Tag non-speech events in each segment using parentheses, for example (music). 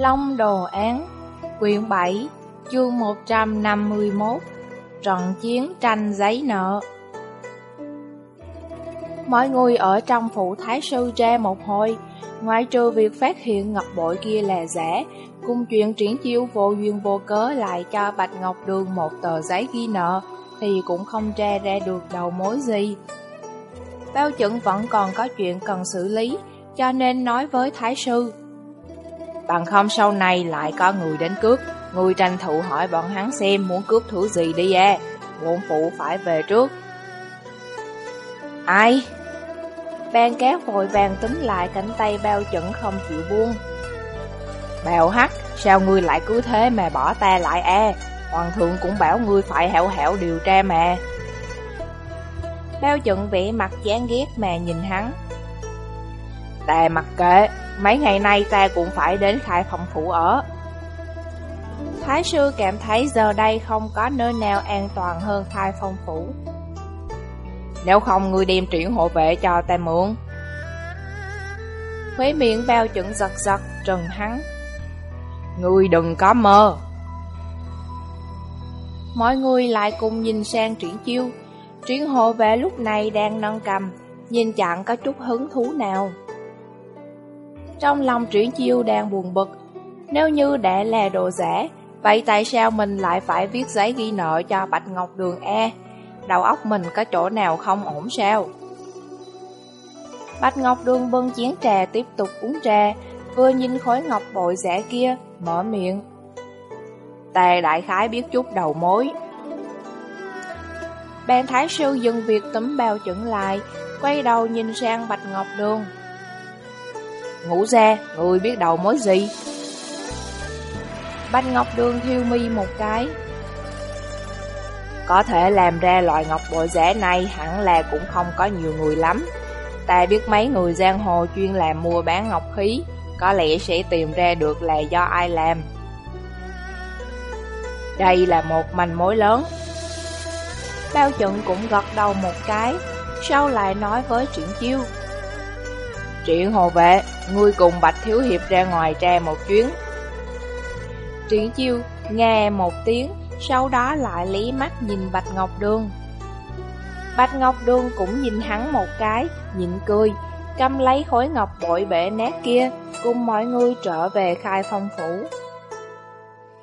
Long Đồ Án, Quyển 7 Chương 151 Trận chiến tranh giấy nợ. Mọi người ở trong phủ thái sư tre một hồi, Ngoại trừ việc phát hiện ngọc bội kia là giả Cung chuyện triển chiêu vô duyên vô cớ lại cho Bạch Ngọc Đường một tờ giấy ghi nợ, Thì cũng không tra ra được đầu mối gì. Bao chuẩn vẫn còn có chuyện cần xử lý, Cho nên nói với thái sư Bằng không sau này lại có người đến cướp. Người tranh thủ hỏi bọn hắn xem muốn cướp thứ gì đi e. à bọn phụ phải về trước. Ai? Ban cát vội vàng tính lại cánh tay bao chuẩn không chịu buông. Bèo hắc, sao ngươi lại cứ thế mà bỏ ta lại à Hoàng thượng cũng bảo ngươi phải hẻo hẻo điều tra mà. Bao chuẩn vẻ mặt chán ghét mà nhìn hắn. Ta mặc kệ, mấy ngày nay ta cũng phải đến khai phòng phủ ở. Thái sư cảm thấy giờ đây không có nơi nào an toàn hơn khai phong phủ. Nếu không ngươi đem chuyển hộ vệ cho ta mượn. Khuế miệng bao chuẩn giật giật trần hắn. Ngươi đừng có mơ. Mọi người lại cùng nhìn sang triển chiêu. Triển hộ vệ lúc này đang nâng cầm, Nhìn chẳng có chút hứng thú nào. Trong lòng triển chiêu đang buồn bực Nếu như đã là đồ giả Vậy tại sao mình lại phải viết giấy ghi nợ cho Bạch Ngọc Đường E? Đầu óc mình có chỗ nào không ổn sao? Bạch Ngọc Đường bưng chén trà tiếp tục uống trà, vừa nhìn khối ngọc bội giả kia, mở miệng. Tề đại khái biết chút đầu mối. Bàn thái sư dừng việc tấm bao chuẩn lại, quay đầu nhìn sang Bạch Ngọc Đường. Ngủ ra, người biết đầu mối gì? Bạch Ngọc Đường thiêu mi một cái. Có thể làm ra loại ngọc bội rẻ này hẳn là cũng không có nhiều người lắm. Ta biết mấy người giang hồ chuyên làm mua bán ngọc khí, có lẽ sẽ tìm ra được là do ai làm. Đây là một manh mối lớn. Bao trận cũng gật đầu một cái, sau lại nói với Triển Chiêu triệu hồ vệ, ngươi cùng Bạch Thiếu Hiệp ra ngoài tra một chuyến, Triển chiêu nghe một tiếng, sau đó lại lý mắt nhìn Bạch Ngọc Đường. Bạch Ngọc Đường cũng nhìn hắn một cái, nhịn cười, cầm lấy khối ngọc bội bể nát kia, cùng mọi người trở về khai phong phủ.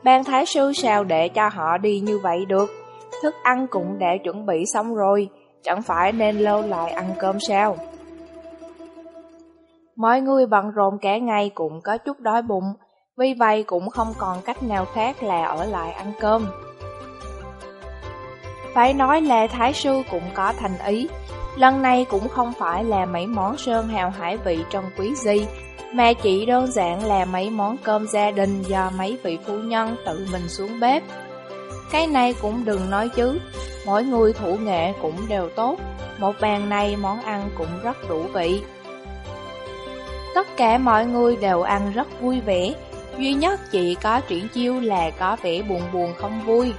Ban thái sư sao để cho họ đi như vậy được? Thức ăn cũng đã chuẩn bị xong rồi, chẳng phải nên lâu lại ăn cơm sao? Mọi người bận rộn cả ngày cũng có chút đói bụng, vì vậy cũng không còn cách nào khác là ở lại ăn cơm. Phải nói là Thái Sư cũng có thành ý, lần này cũng không phải là mấy món sơn hào hải vị trong quý gì, mà chỉ đơn giản là mấy món cơm gia đình do mấy vị phu nhân tự mình xuống bếp. Cái này cũng đừng nói chứ, mỗi người thủ nghệ cũng đều tốt, một bàn này món ăn cũng rất đủ vị. Tất cả mọi người đều ăn rất vui vẻ, Duy nhất chỉ có triển chiêu là có vẻ buồn buồn không vui.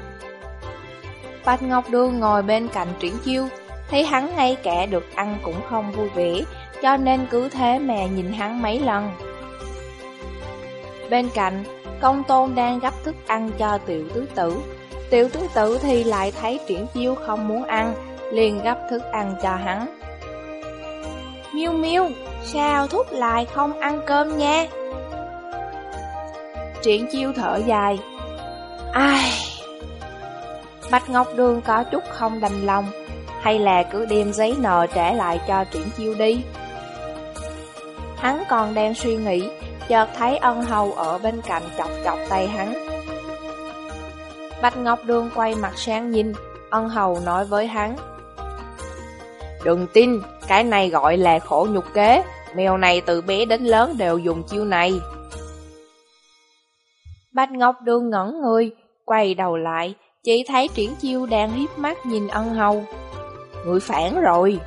Bạch Ngọc Đường ngồi bên cạnh triển chiêu, thấy hắn ngay cả được ăn cũng không vui vẻ, cho nên cứ thế mà nhìn hắn mấy lần. Bên cạnh, công tôn đang gấp thức ăn cho tiểu tứ tử. Tiểu tứ tử thì lại thấy triển chiêu không muốn ăn, liền gấp thức ăn cho hắn. Miêu miêu, sao thúc lại không ăn cơm nha? Triển chiêu thở dài. Ai Bạch Ngọc Đường có chút không đành lòng Hay là cứ đem giấy nợ trả lại cho triển chiêu đi? Hắn còn đang suy nghĩ Chợt thấy ân hầu ở bên cạnh chọc chọc tay hắn. Bạch Ngọc Đường quay mặt sang nhìn Ân hầu nói với hắn Đừng tin, cái này gọi là khổ nhục kế Mèo này từ bé đến lớn đều dùng chiêu này Bạch Ngọc Đường ngẩn người, quay đầu lại, chỉ thấy Triển Chiêu đang hiếp mắt nhìn ân hầu. Người phản rồi.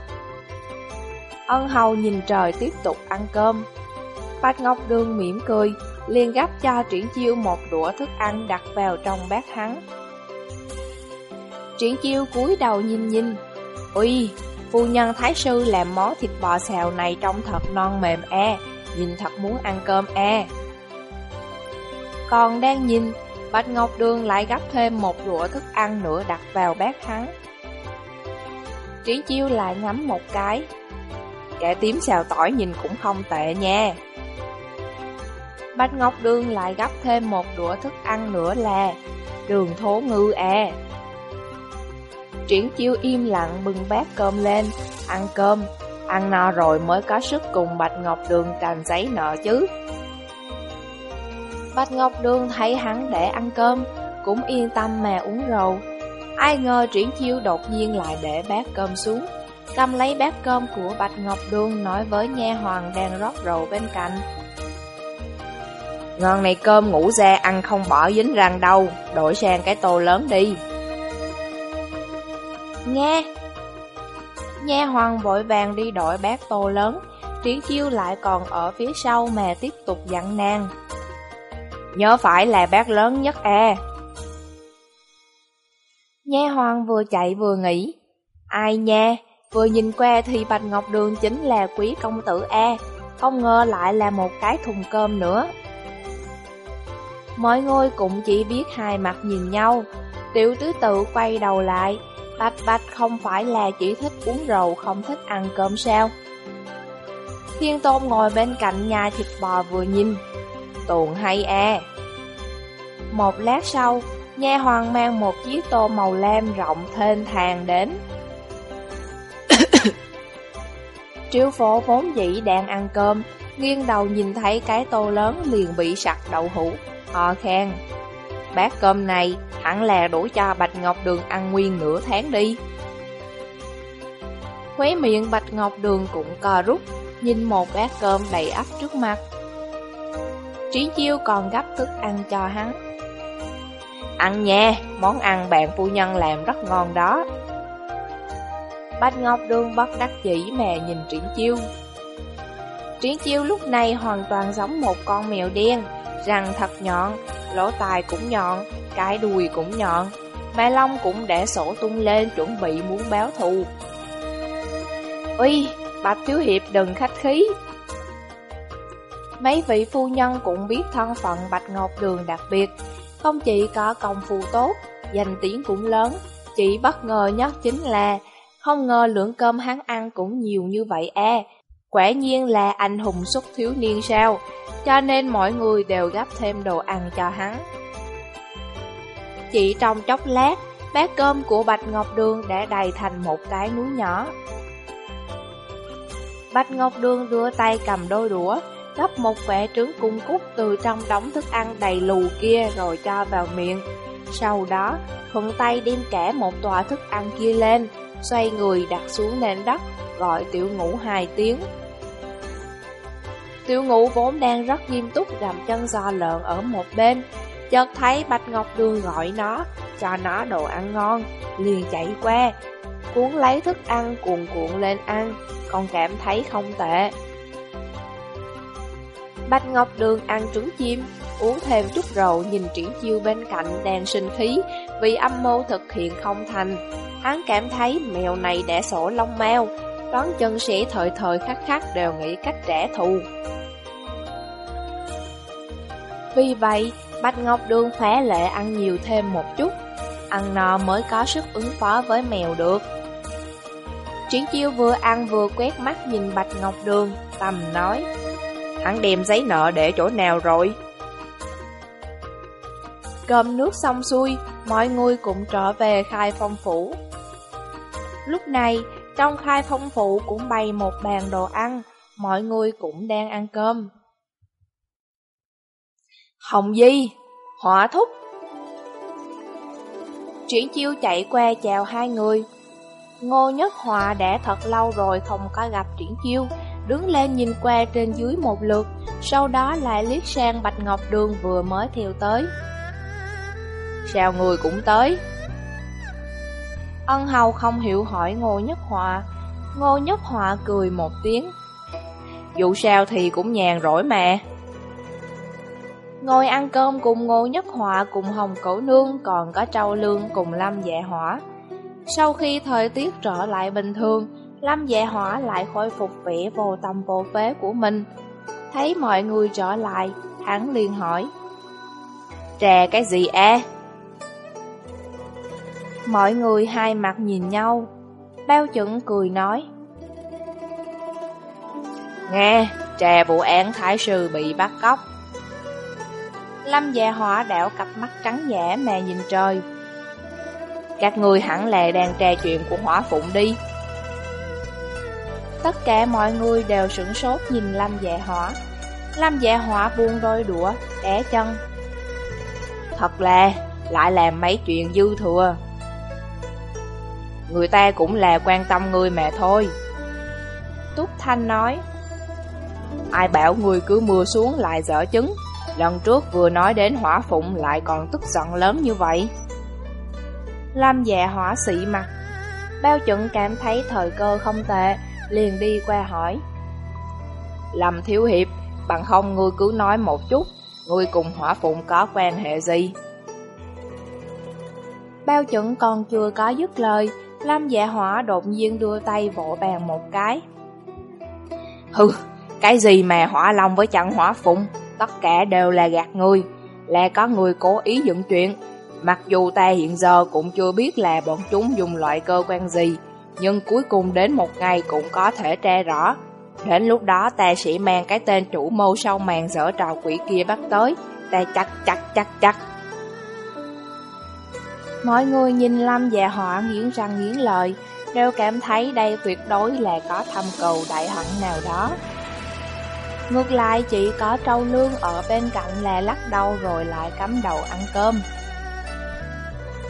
Ân hầu nhìn trời tiếp tục ăn cơm. Bạch Ngọc Đường mỉm cười, liền gấp cho Triển Chiêu một đũa thức ăn đặt vào trong bát hắn. Triển Chiêu cúi đầu nhìn nhìn. Ui, phu nhân Thái Sư làm món thịt bò xào này trông thật non mềm e, nhìn thật muốn ăn cơm e. Còn đang nhìn, Bạch Ngọc Đường lại gấp thêm một đũa thức ăn nữa đặt vào bát hắn. Triển chiêu lại ngắm một cái. Kẻ tím xào tỏi nhìn cũng không tệ nha. Bạch Ngọc Đường lại gấp thêm một đũa thức ăn nữa là đường thố ngư à. Triển chiêu im lặng bưng bát cơm lên, ăn cơm, ăn no rồi mới có sức cùng Bạch Ngọc Đường cành giấy nợ chứ. Bạch Ngọc Đường thấy hắn để ăn cơm, cũng yên tâm mà uống rượu. Ai ngờ triển chiêu đột nhiên lại để bát cơm xuống, cầm lấy bát cơm của Bạch Ngọc Đường nói với nha hoàng đang rót rượu bên cạnh. Ngon này cơm ngủ ra ăn không bỏ dính răng đâu, đổi sang cái tô lớn đi. Nghe! Nha hoàng vội vàng đi đổi bát tô lớn, triển chiêu lại còn ở phía sau mà tiếp tục dặn nàng. Nhớ phải là bát lớn nhất e Nha hoàng vừa chạy vừa nghĩ. Ai nha, vừa nhìn qua thì Bạch Ngọc Đường chính là quý công tử e không ngờ lại là một cái thùng cơm nữa. Mọi người cũng chỉ biết hai mặt nhìn nhau, tiểu tứ tự quay đầu lại, Bạch Bạch không phải là chỉ thích uống rượu không thích ăn cơm sao. Thiên Tôn ngồi bên cạnh nhà thịt bò vừa nhìn, tuồn hay à. Một lát sau, nha hoàng mang một chiếc tô màu lam rộng thênh thàng đến. (coughs) Triệu phổ vốn dĩ đang ăn cơm, nghiêng đầu nhìn thấy cái tô lớn liền bị sặc đậu hũ, họ khen. Bát cơm này hẳn là đủ cho Bạch Ngọc Đường ăn nguyên nửa tháng đi. Khóe miệng Bạch Ngọc Đường cũng co rút, nhìn một bát cơm đầy ắp trước mặt. Trí Chiêu còn gấp thức ăn cho hắn. Ăn nha, món ăn bạn phu nhân làm rất ngon đó. Bạch Ngọc Đường bất đắc dĩ mè nhìn Triển Chiêu. Triển Chiêu lúc này hoàn toàn giống một con mèo đen, răng thật nhọn, lỗ tai cũng nhọn, cái đùi cũng nhọn, Mai Long cũng để sổ tung lên chuẩn bị muốn báo thù. Uy, Bạch Thiếu Hiệp đừng khách khí. Mấy vị phu nhân cũng biết thân phận Bạch Ngọc Đường đặc biệt, không chỉ có công phu tốt, danh tiếng cũng lớn, chỉ bất ngờ nhất chính là không ngờ lượng cơm hắn ăn cũng nhiều như vậy à. Quả nhiên là anh hùng xuất thiếu niên sao, cho nên mọi người đều gấp thêm đồ ăn cho hắn. Chỉ trong chốc lát, bát cơm của Bạch Ngọc Đường đã đầy thành một cái núi nhỏ. Bạch Ngọc Đường đưa tay cầm đôi đũa, gấp một vẻ trứng cung cút từ trong đống thức ăn đầy lù kia rồi cho vào miệng. Sau đó, thuận tay đem cả một tòa thức ăn kia lên, xoay người đặt xuống nền đất, gọi tiểu ngũ hai tiếng. Tiểu ngũ vốn đang rất nghiêm túc gầm chân giò lợn ở một bên, chợt thấy Bạch Ngọc Đường gọi nó, cho nó đồ ăn ngon, liền chạy qua, cuốn lấy thức ăn cuộn cuộn lên ăn, còn cảm thấy không tệ. Bạch Ngọc Đường ăn trứng chim, uống thêm chút rượu nhìn triển chiêu bên cạnh đang sinh khí vì âm mưu thực hiện không thành. Hắn cảm thấy mèo này đã sổ lông mèo đoán chân sẽ thời thời khắc khắc đều nghĩ cách trả thù. Vì vậy, Bạch Ngọc Đường phá lệ ăn nhiều thêm một chút, ăn no mới có sức ứng phó với mèo được. Triển chiêu vừa ăn vừa quét mắt nhìn Bạch Ngọc Đường, tầm nói, hắn đem giấy nợ để chỗ nào rồi? Cơm nước xong xuôi, mọi người cũng trở về khai phong phủ. Lúc này, trong khai phong phụ cũng bày một bàn đồ ăn, mọi người cũng đang ăn cơm. Hồng Di, hỏa thúc. Triển chiêu chạy qua chào hai người. Ngô Nhất hòa đã thật lâu rồi không có gặp Triển chiêu, đứng lên nhìn qua trên dưới một lượt, sau đó lại liếc sang Bạch Ngọc Đường vừa mới theo tới. Sao người cũng tới? Ân hầu không hiểu hỏi Ngô Nhất Họa, Ngô Nhất Họa cười một tiếng. Dù sao thì cũng nhàn rỗi mà. Ngồi ăn cơm cùng Ngô Nhất Họa cùng Hồng Cổ Nương còn có Trâu Lương cùng Lâm Dạ Hỏa. Sau khi thời tiết trở lại bình thường, Lâm Dạ Hỏa lại khôi phục vẻ vô tâm vô phế của mình. Thấy mọi người trở lại, hắn liền hỏi. Trà cái gì a? Mọi người hai mặt nhìn nhau, bao chuẩn cười nói. Nghe, trà vụ án thái sư bị bắt cóc. Lâm dạ hỏa đảo cặp mắt trắng giả mà nhìn trời. Các người hẳn là đang trà chuyện của hỏa phụng đi. Tất cả mọi người đều sửng sốt nhìn Lâm dạ hỏa. Lâm dạ hỏa buông đôi đũa, đẻ chân. Thật là, lại làm mấy chuyện dư thừa. Người ta cũng là quan tâm người mà thôi. Túc Thanh nói. Ai bảo người cứ mưa xuống lại dở chứng Lần trước vừa nói đến hỏa phụng lại còn tức giận lớn như vậy Lam dạ hỏa sĩ mặt Bao chuẩn cảm thấy thời cơ không tệ, Liền đi qua hỏi, Lâm thiếu hiệp, Bằng không ngươi cứ nói một chút, Ngươi cùng hỏa phụng có quan hệ gì Bao chuẩn còn chưa có dứt lời Lâm dạ hỏa đột nhiên đưa tay vỗ bàn một cái Hừ cái gì mà hỏa long với chặn hỏa phụng, tất cả đều là gạt người, là có người cố ý dựng chuyện. Mặc dù ta hiện giờ cũng chưa biết là bọn chúng dùng loại cơ quan gì, nhưng cuối cùng đến một ngày cũng có thể tra rõ. Đến lúc đó ta sẽ mang cái tên chủ mâu sau màn dở trò quỷ kia bắt tới, ta chắc chắc chắc chắc. Mọi người nhìn Lâm và họ nghiến răng nghiến lời, đều cảm thấy đây tuyệt đối là có thâm cầu đại hận nào đó. Ngược lại chỉ có trâu lương ở bên cạnh là lắc đầu rồi lại cắm đầu ăn cơm.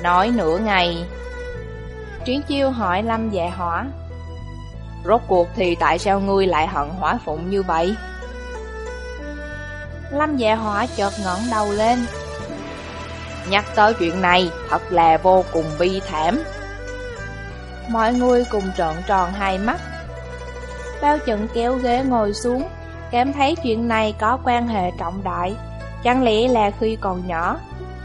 Nói nửa ngày, Chuyến chiêu hỏi Lâm dạ hỏa. Rốt cuộc thì tại sao ngươi lại hận hỏa phụng như vậy? Lâm dạ hỏa chợt ngẩng đầu lên. Nhắc tới chuyện này thật là vô cùng bi thảm. Mọi người cùng trợn tròn hai mắt. Bao trận kéo ghế ngồi xuống, cảm thấy chuyện này có quan hệ trọng đại. Chẳng lẽ là khi còn nhỏ,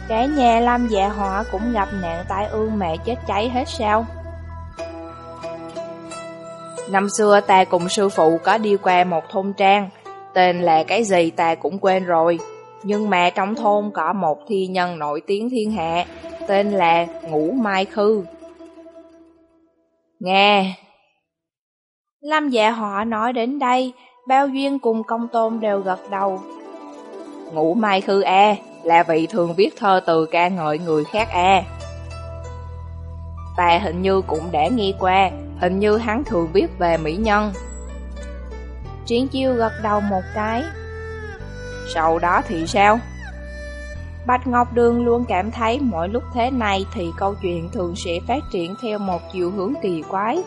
cả nhà Lâm dạ họa cũng gặp nạn tai ương mẹ chết cháy hết sao? Năm xưa ta cùng sư phụ có đi qua một thôn trang, tên là cái gì ta cũng quên rồi. Nhưng mà trong thôn có một thi nhân nổi tiếng thiên hạ, tên là Ngũ Mai Khư. Nghe! Lâm dạ họ nói đến đây, Bao Duyên cùng công tôn đều gật đầu. Ngũ Mai Khư A là vị thường viết thơ từ ca ngợi người khác A. Ta hình như cũng đã nghe qua, hình như hắn thường viết về mỹ nhân. Triển chiêu gật đầu một cái. Sau đó thì sao? Bạch Ngọc Đường luôn cảm thấy mỗi lúc thế này thì câu chuyện thường sẽ phát triển theo một chiều hướng kỳ quái,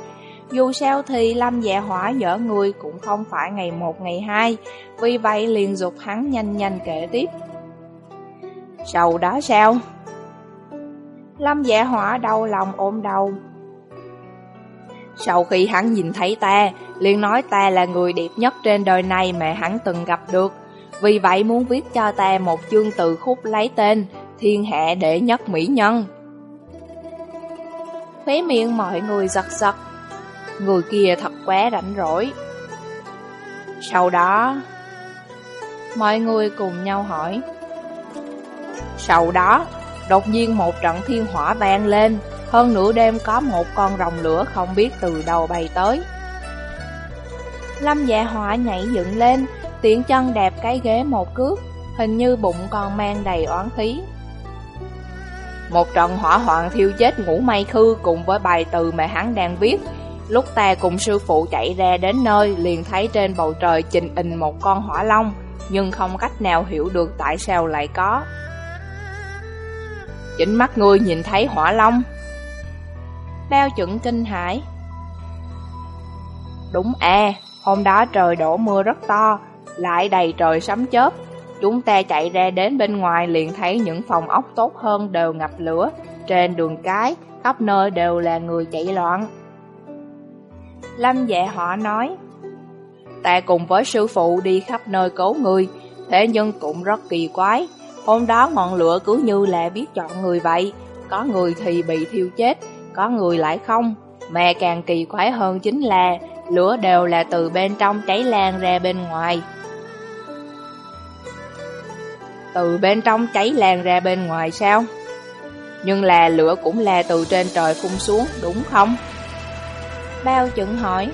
dù sao thì Lâm dạ hỏa dở người cũng không phải ngày một ngày hai, vì vậy liền dục hắn nhanh nhanh kể tiếp. Sau đó sao? Lâm dạ hỏa đau lòng ôm đầu. Sau khi hắn nhìn thấy ta, liền nói ta là người đẹp nhất trên đời này mà hắn từng gặp được. Vì vậy muốn viết cho ta một chương từ khúc lấy tên Thiên hạ đệ nhất mỹ nhân. Khóe miệng mọi người giật giật, Người kia thật quá rảnh rỗi. Sau đó Mọi người cùng nhau hỏi. Sau đó Đột nhiên một trận thiên hỏa vang lên Hơn nửa đêm có một con rồng lửa không biết từ đâu bay tới. Lâm dạ hỏa nhảy dựng lên Tiện chân đạp cái ghế một cước Hình như bụng còn mang đầy oán khí. Một trận hỏa hoạn thiêu chết ngũ mây khư Cùng với bài từ mà hắn đang viết. Lúc ta cùng sư phụ chạy ra đến nơi liền thấy trên bầu trời trình in một con hỏa long Nhưng không cách nào hiểu được tại sao lại có. Chính mắt ngươi nhìn thấy hỏa long. Bao chuẩn kinh hải Đúng à, hôm đó trời đổ mưa rất to lại đầy trời sấm chớp. Chúng ta chạy ra đến bên ngoài liền thấy những phòng ốc tốt hơn đều ngập lửa. Trên đường cái, khắp nơi đều là người chạy loạn. Lâm dạ họ nói Ta cùng với sư phụ đi khắp nơi cứu người. Thế nhưng cũng rất kỳ quái. Hôm đó ngọn lửa cứ như là biết chọn người vậy. Có người thì bị thiêu chết Có người lại không. Mà càng kỳ quái hơn chính là Lửa đều là từ bên trong cháy lan ra bên ngoài từ bên trong cháy lan ra bên ngoài sao? Nhưng là lửa cũng là từ trên trời phun xuống, đúng không? Bao chừng hỏi.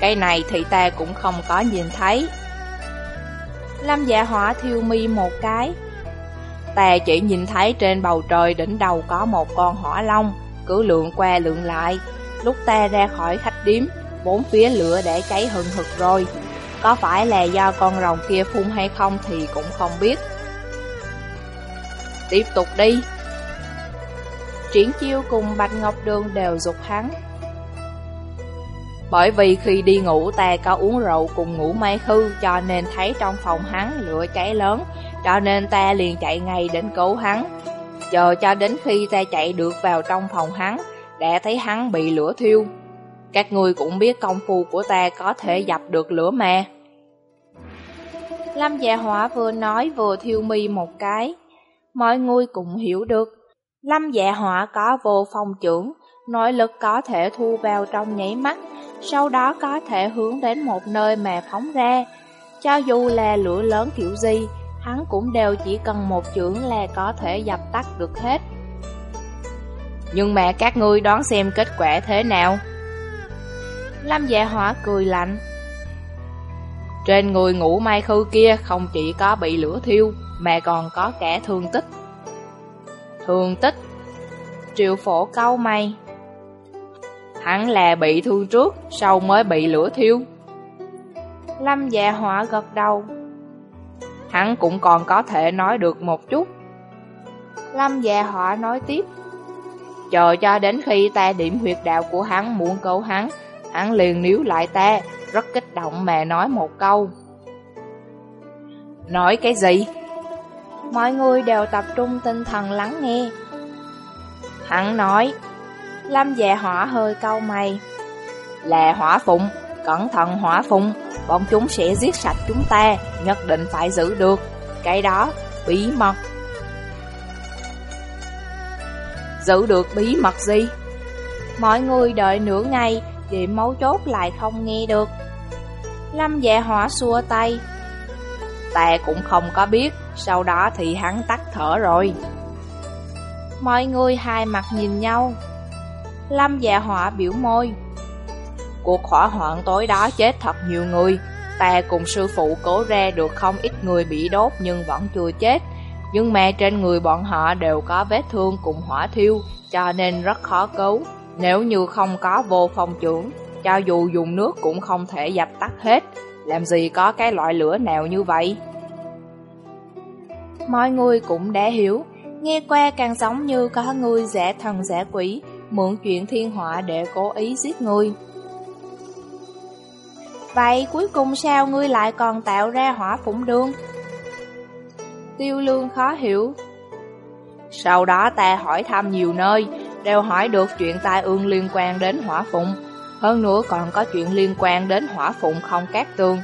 Cái này thì ta cũng không có nhìn thấy. Lâm dạ hỏa thiêu mi một cái. Ta chỉ nhìn thấy trên bầu trời đỉnh đầu có một con hỏa long, cứ lượn qua lượn lại. Lúc ta ra khỏi khách điếm, bốn phía lửa đã cháy hừng hực rồi. Có phải là do con rồng kia phun hay không thì cũng không biết. Tiếp tục đi. Triển chiêu cùng Bạch Ngọc Đường đều dục hắn. Bởi vì khi đi ngủ ta có uống rượu cùng ngủ mai khư cho nên thấy trong phòng hắn lửa cháy lớn, cho nên ta liền chạy ngay đến cứu hắn. Chờ cho đến khi ta chạy được vào trong phòng hắn, đã thấy hắn bị lửa thiêu. Các ngươi cũng biết công phu của ta có thể dập được lửa mà. Lâm dạ hỏa vừa nói vừa thiêu mi một cái. Mọi người cũng hiểu được. Lâm dạ hỏa có vô phong trưởng, nội lực có thể thu vào trong nháy mắt, sau đó có thể hướng đến một nơi mà phóng ra. Cho dù là lửa lớn kiểu gì, hắn cũng đều chỉ cần một chưởng là có thể dập tắt được hết. Nhưng mà các ngươi đoán xem kết quả thế nào? Lâm dạ hỏa cười lạnh. Trên người ngủ mai khư kia không chỉ có bị lửa thiêu, mà còn có kẻ thương tích. Thương tích Triệu phổ câu mày Hắn là bị thương trước, sau mới bị lửa thiêu. Lâm dạ hỏa gật đầu. Hắn cũng còn có thể nói được một chút. Lâm dạ hỏa nói tiếp. Chờ cho đến khi ta điểm huyệt đạo của hắn muốn cứu hắn, hắn liền níu lại ta, rất kích động mà nói một câu. Nói cái gì? Mọi người đều tập trung tinh thần lắng nghe. Hắn nói, Lâm dạ hỏa hơi câu mày. Là hỏa phụng, cẩn thận hỏa phụng, bọn chúng sẽ giết sạch chúng ta, nhất định phải giữ được. Cái đó, bí mật. Giữ được bí mật gì? Mọi người đợi nửa ngày, điểm mấu chốt lại không nghe được. Lâm dạ hỏa xua tay. Ta cũng không có biết, sau đó thì hắn tắt thở rồi. Mọi người hai mặt nhìn nhau, Lâm dạ hỏa biểu môi. Cuộc hỏa hoạn tối đó chết thật nhiều người. Ta cùng sư phụ cố ra được không ít người bị đốt nhưng vẫn chưa chết. Nhưng mà trên người bọn họ đều có vết thương cùng hỏa thiêu, cho nên rất khó cứu. Nếu như không có vô phong trưởng, cho dù dùng nước cũng không thể dập tắt hết. Làm gì có cái loại lửa nào như vậy? Mọi người cũng đã hiểu, nghe qua càng giống như có người giả thần giả quỷ, mượn chuyện thiên họa để cố ý giết người. Vậy cuối cùng sao ngươi lại còn tạo ra hỏa phụng đương? Tiêu lương khó hiểu. Sau đó ta hỏi thăm nhiều nơi, đều hỏi được chuyện tai ương liên quan đến hỏa phụng. Hơn nữa còn có chuyện liên quan đến hỏa phụng không cát tường,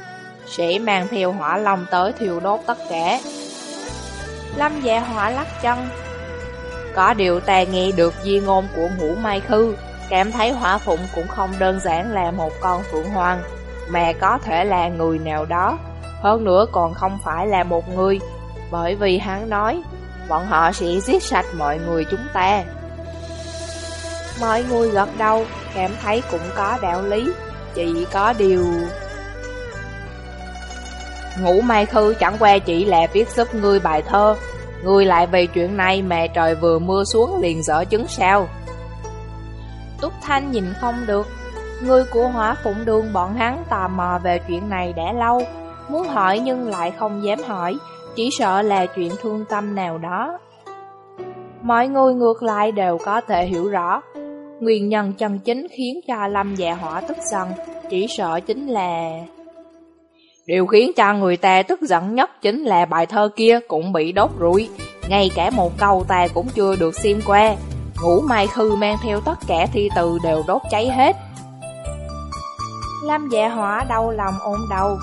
sẽ mang theo hỏa long tới thiêu đốt tất cả. Lâm dạ hỏa lắc chân, có điều ta nghe được di ngôn của ngũ mai khư, cảm thấy hỏa phụng cũng không đơn giản là một con phượng hoàng, mà có thể là người nào đó, hơn nữa còn không phải là một người, bởi vì hắn nói, bọn họ sẽ giết sạch mọi người chúng ta. Mọi người gật đầu, cảm thấy cũng có đạo lý, chỉ có điều... Ngũ Mai Khư chẳng qua chỉ là viết giúp ngươi bài thơ, Ngươi lại về chuyện này mẹ trời vừa mưa xuống liền dở chứng sao? Túc Thanh nhìn không được Người của hỏa phụng đường bọn hắn tò mò về chuyện này đã lâu Muốn hỏi nhưng lại không dám hỏi Chỉ sợ là chuyện thương tâm nào đó. Mọi người ngược lại đều có thể hiểu rõ Nguyên nhân chân chính khiến cho Lâm dạ hỏa tức giận, Chỉ sợ chính là... Điều khiến cho người ta tức giận nhất chính là bài thơ kia cũng bị đốt rụi. Ngay cả một câu ta cũng chưa được xem qua. Ngũ Mai Khư mang theo tất cả thi từ đều đốt cháy hết. Lâm dạ hỏa đau lòng ôm đầu.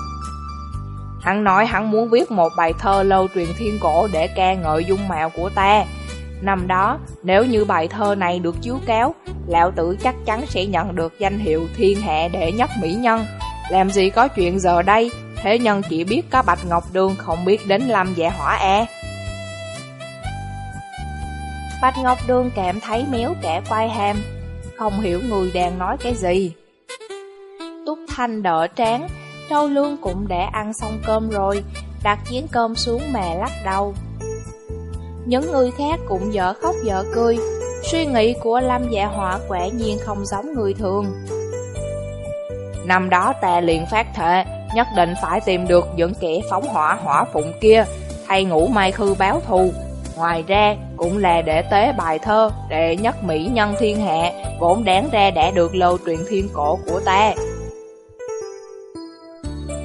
Hắn nói hắn muốn viết một bài thơ lâu truyền thiên cổ để ca ngợi dung mạo của ta. Năm đó, nếu như bài thơ này được chiếu cáo, lão tử chắc chắn sẽ nhận được danh hiệu thiên hạ đệ nhất mỹ nhân. Làm gì có chuyện giờ đây, thế nhân chỉ biết có Bạch Ngọc Đường không biết đến Lâm Dạ Hỏa e. Bạch Ngọc Đường cảm thấy méo kẻ quay hàm, không hiểu người đang nói cái gì. Túc Thanh đỡ trán, Trâu Lương cũng đã ăn xong cơm rồi, đặt chén cơm xuống mà lắc đầu. Những người khác cũng dở khóc dở cười, suy nghĩ của Lâm Dạ Họa quả nhiên không giống người thường. Năm đó ta liền phát thệ, nhất định phải tìm được những kẻ phóng hỏa hỏa phụng kia, thay ngủ mai khư báo thù. Ngoài ra, cũng là để tế bài thơ, đệ nhất mỹ nhân thiên hạ, vốn đáng ra đã được lâu truyền thiên cổ của ta.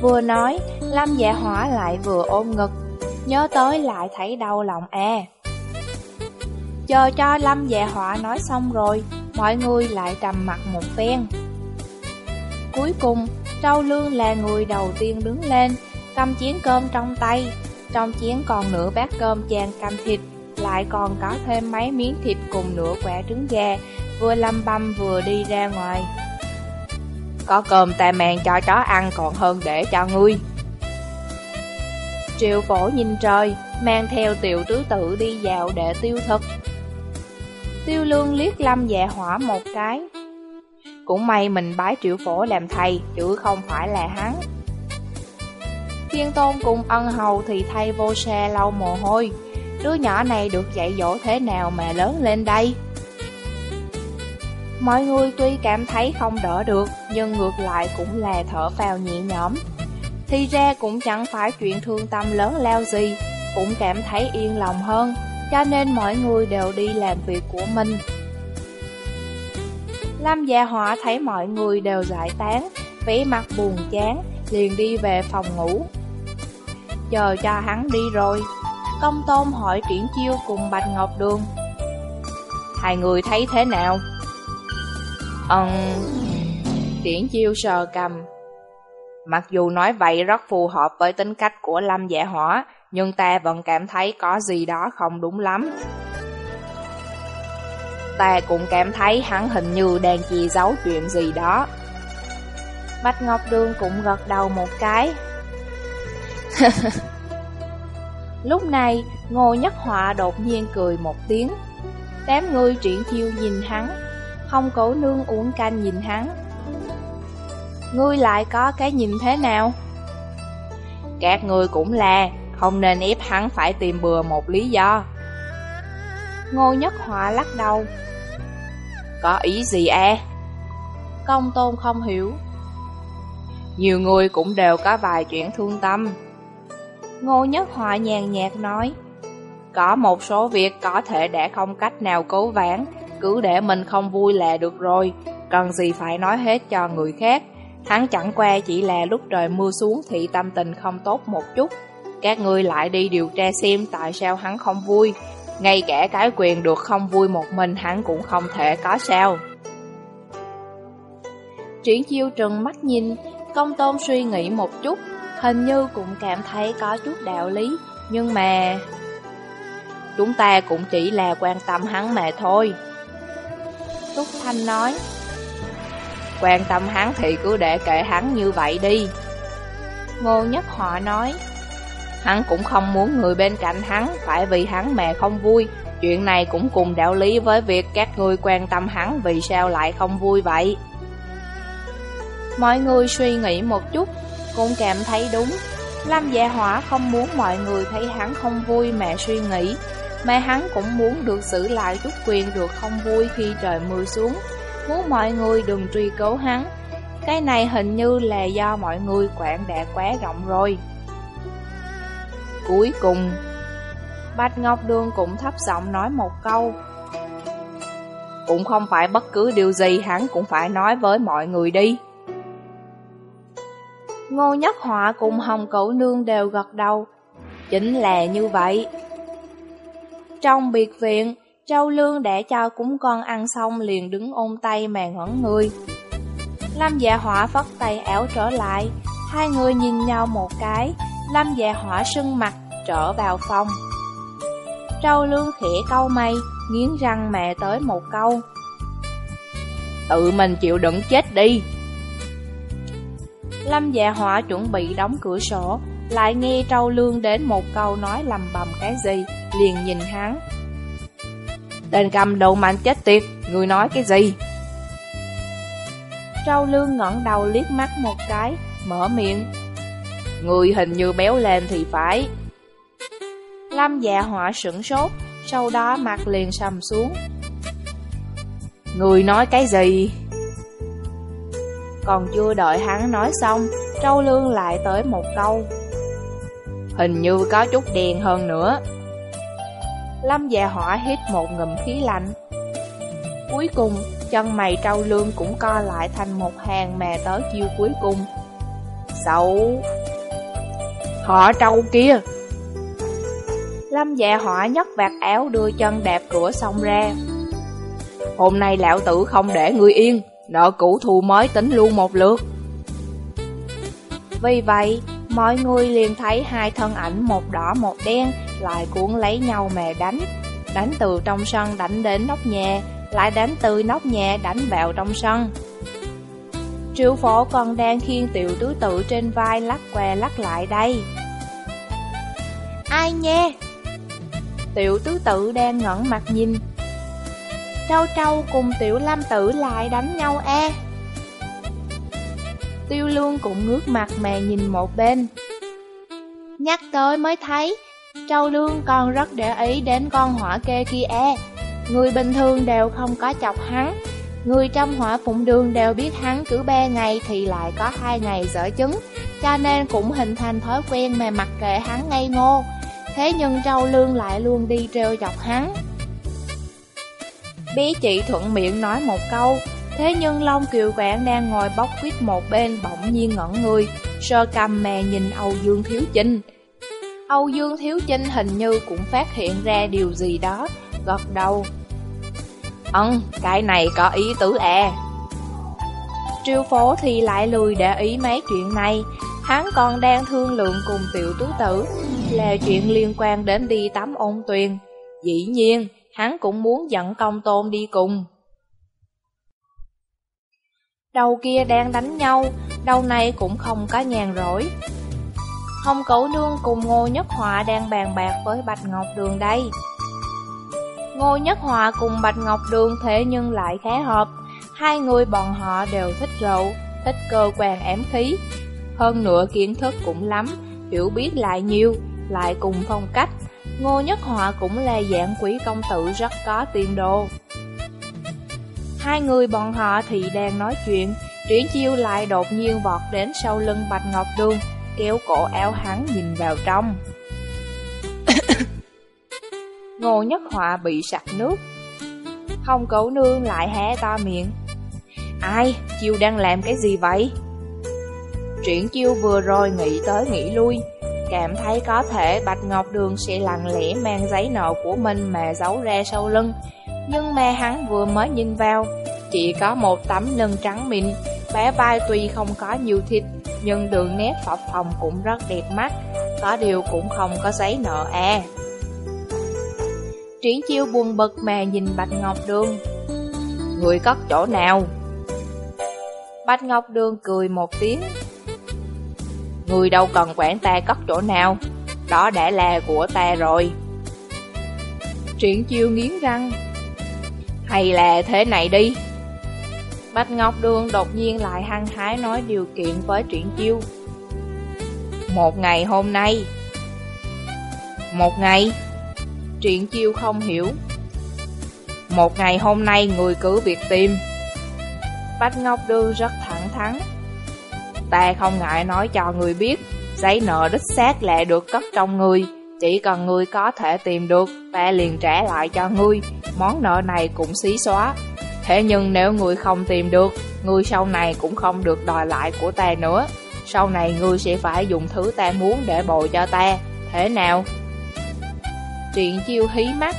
Vừa nói, Lâm dạ hỏa lại vừa ôm ngực, nhớ tới lại thấy đau lòng e. Chờ cho Lâm dạ họa nói xong rồi, mọi người lại trầm mặt một phen. Cuối cùng, Trâu Lương là người đầu tiên đứng lên, cầm chén cơm trong tay. Trong chén còn nửa bát cơm chan canh thịt, lại còn có thêm mấy miếng thịt cùng nửa quả trứng gà, vừa lâm băm vừa đi ra ngoài. Có cơm ta mang cho chó ăn còn hơn để cho ngươi. Triệu phổ nhìn trời, mang theo tiểu tứ tự đi dạo để tiêu thực. Tiêu lương liếc lâm dạ hỏa một cái, cũng may mình bái triệu phổ làm thầy, chứ không phải là hắn. Thiên tôn cùng ân hầu thì thay vô xe lau mồ hôi. Đứa nhỏ này được dạy dỗ thế nào mà lớn lên đây? Mọi người tuy cảm thấy không đỡ được, nhưng ngược lại cũng là thở phào nhẹ nhõm. Thì ra cũng chẳng phải chuyện thương tâm lớn lao gì, cũng cảm thấy yên lòng hơn, cho nên mọi người đều đi làm việc của mình. Lâm Gia Họa thấy mọi người đều giải tán, vẻ mặt buồn chán, liền đi về phòng ngủ. Chờ cho hắn đi rồi, công tôn hỏi triển chiêu cùng Bạch Ngọc Đường. Hai người thấy thế nào? Ừm... Triển chiêu sờ cầm. Mặc dù nói vậy rất phù hợp với tính cách của Lâm Dạ Hỏa, nhưng ta vẫn cảm thấy có gì đó không đúng lắm. Ta cũng cảm thấy hắn hình như đang che giấu chuyện gì đó. Bạch Ngọc Đường cũng gật đầu một cái. (laughs) Lúc này, Ngô Nhất Họa đột nhiên cười một tiếng. Đám người triển chiêu nhìn hắn, không cổ nương uống canh nhìn hắn. Ngươi lại có cái nhìn thế nào? Các người cũng là, không nên ép hắn phải tìm bừa một lý do. Ngô Nhất Họa lắc đầu, có ý gì à? Công tôn không hiểu. Nhiều người cũng đều có vài chuyện thương tâm. Ngô Nhất Họa nhàn nhạt nói, có một số việc có thể đã không cách nào cứu vãn, cứ để mình không vui là được rồi, cần gì phải nói hết cho người khác. Hắn chẳng qua chỉ là lúc trời mưa xuống thì tâm tình không tốt một chút. Các ngươi lại đi điều tra xem tại sao hắn không vui, ngay cả cái quyền được không vui một mình hắn cũng không thể có sao. Triển chiêu trừng mắt nhìn, công tôn suy nghĩ một chút, hình như cũng cảm thấy có chút đạo lý, nhưng mà... Chúng ta cũng chỉ là quan tâm hắn mà thôi. Túc Thanh nói, Quan tâm hắn thì cứ để kệ hắn như vậy đi. Ngô Nhất Họa nói, Hắn cũng không muốn người bên cạnh hắn phải vì hắn mẹ không vui. Chuyện này cũng cùng đạo lý với việc các ngươi quan tâm hắn vì sao lại không vui vậy. Mọi người suy nghĩ một chút, cũng cảm thấy đúng. Lâm Dạ Hỏa không muốn mọi người thấy hắn không vui mẹ suy nghĩ, mẹ hắn cũng muốn được giữ lại chút quyền được không vui khi trời mưa xuống, muốn mọi người đừng truy cứu hắn. Cái này hình như là do mọi người quản đã quá rộng rồi. Cuối cùng, Bạch Ngọc Đường cũng thấp giọng nói một câu. Cũng không phải bất cứ điều gì hắn cũng phải nói với mọi người đi. Ngô Nhất Họa cùng Hồng Cẩu Nương đều gật đầu. Chính là như vậy. Trong biệt viện, Châu Lương đã cho cúng con ăn xong liền đứng ôm tay mà ngẩn người. Lâm dạ họa phất tay ảo trở lại, hai người nhìn nhau một cái, Lâm dạ hỏa sưng mặt, trở vào phòng. Trâu lương khẽ câu mây, nghiến răng mẹ tới một câu. Tự mình chịu đựng chết đi. Lâm dạ họa chuẩn bị đóng cửa sổ, lại nghe Trâu Lương đến một câu nói lầm bầm cái gì, liền nhìn hắn. Tên cầm đầu mạnh chết tiệt, người nói cái gì? Trâu Lương ngẩng đầu liếc mắt một cái, mở miệng. Người hình như béo lên thì phải. Lâm dạ họa sửng sốt, sau đó mặt liền sầm xuống. Người nói cái gì? Còn chưa đợi hắn nói xong, Trâu Lương lại tới một câu. Hình như có chút đèn hơn nữa. Lâm dạ hỏa hít một ngụm khí lạnh. Cuối cùng, chân mày Trâu Lương cũng co lại thành một hàng mà tới chiêu cuối cùng. Xấu! Họ trâu kia! Lâm dạ hỏa nhấc vạt áo đưa chân đạp cửa xong ra. Hôm nay lão tử không để người yên, nợ cũ thù mới tính luôn một lượt. Vì vậy, mọi người liền thấy hai thân ảnh một đỏ một đen lại cuốn lấy nhau mà đánh. Đánh từ trong sân đánh đến nóc nhà, lại đánh từ nóc nhà đánh vào trong sân. Triệu phổ còn đang khiêng tiểu tứ tự trên vai lắc què lắc lại đây. Ai nha? Tiểu tứ tự đang ngẩn mặt nhìn, Trâu trâu cùng tiểu lâm tử lại đánh nhau e Tiêu lương cũng ngước mặt mà nhìn một bên Nhắc tới mới thấy Trâu lương còn rất để ý đến con hỏa kê kia. E Người bình thường đều không có chọc hắn. Người trong hỏa phụng đường đều biết hắn cứ ba ngày thì lại có hai ngày dở chứng, Cho nên cũng hình thành thói quen mà mặc kệ hắn ngây ngô. Thế nhưng Trâu Lương lại luôn đi trêu chọc hắn. Bé chị thuận miệng nói một câu, Thế nhưng Long Kiều Quảng đang ngồi bóc quýt một bên bỗng nhiên ngẩn người Sơ cầm mè nhìn Âu Dương Thiếu Chinh. Âu Dương Thiếu Chinh hình như cũng phát hiện ra điều gì đó Gật đầu Ừm, cái này có ý tứ à Triêu phố thì lại lùi để ý mấy chuyện này Hắn còn đang thương lượng cùng tiểu tú tử Là chuyện liên quan đến đi tắm ôn tuyền Dĩ nhiên hắn cũng muốn dẫn công tôn đi cùng. Đầu kia đang đánh nhau, đầu này cũng không có nhàn rỗi. Hồng Cẩu Nương cùng Ngô Nhất Họa đang bàn bạc với Bạch Ngọc Đường đây. Ngô Nhất Họa cùng Bạch Ngọc Đường thế nhưng lại khá hợp, hai người bọn họ đều thích rượu, thích cơ quan ém khí. Hơn nữa kiến thức cũng lắm, hiểu biết lại nhiều, lại cùng phong cách, Ngô Nhất Họa cũng là dạng quý công tử rất có tiền đồ. Hai người bọn họ thì đang nói chuyện, Triển Chiêu lại đột nhiên vọt đến sau lưng Bạch Ngọc Đường, kéo cổ áo hắn nhìn vào trong. (laughs) Ngô Nhất Họa bị sặc nước. Không cẩu nương lại hé to miệng. Ai, Chiêu đang làm cái gì vậy? Triển Chiêu vừa rồi nghĩ tới nghĩ lui, cảm thấy có thể Bạch Ngọc Đường sẽ lặng lẽ mang giấy nợ của mình mà giấu ra sau lưng. Nhưng mà hắn vừa mới nhìn vào, chỉ có một tấm lưng trắng mịn, bé vai tuy không có nhiều thịt, nhưng đường nét phập phòng cũng rất đẹp mắt, có điều cũng không có giấy nợ à. Triển chiêu buồn bực mà nhìn Bạch Ngọc Đường. Người cất chỗ nào? Bạch Ngọc Đường cười một tiếng, Người đâu cần quản ta cất chỗ nào Đó đã là của ta rồi Triển chiêu nghiến răng Hay là thế này đi Bạch Ngọc Đường đột nhiên lại hăng hái nói điều kiện với Triển Chiêu Một ngày hôm nay Một ngày Triển Chiêu không hiểu Một ngày hôm nay người cứ việc tìm Bạch Ngọc Đường rất thẳng thắn Ta không ngại nói cho người biết, giấy nợ đích xác lại được cất trong người. Chỉ cần người có thể tìm được, ta liền trả lại cho ngươi. Món nợ này cũng xí xóa. Thế nhưng nếu người không tìm được, người sau này cũng không được đòi lại của ta nữa. Sau này ngươi sẽ phải dùng thứ ta muốn để bồi cho ta. Thế nào? Chuyện chiêu hí mắt.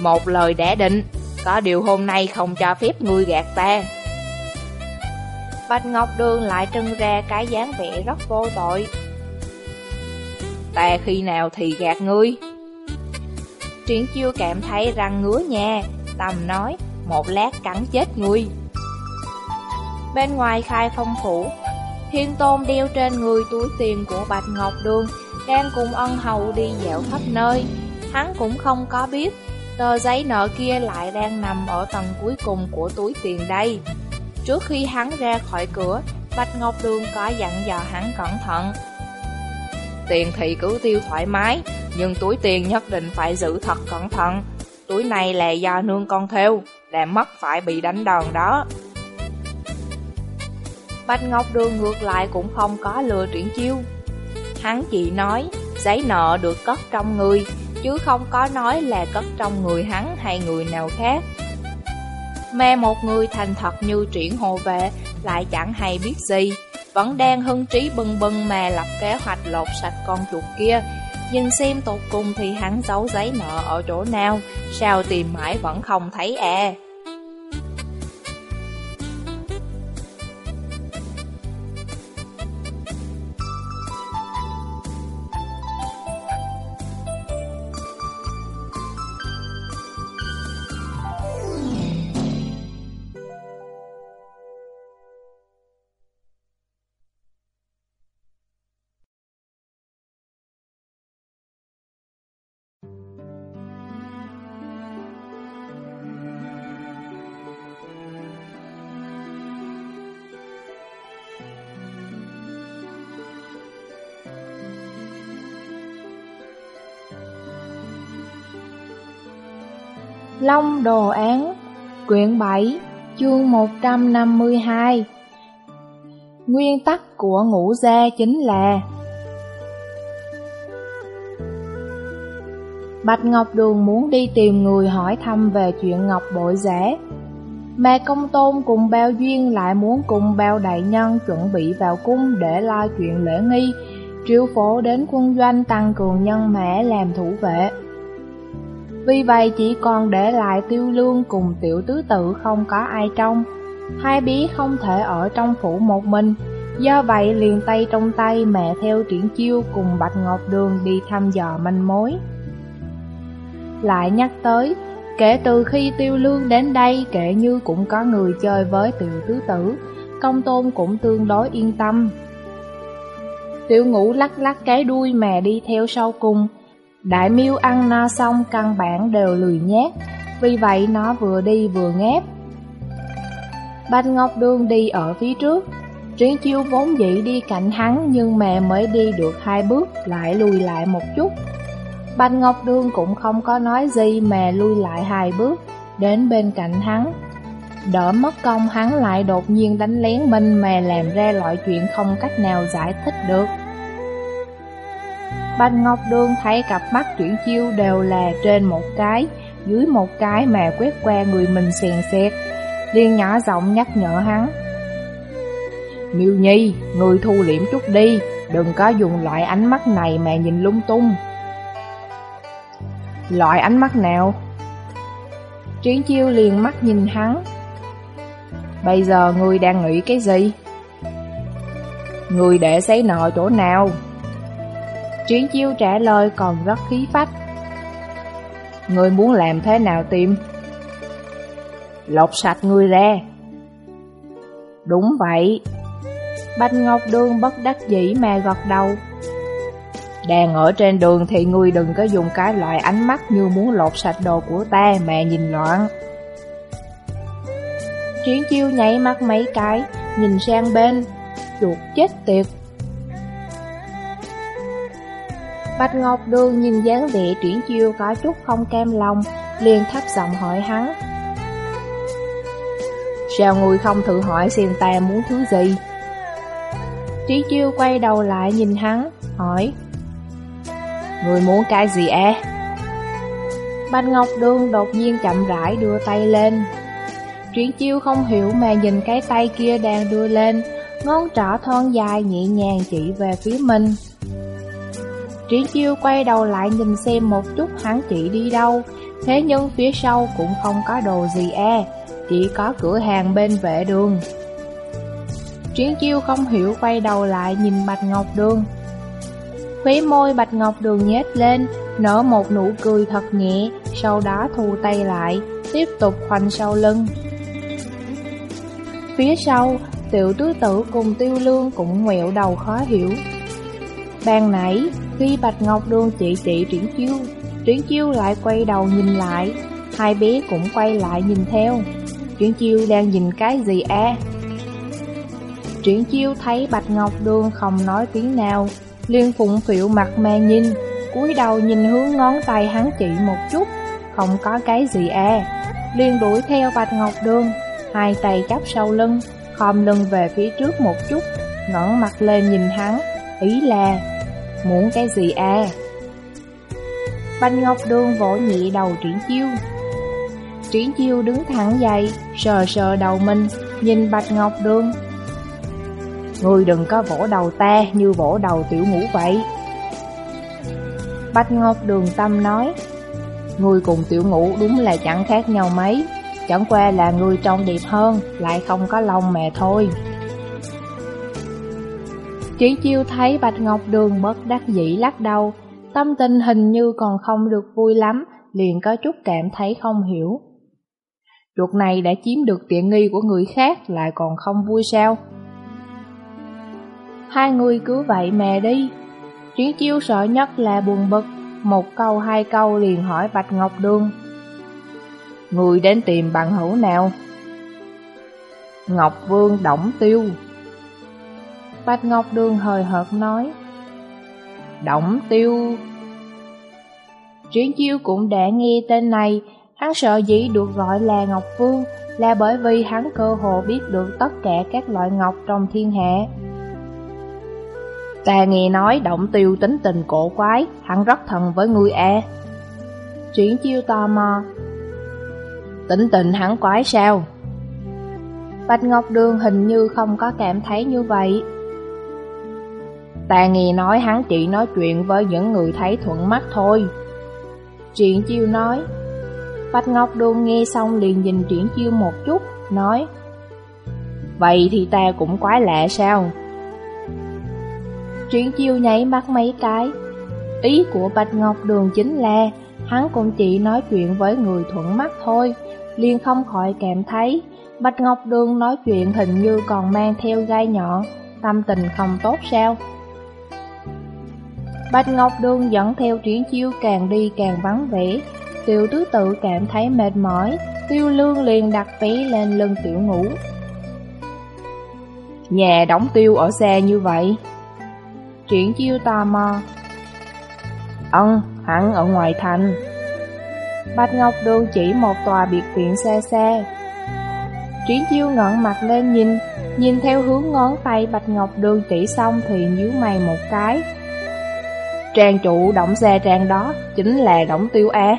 Một lời đã định, có điều hôm nay không cho phép ngươi gạt ta. Bạch Ngọc Đường lại trưng ra cái dáng vẻ rất vô tội. Ta khi nào thì gạt ngươi? Triển chiêu cảm thấy răng ngứa nha, tầm nói, một lát cắn chết ngươi. Bên ngoài khai phong phủ, Thiên Tôn đeo trên người túi tiền của Bạch Ngọc Đường, đang cùng ân hầu đi dạo khắp nơi. Hắn cũng không có biết, tờ giấy nợ kia lại đang nằm ở tầng cuối cùng của túi tiền đây. Trước khi hắn ra khỏi cửa, Bạch Ngọc Đường có dặn dò hắn cẩn thận. Tiền thì cứ tiêu thoải mái, nhưng túi tiền nhất định phải giữ thật cẩn thận. Túi này là do nương con theo, làm mất phải bị đánh đòn đó. Bạch Ngọc Đường ngược lại cũng không có lừa triển chiêu. Hắn chỉ nói, giấy nợ được cất trong người, chứ không có nói là cất trong người hắn hay người nào khác. Mà một người thành thật như triển hồ vệ lại chẳng hay biết gì, vẫn đang hưng trí bừng bừng mà lập kế hoạch lột sạch con chuột kia. Nhìn xem tột cùng thì hắn giấu giấy nợ ở chỗ nào, sao tìm mãi vẫn không thấy à. Long Đồ Án, Quyển 7 Chương 152 Nguyên tắc của ngũ gia chính là Bạch Ngọc Đường muốn đi tìm người hỏi thăm về chuyện Ngọc Bội Giả. Mẹ Công Tôn cùng Bao Duyên lại muốn cùng Bao Đại Nhân chuẩn bị vào cung để lo chuyện lễ nghi, Triệu phổ đến quân doanh tăng cường nhân mã làm thủ vệ vì vậy chỉ còn để lại tiêu lương cùng tiểu tứ tự không có ai trong Hai bí không thể ở trong phủ một mình. Do vậy liền tay trong tay mẹ theo triển chiêu cùng Bạch Ngọc Đường đi thăm dò manh mối. Lại nhắc tới, kể từ khi tiêu lương đến đây kể như cũng có người chơi với tiểu tứ tử Công tôn cũng tương đối yên tâm. Tiểu ngũ lắc lắc cái đuôi mẹ đi theo sau cùng. Đại miêu ăn no xong căn bản đều lười nhát, vì vậy nó vừa đi vừa ngáp. Bạch Ngọc Đường đi ở phía trước, Triển chiêu vốn dĩ đi cạnh hắn nhưng mẹ mới đi được hai bước lại lùi lại một chút. Bạch Ngọc Đường cũng không có nói gì mà lui lại hai bước, đến bên cạnh hắn. Đỡ mất công hắn lại đột nhiên đánh lén mình mà làm ra loại chuyện không cách nào giải thích được. Bành Ngọc Đường thấy cặp mắt chuyển chiêu đều là trên một cái, dưới một cái mà quét qua người mình xèn xẹt, liền nhỏ giọng nhắc nhở hắn. Miêu Nhi, người thu liễm chút đi, đừng có dùng loại ánh mắt này mà nhìn lung tung. Loại ánh mắt nào? Triển chiêu liền mắt nhìn hắn. Bây giờ người đang nghĩ cái gì? Người để giấy nợ chỗ nào? Triển chiêu trả lời còn rất khí phách. Ngươi muốn làm thế nào tìm? Lột sạch ngươi ra. Đúng vậy. Bạch Ngọc Đường bất đắc dĩ mà gật đầu. Đang ở trên đường thì ngươi đừng có dùng cái loại ánh mắt như muốn lột sạch đồ của ta mà nhìn loạn. Triển chiêu nhảy mắt mấy cái, nhìn sang bên Chuột chết tiệt. Bạch Ngọc Đường nhìn dáng vẻ chuyển chiêu có chút không cam lòng, liền thấp giọng hỏi hắn. Sao người không thử hỏi xem ta muốn thứ gì? Trí chiêu quay đầu lại nhìn hắn, hỏi. Người muốn cái gì à? Bạch Ngọc Đường đột nhiên chậm rãi đưa tay lên. Triển chiêu không hiểu mà nhìn cái tay kia đang đưa lên, ngón trỏ thon dài nhẹ nhàng chỉ về phía mình. Triển chiêu quay đầu lại nhìn xem một chút hắn chị đi đâu. Thế nhưng phía sau cũng không có đồ gì e Chỉ có cửa hàng bên vệ đường. Triển chiêu không hiểu quay đầu lại nhìn Bạch Ngọc Đường. Khóe môi Bạch Ngọc Đường nhếch lên Nở một nụ cười thật nhẹ Sau đó thu tay lại Tiếp tục khoanh sau lưng. Phía sau Tiểu tứ tử cùng tiêu lương cũng ngoẹo đầu khó hiểu. Ban nãy, khi Bạch Ngọc Đường chỉ chỉ Triển Chiêu Triển Chiêu lại quay đầu nhìn lại Hai bé cũng quay lại nhìn theo Triển Chiêu đang nhìn cái gì à? Triển Chiêu thấy Bạch Ngọc Đường không nói tiếng nào liền phụng phịu mặt mà nhìn cúi đầu nhìn hướng ngón tay hắn chỉ một chút Không có cái gì à liền đuổi theo Bạch Ngọc Đường Hai tay chắp sau lưng khom lưng về phía trước một chút, ngẩng mặt lên nhìn hắn, ý là, muốn cái gì e? à? Bạch Ngọc Đường vỗ nhị đầu triển chiêu. Triển chiêu đứng thẳng dậy, sờ sờ đầu mình, nhìn Bạch Ngọc Đường. Ngươi đừng có vỗ đầu ta như vỗ đầu tiểu ngũ vậy. Bạch Ngọc Đường Tâm nói, Ngươi cùng tiểu ngũ đúng là chẳng khác nhau mấy, Chẳng qua là người trông đẹp hơn Lại không có lòng mẹ thôi chỉ chiêu thấy Bạch Ngọc Đường bất đắc dĩ lắc đầu, Tâm tình hình như còn không được vui lắm, Liền có chút cảm thấy không hiểu. Chuột này đã chiếm được tiện nghi của người khác Lại còn không vui sao? Hai người cứ vậy mẹ đi. Triển chiêu sợ nhất là buồn bực, Một câu hai câu liền hỏi Bạch Ngọc Đường. Người đến tìm bằng hữu nào? Ngọc Vương Đổng Tiêu. Bạch Ngọc Đường hời hợt nói. Động Tiêu. Triển chiêu cũng đã nghe tên này. Hắn sợ dĩ được gọi là Ngọc Vương Là bởi vì hắn cơ hồ biết được tất cả các loại ngọc trong thiên hạ. Ta nghe nói Động Tiêu tính tình cổ quái, Hắn rất thần với người à. Triển chiêu tò mò. Tính tình hắn quái sao? Bạch Ngọc Đường hình như không có cảm thấy như vậy. Ta nghe nói hắn chỉ nói chuyện với những người thấy thuận mắt thôi. Triển chiêu nói. Bạch Ngọc Đường nghe xong liền nhìn triển chiêu một chút, nói. Vậy thì ta cũng quái lạ sao? Triển chiêu nháy mắt mấy cái. Ý của Bạch Ngọc Đường chính là hắn cũng chỉ nói chuyện với người thuận mắt thôi liền không khỏi cảm thấy Bạch Ngọc Đường nói chuyện hình như còn mang theo gai nhọn, tâm tình không tốt sao? Bạch Ngọc Đường dẫn theo triển chiêu càng đi càng vắng vẻ, tiểu tứ tự cảm thấy mệt mỏi, tiêu lương liền đặt vé lên lưng tiểu ngủ. Nhà đóng tiêu ở xe như vậy. Triển chiêu tò mò. Ân, hẳn ở ngoài thành. Bạch Ngọc Đường chỉ một tòa biệt viện xa xa. Triển chiêu ngẩng mặt lên nhìn, nhìn theo hướng ngón tay Bạch Ngọc Đường chỉ xong thì nhíu mày một cái. Trang chủ động xe trang đó chính là Đổng tiêu A.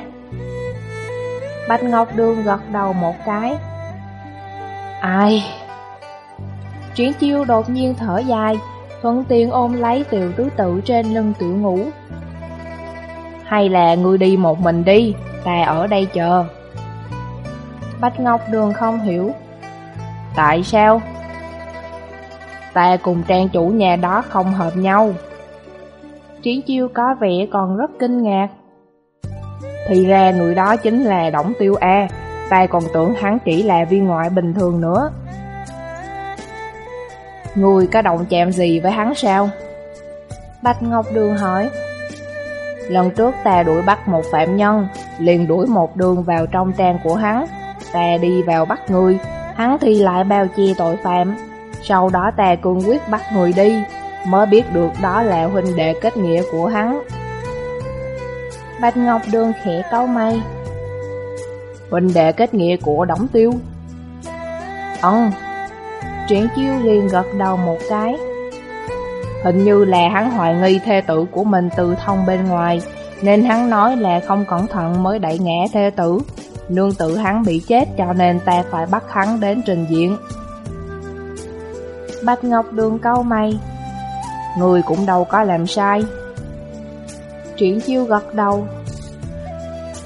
Bạch Ngọc Đường gật đầu một cái. Ai? Triển chiêu đột nhiên thở dài, thuận tiện ôm lấy tiểu tứ tự trên lưng tiểu ngủ. Hay là ngươi đi một mình đi, ta ở đây chờ. Bạch Ngọc Đường không hiểu. Tại sao? Ta cùng trang chủ nhà đó không hợp nhau. Triển chiêu có vẻ còn rất kinh ngạc. Thì ra người đó chính là Đổng Tiêu A, ta còn tưởng hắn chỉ là viên ngoại bình thường nữa. Người có động chạm gì với hắn sao? Bạch Ngọc Đường hỏi. Lần trước ta đuổi bắt một phạm nhân, liền đuổi một đường vào trong trang của hắn. Ta đi vào bắt người, hắn thì lại bao che tội phạm. Sau đó ta cương quyết bắt người đi, mới biết được đó là huynh đệ kết nghĩa của hắn. Bạch Ngọc Đường khẽ câu mây. Huynh đệ kết nghĩa của Đổng Tiêu. Ừm. Triển chiêu liền gật đầu một cái. Hình như là hắn hoài nghi thê tử của mình từ thông bên ngoài, nên hắn nói là không cẩn thận mới đẩy ngã thê tử. Nương tự hắn bị chết cho nên ta phải bắt hắn đến trình diện. Bạch Ngọc Đường câu mày Người cũng đâu có làm sai. Triển chiêu gật đầu.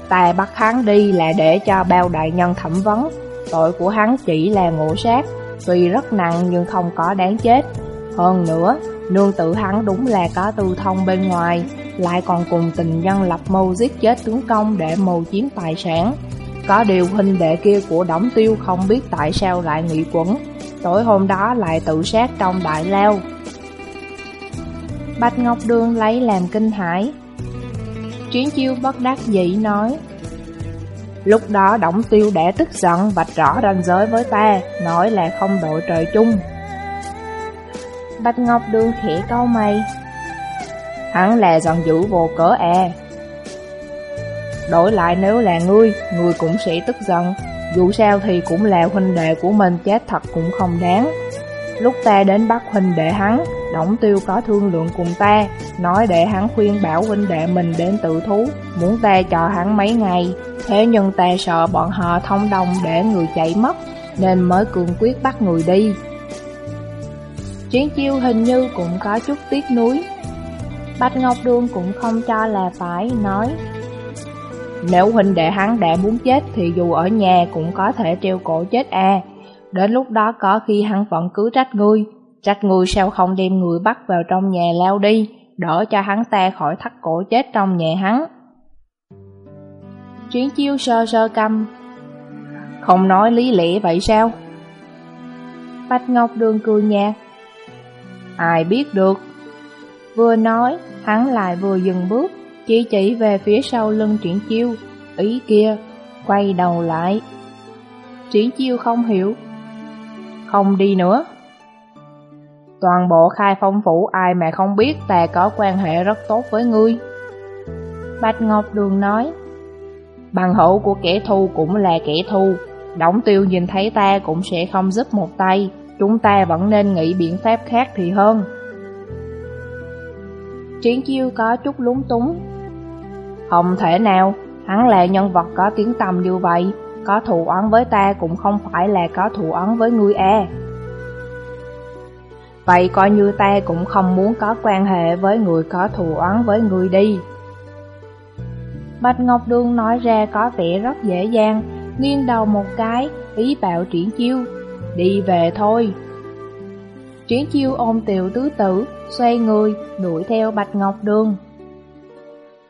Ta bắt hắn đi là để cho bao đại nhân thẩm vấn. Tội của hắn chỉ là ngộ sát Tuy rất nặng nhưng không có đáng chết. Hơn nữa, nương tự hắn đúng là có tư thông bên ngoài lại còn cùng tình nhân lập mưu giết chết tướng công để mưu chiếm tài sản. Có điều huynh đệ kia của Đổng Tiêu không biết tại sao lại nghị quẩn, tối hôm đó lại tự sát trong đại lao. Bạch Ngọc Đường lấy làm kinh hãi. Chuyến chiêu bất đắc dĩ nói, Lúc đó Đổng Tiêu đã tức giận vạch rõ ranh giới với ta, nói là không đội trời chung. Bạch Ngọc Đường khẽ câu mày. Hắn là giận dữ vô cớ à. Đổi lại nếu là ngươi, ngươi cũng sẽ tức giận. Dù sao thì cũng là huynh đệ của mình chết thật cũng không đáng. Lúc ta đến bắt huynh đệ hắn, Đổng Tiêu có thương lượng cùng ta, nói để hắn khuyên bảo huynh đệ mình đến tự thú, muốn ta cho hắn mấy ngày. Thế nhưng ta sợ bọn họ thông đồng để người chạy mất, nên mới cường quyết bắt người đi. Chiến chiêu hình như cũng có chút tiếc nuối. Bạch Ngọc đương cũng không cho là phải, nói Nếu huynh đệ hắn đã muốn chết thì dù ở nhà cũng có thể treo cổ chết à. Đến lúc đó có khi hắn vẫn cứ trách ngươi, trách ngươi sao không đem người bắt vào trong nhà lao đi, đỡ cho hắn ta khỏi thắt cổ chết trong nhà hắn. Chuyến chiêu sơ sơ căm Không nói lý lẽ vậy sao? Bạch Ngọc Đường cười nhạt. Ai biết được. Vừa nói, hắn lại vừa dừng bước Chỉ chỉ về phía sau lưng chuyển chiêu. Ý kia, quay đầu lại. Triển chiêu không hiểu. Không đi nữa. Toàn bộ khai phong phủ ai mà không biết ta có quan hệ rất tốt với ngươi. Bạch Ngọc Đường nói, Bằng hữu của kẻ thù cũng là kẻ thù, Đổng tiêu nhìn thấy ta cũng sẽ không giúp một tay, Chúng ta vẫn nên nghĩ biện pháp khác thì hơn. Triển chiêu có chút lúng túng, Không thể nào, Hắn là nhân vật có tiếng tầm như vậy, Có thù oán với ta cũng không phải là có thù oán với ngươi e Vậy coi như ta cũng không muốn có quan hệ với người có thù oán với ngươi đi Bạch Ngọc Đường nói ra có vẻ rất dễ dàng, nghiêng đầu một cái, ý bảo triển chiêu, đi về thôi. Triển chiêu ôm tiểu tứ tử, xoay người, đuổi theo Bạch Ngọc Đường.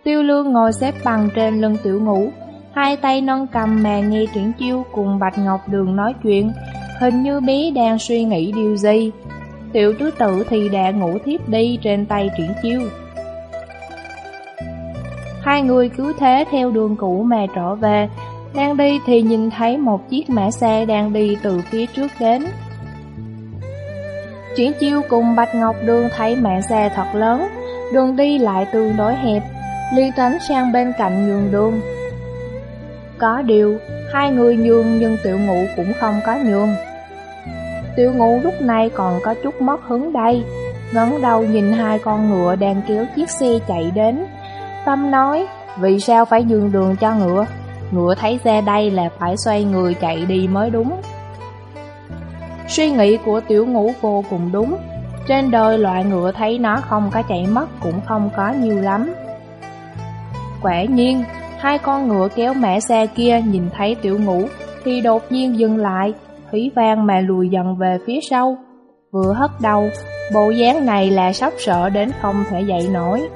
Tiêu lương ngồi xếp bằng trên lưng tiểu ngủ, hai tay nâng cầm mà nghe triển chiêu cùng Bạch Ngọc Đường nói chuyện, hình như bé đang suy nghĩ điều gì. Tiểu tứ tử thì đã ngủ thiếp đi trên tay triển chiêu. Hai người cứ thế theo đường cũ mà trở về. Đang đi thì nhìn thấy một chiếc mã xe đang đi từ phía trước đến. Triển chiêu cùng Bạch Ngọc Đường thấy mã xe thật lớn Đường đi lại tương đối hẹp Liên tránh sang bên cạnh nhường đường. Có điều, hai người nhường nhưng tiểu Ngụ cũng không có nhường. Tiểu ngũ lúc này còn có chút mất hứng đây ngẩng đầu nhìn hai con ngựa đang kéo chiếc xe chạy đến Tâm nói, vì sao phải nhường đường cho ngựa? Ngựa thấy xe đây là phải xoay người chạy đi mới đúng. Suy nghĩ của tiểu ngũ vô cùng đúng. Trên đời loại ngựa thấy nó không có chạy mất cũng không có nhiều lắm. Quả nhiên, hai con ngựa kéo mẹ xe kia nhìn thấy tiểu ngũ thì đột nhiên dừng lại, thủy vang mà lùi dần về phía sau. Vừa hất đầu, bộ dáng này là sốc sợ đến không thể dậy nổi.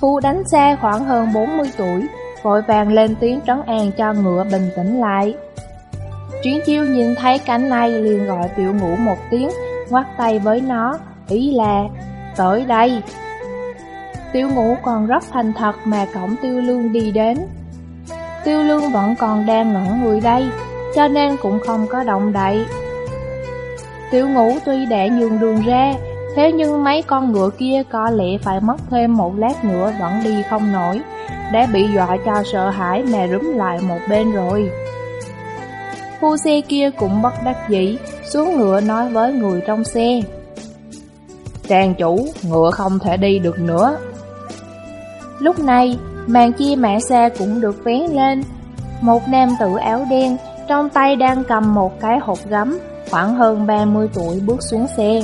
Phu đánh xe khoảng hơn 40 tuổi, vội vàng lên tiếng trấn an cho ngựa bình tĩnh lại. Triển chiêu nhìn thấy cảnh này liền gọi tiểu ngũ một tiếng, ngoắt tay với nó, ý là, tới đây. Tiểu ngũ còn rất thành thật mà cổng tiêu lương đi đến. Tiêu lương vẫn còn đang ngẩn người đây, cho nên cũng không có động đậy. Tiểu ngũ tuy đã nhường đường ra, Thế nhưng mấy con ngựa kia có lẽ phải mất thêm một lát nữa vẫn đi không nổi, đã bị dọa cho sợ hãi mà rúm lại một bên rồi. Phu xe kia cũng bất đắc dĩ, xuống ngựa nói với người trong xe. Trang chủ, ngựa không thể đi được nữa. Lúc này, màn chia mẹ xe cũng được vén lên. Một nam tử áo đen, trong tay đang cầm một cái hộp gấm, khoảng hơn 30 tuổi bước xuống xe.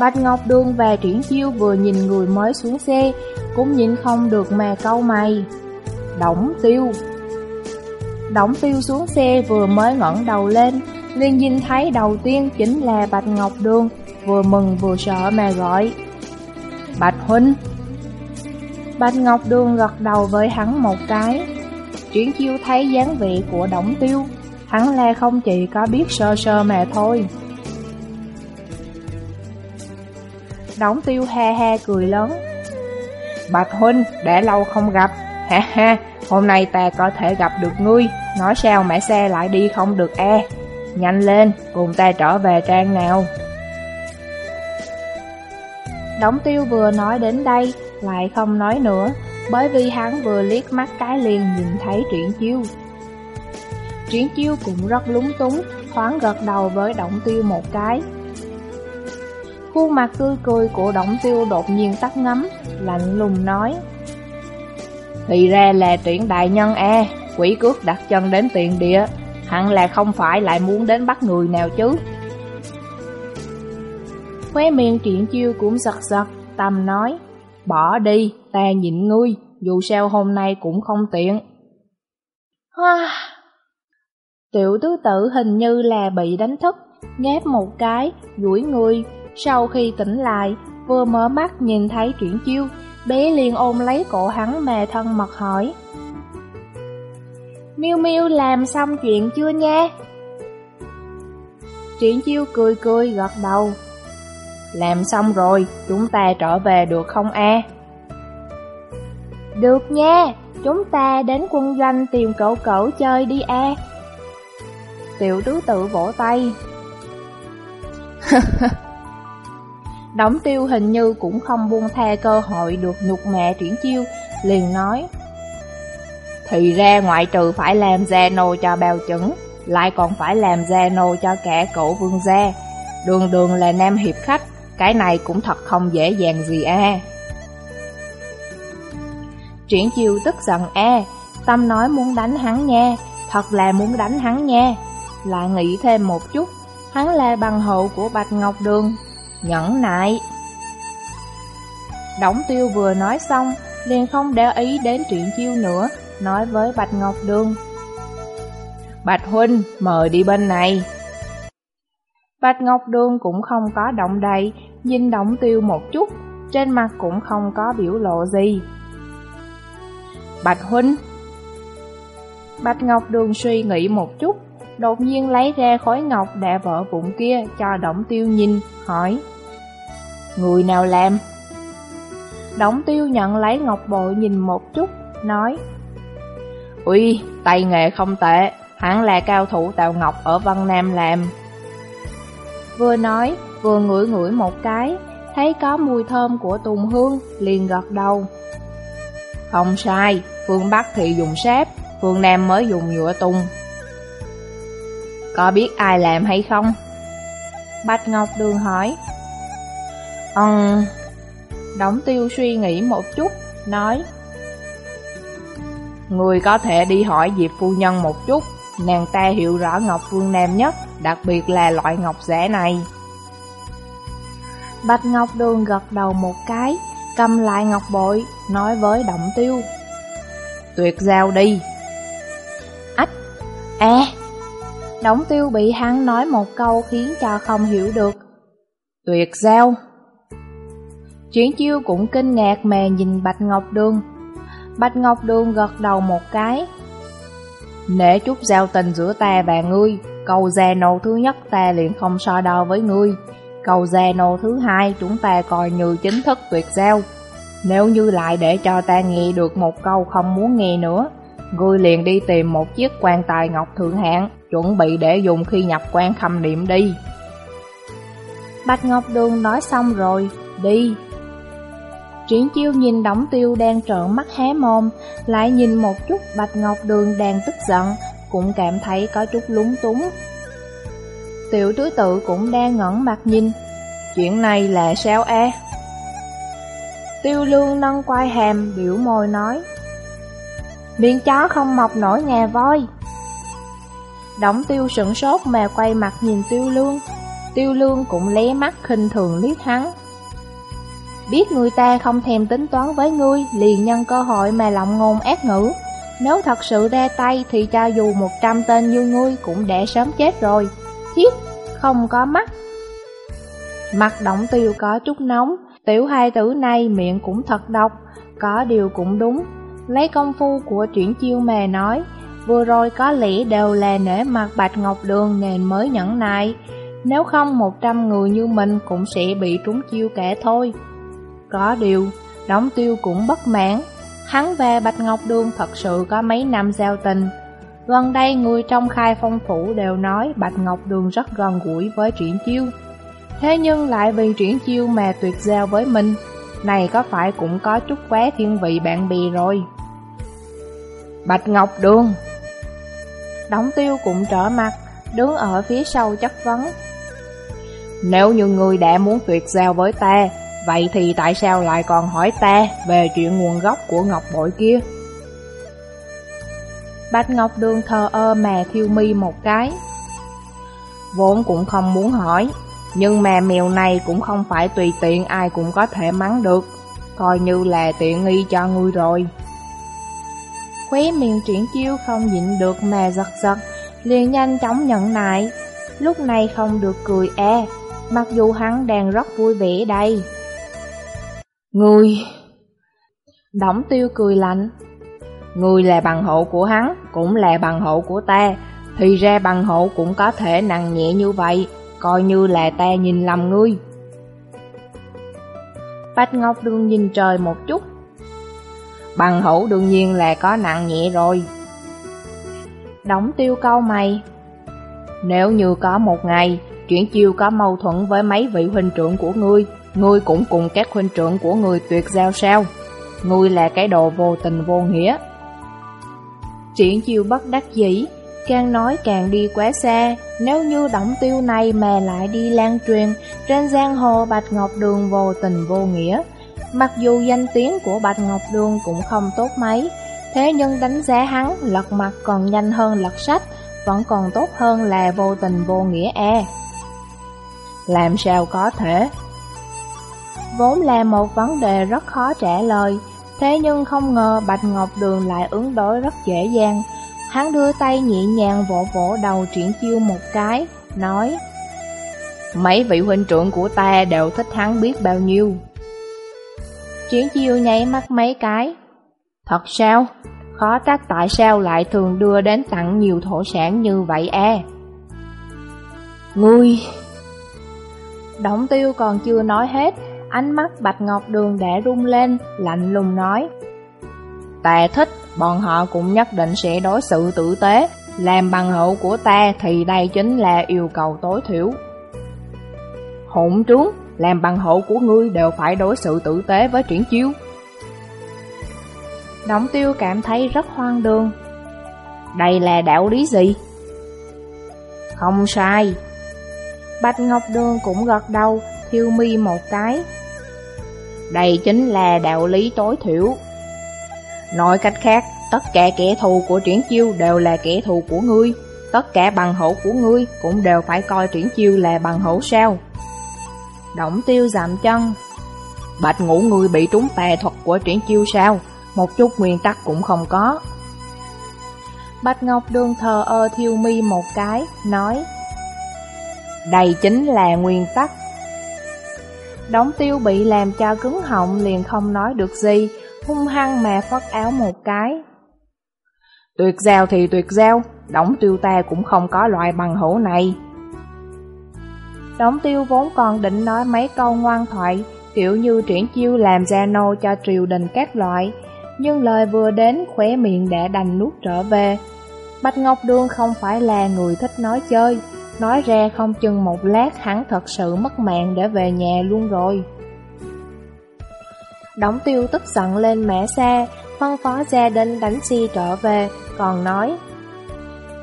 Bạch Ngọc Đường và Triển Chiêu vừa nhìn người mới xuống xe, cũng nhìn không được mà câu mày. Đổng tiêu Đổng tiêu xuống xe vừa mới ngẩng đầu lên, liền nhìn thấy đầu tiên chính là Bạch Ngọc Đường, vừa mừng vừa sợ mà gọi. Bạch Huynh Bạch Ngọc Đường gật đầu với hắn một cái. Triển chiêu thấy dáng vị của Đổng Tiêu, hắn là không chỉ có biết sơ sơ mà thôi. Đổng Tiêu ha ha cười lớn. Bạch Huynh, đã lâu không gặp, ha ha, hôm nay ta có thể gặp được ngươi, nói sao mẹ xe lại đi không được e. Nhanh lên, cùng ta trở về trang nào. Đổng Tiêu vừa nói đến đây, lại không nói nữa, bởi vì hắn vừa liếc mắt cái liền nhìn thấy Triển Chiêu. Triển Chiêu cũng rất lúng túng, thoáng gật đầu với Động Tiêu một cái. Khuôn mặt tươi cười của Động Tiêu đột nhiên tắt ngấm, lạnh lùng nói. Thì ra là triển đại nhân e, quỷ cước đặt chân đến tiền địa, hẳn là không phải lại muốn đến bắt người nào chứ. Khóe miệng triển chiêu cũng giật giật, tâm nói. Bỏ đi, ta nhịn ngươi, dù sao hôm nay cũng không tiện. Hoa! Tiểu tứ tử hình như là bị đánh thức, ngáp một cái, duỗi người. Sau khi tỉnh lại, vừa mở mắt nhìn thấy chuyển chiêu, bé liền ôm lấy cổ hắn mà thân mật hỏi. Miu Miu làm xong chuyện chưa nha? Triển chiêu cười cười gật đầu, làm xong rồi, chúng ta trở về được không e? Được nha, chúng ta đến quân doanh tìm cậu cậu chơi đi e. Tiểu tứ tự vỗ tay. (laughs) Đóng tiêu hình như cũng không buông tha cơ hội được nhục mẹ triển chiêu, liền nói. Thì ra ngoại trừ phải làm gia nô cho bào chứng, lại còn phải làm gia nô cho kẻ cổ vương gia. Đường đường là nam hiệp khách, cái này cũng thật không dễ dàng gì a. Triển chiêu tức giận e, Tâm nói muốn đánh hắn nha, thật là muốn đánh hắn nha. Lại nghĩ thêm một chút, hắn là bằng hậu của Bạch Ngọc Đường, nhẫn nại. Đổng tiêu vừa nói xong, liền không để ý đến triển chiêu nữa, nói với Bạch Ngọc Đường. Bạch Huynh, mời đi bên này. Bạch Ngọc Đường cũng không có động đậy, nhìn động tiêu một chút, trên mặt cũng không có biểu lộ gì. Bạch Huynh Bạch Ngọc Đường suy nghĩ một chút, đột nhiên lấy ra khối ngọc đã vỡ vụn kia cho Động Tiêu nhìn, hỏi Người nào làm? Động Tiêu nhận lấy ngọc bội nhìn một chút, nói uy, tay nghề không tệ, hẳn là cao thủ tạo ngọc ở Văn Nam làm. Vừa nói, vừa ngửi ngửi một cái, thấy có mùi thơm của tùng hương, liền gật đầu. Không sai, phương Bắc thì dùng sáp, phương Nam mới dùng nhựa tùng. Có biết ai làm hay không? Bạch Ngọc Đường hỏi. Ừm... Đóng tiêu suy nghĩ một chút, nói. Người có thể đi hỏi Diệp Phu Nhân một chút, nàng ta hiểu rõ Ngọc Phương Nam nhất, đặc biệt là loại ngọc rẻ này. Bạch Ngọc Đường gật đầu một cái, cầm lại ngọc bội, nói với Động Tiêu. Tuyệt giao đi. Ách, à, Động Tiêu bị hắn nói một câu khiến cho không hiểu được. Tuyệt giao. Chuyển chiêu cũng kinh ngạc mà nhìn Bạch Ngọc Đường. Bạch Ngọc Đường gật đầu một cái. Nể chút giao tình giữa ta và ngươi, câu gia nô thứ nhất ta liền không so đo với ngươi. Câu gia nô thứ hai chúng ta coi như chính thức tuyệt giao. Nếu như lại để cho ta nghe được một câu không muốn nghe nữa, ngươi liền đi tìm một chiếc quan tài ngọc thượng hạng, chuẩn bị để dùng khi nhập quan khâm niệm đi. Bạch Ngọc Đường nói xong rồi, đi. Triển chiêu nhìn đóng tiêu đang trợn mắt hé mồm, lại nhìn một chút Bạch Ngọc Đường đang tức giận, cũng cảm thấy có chút lúng túng. Tiểu tứ tự cũng đang ngẩn mặt nhìn, chuyện này là sao e? Tiêu lương nâng quai hàm, biểu môi nói. Miệng chó không mọc nổi ngà voi. Đổng tiêu sững sốt mà quay mặt nhìn tiêu lương. Tiêu lương cũng lé mắt khinh thường liếc hắn. Biết người ta không thèm tính toán với ngươi, liền nhân cơ hội mà lọng ngôn ác ngữ. Nếu thật sự ra tay thì cho dù một trăm tên như ngươi cũng đã sớm chết rồi. Thiết, không có mắt. Mặt động tiêu có chút nóng, tiểu hai tử này miệng cũng thật độc, có điều cũng đúng. Lấy công phu của chuyển chiêu mè nói, vừa rồi có lẽ đều là nể mặt Bạch Ngọc Đường nên mới nhẫn nại. Nếu không một trăm người như mình cũng sẽ bị trúng chiêu kẻ thôi. Có điều, đóng tiêu cũng bất mãn. Hắn về Bạch Ngọc Đường thật sự có mấy năm giao tình. Gần đây người trong khai phong phủ đều nói Bạch Ngọc Đường rất gần gũi với triển chiêu. Thế nhưng lại vì triển chiêu mà tuyệt giao với mình. Này có phải cũng có chút quá thiên vị bạn bè rồi. Bạch Ngọc Đường Đóng tiêu cũng trở mặt, đứng ở phía sau chất vấn. Nếu như người đã muốn tuyệt giao với ta, vậy thì tại sao lại còn hỏi ta về chuyện nguồn gốc của ngọc bội kia? Bạch Ngọc Đường thờ ơ mà thiêu mi một cái. Vốn cũng không muốn hỏi, nhưng mà mèo này cũng không phải tùy tiện ai cũng có thể mắng được, coi như là tiện nghi cho ngươi rồi. Khóe miệng triển chiêu không nhịn được mà giật giật, liền nhanh chóng nhận nại. Lúc này không được cười e, mặc dù hắn đang rất vui vẻ đây. Ngươi... Đổng tiêu cười lạnh. Ngươi là bằng hộ của hắn, cũng là bằng hộ của ta. Thì ra bằng hộ cũng có thể nặng nhẹ như vậy, coi như là ta nhìn lầm ngươi. Bạch Ngọc đương nhìn trời một chút. Bằng hữu đương nhiên là có nặng nhẹ rồi. Đóng tiêu câu mày. Nếu như có một ngày, chuyển chiêu có mâu thuẫn với mấy vị huynh trưởng của ngươi, ngươi cũng cùng các huynh trưởng của ngươi tuyệt giao sao? Ngươi là cái đồ vô tình vô nghĩa. Triển chiêu bất đắc dĩ, càng nói càng đi quá xa, nếu như động tiêu này mà lại đi lan truyền trên giang hồ Bạch Ngọc Đường vô tình vô nghĩa. Mặc dù danh tiếng của Bạch Ngọc Đường cũng không tốt mấy, thế nhưng đánh giá hắn lật mặt còn nhanh hơn lật sách, vẫn còn tốt hơn là vô tình vô nghĩa e. Làm sao có thể? Vốn là một vấn đề rất khó trả lời, thế nhưng không ngờ Bạch Ngọc Đường lại ứng đối rất dễ dàng. Hắn đưa tay nhẹ nhàng vỗ vỗ đầu triển chiêu một cái, nói Mấy vị huynh trưởng của ta đều thích hắn biết bao nhiêu. Triển chiêu nháy mắt mấy cái. Thật sao? Khó trách tại sao lại thường đưa đến tặng nhiều thổ sản như vậy e. Ngươi... Động tiêu còn chưa nói hết, ánh mắt Bạch Ngọc Đường đã rung lên, lạnh lùng nói. Ta thích, bọn họ cũng nhất định sẽ đối xử tử tế, làm bằng hữu của ta thì đây chính là yêu cầu tối thiểu. Hỗn trướng, làm bằng hữu của ngươi đều phải đối xử tử tế với triển chiếu. Đổng tiêu cảm thấy rất hoang đường. Đây là đạo lý gì? Không sai, Bạch Ngọc Đường cũng gật đầu, thiêu mi một cái. Đây chính là đạo lý tối thiểu. Nói cách khác, tất cả kẻ thù của triển chiêu đều là kẻ thù của ngươi. Tất cả bằng hữu của ngươi cũng đều phải coi triển chiêu là bằng hữu sao. Động tiêu giảm chân. Bạch ngũ ngươi bị trúng tà thuật của triển chiêu sao? Một chút nguyên tắc cũng không có. Bạch Ngọc Đường thờ ơ thiêu mi một cái, nói đây chính là nguyên tắc. Đống tiêu bị làm cho cứng họng liền không nói được gì, hung hăng mà phất áo một cái. Tuyệt giao thì tuyệt giao, đống tiêu ta cũng không có loại bằng hữu này. Đống tiêu vốn còn định nói mấy câu ngoan thoại, kiểu như triển chiêu làm gia nô cho triều đình các loại, nhưng lời vừa đến khóe miệng đã đành nuốt trở về. Bạch Ngọc Đường không phải là người thích nói chơi, Nói ra không chừng một lát hắn thật sự mất mạng để về nhà luôn rồi. Đóng tiêu tức giận lên mẹ xe, phân phó gia đình đánh xe trở về, còn nói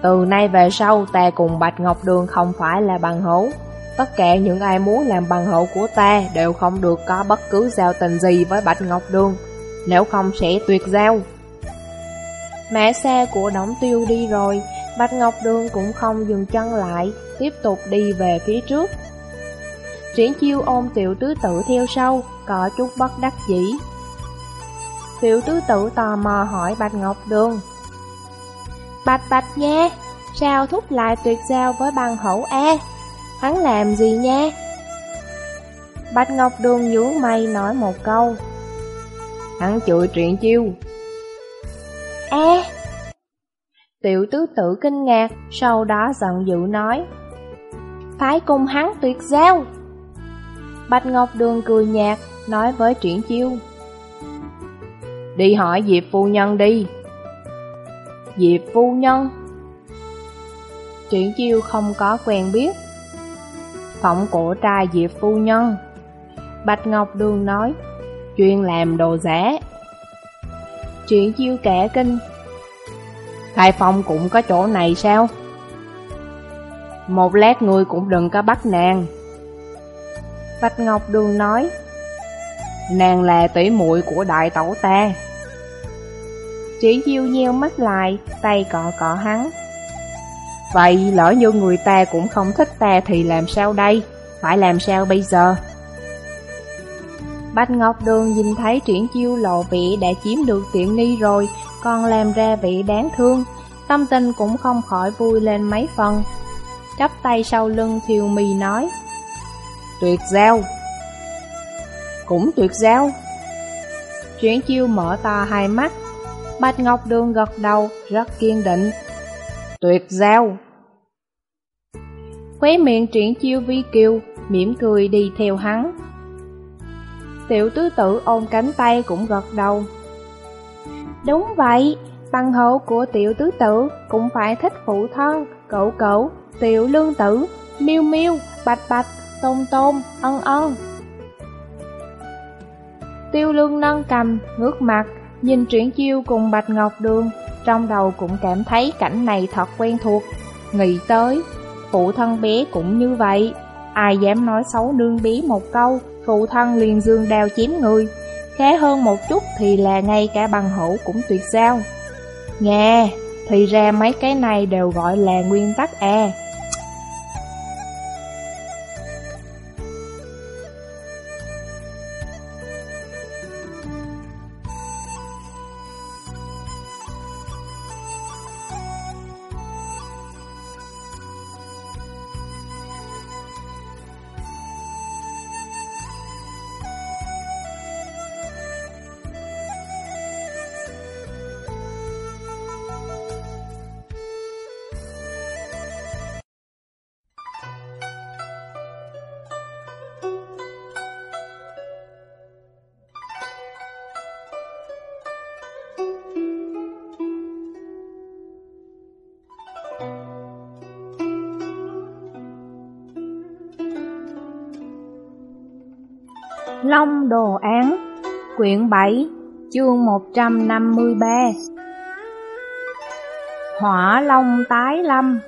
Từ nay về sau ta cùng Bạch Ngọc Đường không phải là bằng hữu Tất cả những ai muốn làm bằng hữu của ta đều không được có bất cứ giao tình gì với Bạch Ngọc Đường Nếu không sẽ tuyệt giao Mẹ xe của Đổng Tiêu đi rồi Bạch Ngọc Đường cũng không dừng chân lại, tiếp tục đi về phía trước. Triển chiêu ôm tiểu tứ tử theo sau, có chút bất đắc dĩ. Tiểu tứ tử tò mò hỏi Bạch Ngọc Đường. Bạch Bạch nha, sao thúc lại tuyệt giao với bằng hậu A? Hắn làm gì nha? Bạch Ngọc Đường nhướng mày nói một câu. Hắn chửi triển chiêu. E Tiểu tứ tử kinh ngạc, sau đó giận dữ nói phái cùng hắn tuyệt giao. Bạch Ngọc Đường cười nhạt, nói với Triển Chiêu Đi hỏi Diệp phu nhân đi. Diệp phu nhân? Triển Chiêu không có quen biết. Phỏng cổ trai Diệp phu nhân. Bạch Ngọc Đường nói Chuyên làm đồ giả. Triển Chiêu kẻ kinh Khai Phong cũng có chỗ này sao? Một lát ngươi cũng đừng có bắt nàng. Bạch Ngọc Đường nói, Nàng là tỷ muội của đại tẩu ta. Chỉ diêu nheo mắt lại, Tay cọ cọ hắn. Vậy lỡ như người ta cũng không thích ta Thì làm sao đây? Phải làm sao bây giờ? Bạch Ngọc Đường nhìn thấy triển chiêu lộ vị đã chiếm được tiện nghi rồi còn làm ra vị đáng thương. Tâm tình cũng không khỏi vui lên mấy phần. Chắp tay sau lưng thiều mì nói Tuyệt giao. Cũng tuyệt giao. Chuyển chiêu mở to hai mắt. Bạch Ngọc Đường gật đầu Rất kiên định. Tuyệt giao. Khóe miệng triển chiêu vi kiều mỉm cười đi theo hắn. Tiểu tứ tử ôm cánh tay cũng gật đầu Đúng vậy bằng hữu của tiểu tứ tử Cũng phải thích phụ thân Cậu cậu, tiểu lương tử Miêu miêu, bạch bạch Tôn tôn, ân ân. Tiêu lương nâng cầm, ngước mặt Nhìn chuyển Chiêu cùng Bạch Ngọc Đường Trong đầu cũng cảm thấy cảnh này thật quen thuộc. Nghĩ tới Phụ thân bé cũng như vậy Ai dám nói xấu nương bé một câu Phụ thân liền dương đao chém người. Khá hơn một chút thì là ngay cả bằng hữu cũng tuyệt giao. Nghe, thì ra mấy cái này đều gọi là nguyên tắc à Long Đồ Án, Quyển 7 Chương 153 Hỏa Long Tái Lâm.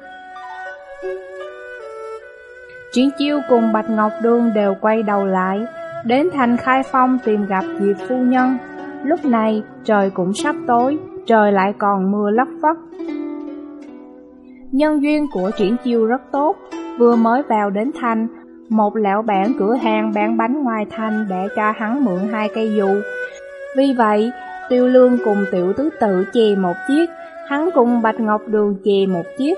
Triển Chiêu cùng Bạch Ngọc Đường đều quay đầu lại, Đến thành khai phong tìm gặp Diệp Phu Nhân. Lúc này, trời cũng sắp tối, Trời lại còn mưa lất phất. Nhân duyên của Triển Chiêu rất tốt, Vừa mới vào đến thành một lão bản cửa hàng bán bánh ngoài thành để cho hắn mượn hai cây dù. Vì vậy, Tiêu Lương cùng Tiểu Tứ Tự chè một chiếc, hắn cùng Bạch Ngọc Đường chè một chiếc.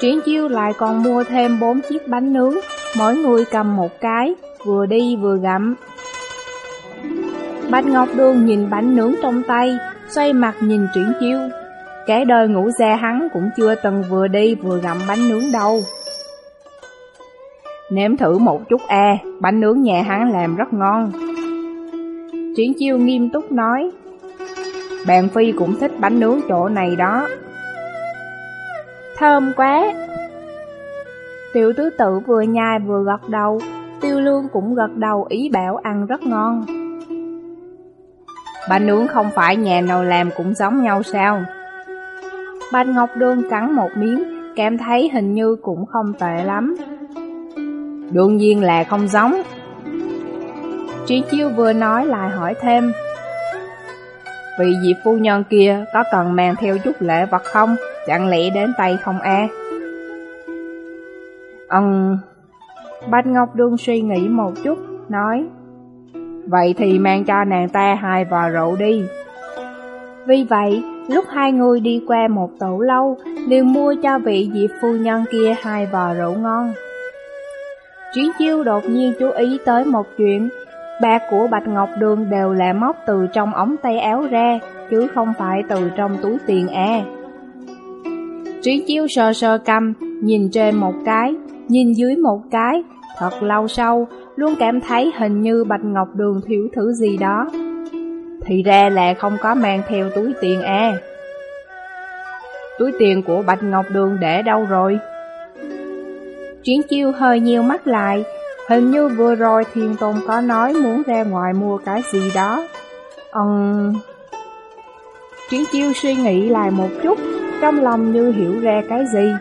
Triển chiêu lại còn mua thêm bốn chiếc bánh nướng, mỗi người cầm một cái, vừa đi vừa gặm. Bạch Ngọc Đường nhìn bánh nướng trong tay, xoay mặt nhìn triển chiêu. Cái đời ngủ xe hắn cũng chưa từng vừa đi vừa gặm bánh nướng đâu. Nếm thử một chút e, bánh nướng nhà hắn làm rất ngon. Triển chiêu nghiêm túc nói, Bạn Phi cũng thích bánh nướng chỗ này đó. Thơm quá! Tiểu tứ tự vừa nhai vừa gật đầu, tiêu lương cũng gật đầu ý bảo ăn rất ngon. Bánh nướng không phải nhà nào làm cũng giống nhau sao? Bạch Ngọc Đương cắn một miếng, cảm thấy hình như cũng không tệ lắm. Đương nhiên là không giống Trí chiêu vừa nói lại hỏi thêm Vị diệp phu nhân kia có cần mang theo chút lễ vật không? Chẳng lẽ đến tay không e? Ừm Bạch Ngọc Đương suy nghĩ một chút, Nói, Vậy thì mang cho nàng ta hai vò rượu đi Vì vậy, Lúc hai người đi qua một tủ lâu, liền mua cho vị diệp phu nhân kia hai vò rượu ngon Trí Chiêu đột nhiên chú ý tới một chuyện Bạc của Bạch Ngọc Đường đều là móc từ trong ống tay áo ra chứ không phải từ trong túi tiền à. Triển chiêu sờ sờ cầm, nhìn trên một cái, nhìn dưới một cái, thật lâu sau, luôn cảm thấy hình như Bạch Ngọc Đường thiếu thứ gì đó. Thì ra là không có mang theo túi tiền à. Túi tiền của Bạch Ngọc Đường để đâu rồi? Triển chiêu hơi nhiều mắt lại, hình như vừa rồi Thiên Tôn có nói muốn ra ngoài mua cái gì đó. Ừm... Triển chiêu suy nghĩ lại một chút, trong lòng như hiểu ra cái gì.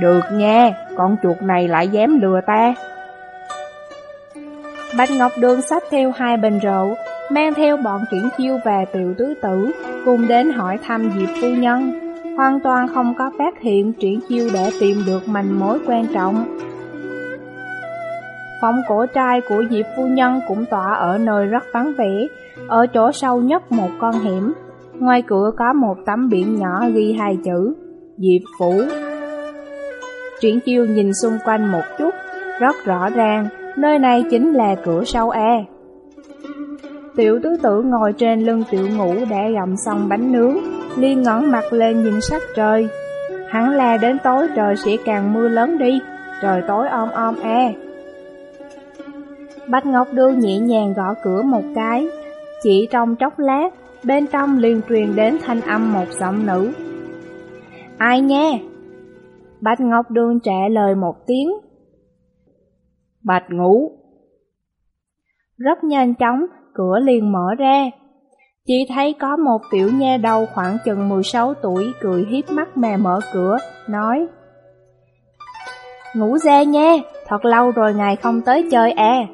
Được nha, con chuột này lại dám lừa ta. Bạch Ngọc Đường sách theo hai bình rượu, mang theo bọn triển chiêu và tiểu tứ tử, cùng đến hỏi thăm Diệp Phu Nhân. Hoàn toàn không có phát hiện triển chiêu để tìm được manh mối quan trọng. Phòng cổ trai của Diệp Phu Nhân cũng tỏa ở nơi rất vắng vẻ, ở chỗ sâu nhất một con hẻm. Ngoài cửa có một tấm biển nhỏ ghi hai chữ, Diệp Phủ. Triển chiêu nhìn xung quanh một chút, rất rõ ràng, nơi này chính là cửa sau E. Tiểu tứ tử ngồi trên lưng tiểu ngủ đã gặm xong bánh nướng, liên ngẩng mặt lên nhìn sắc trời. hẳn là đến tối trời sẽ càng mưa lớn đi, trời tối om om e. Bạch Ngọc Đưa nhẹ nhàng gõ cửa một cái, chỉ trong chốc lát, bên trong liền truyền đến thanh âm một giọng nữ. Ai nghe? Bạch Ngọc đương trả lời một tiếng. Bạch ngủ. Rất nhanh chóng, cửa liền mở ra. Chỉ thấy có một tiểu nha đầu khoảng chừng 16 tuổi cười hiếp mắt mà mở cửa, nói Ngủ dê nha, thật lâu rồi ngài không tới chơi à.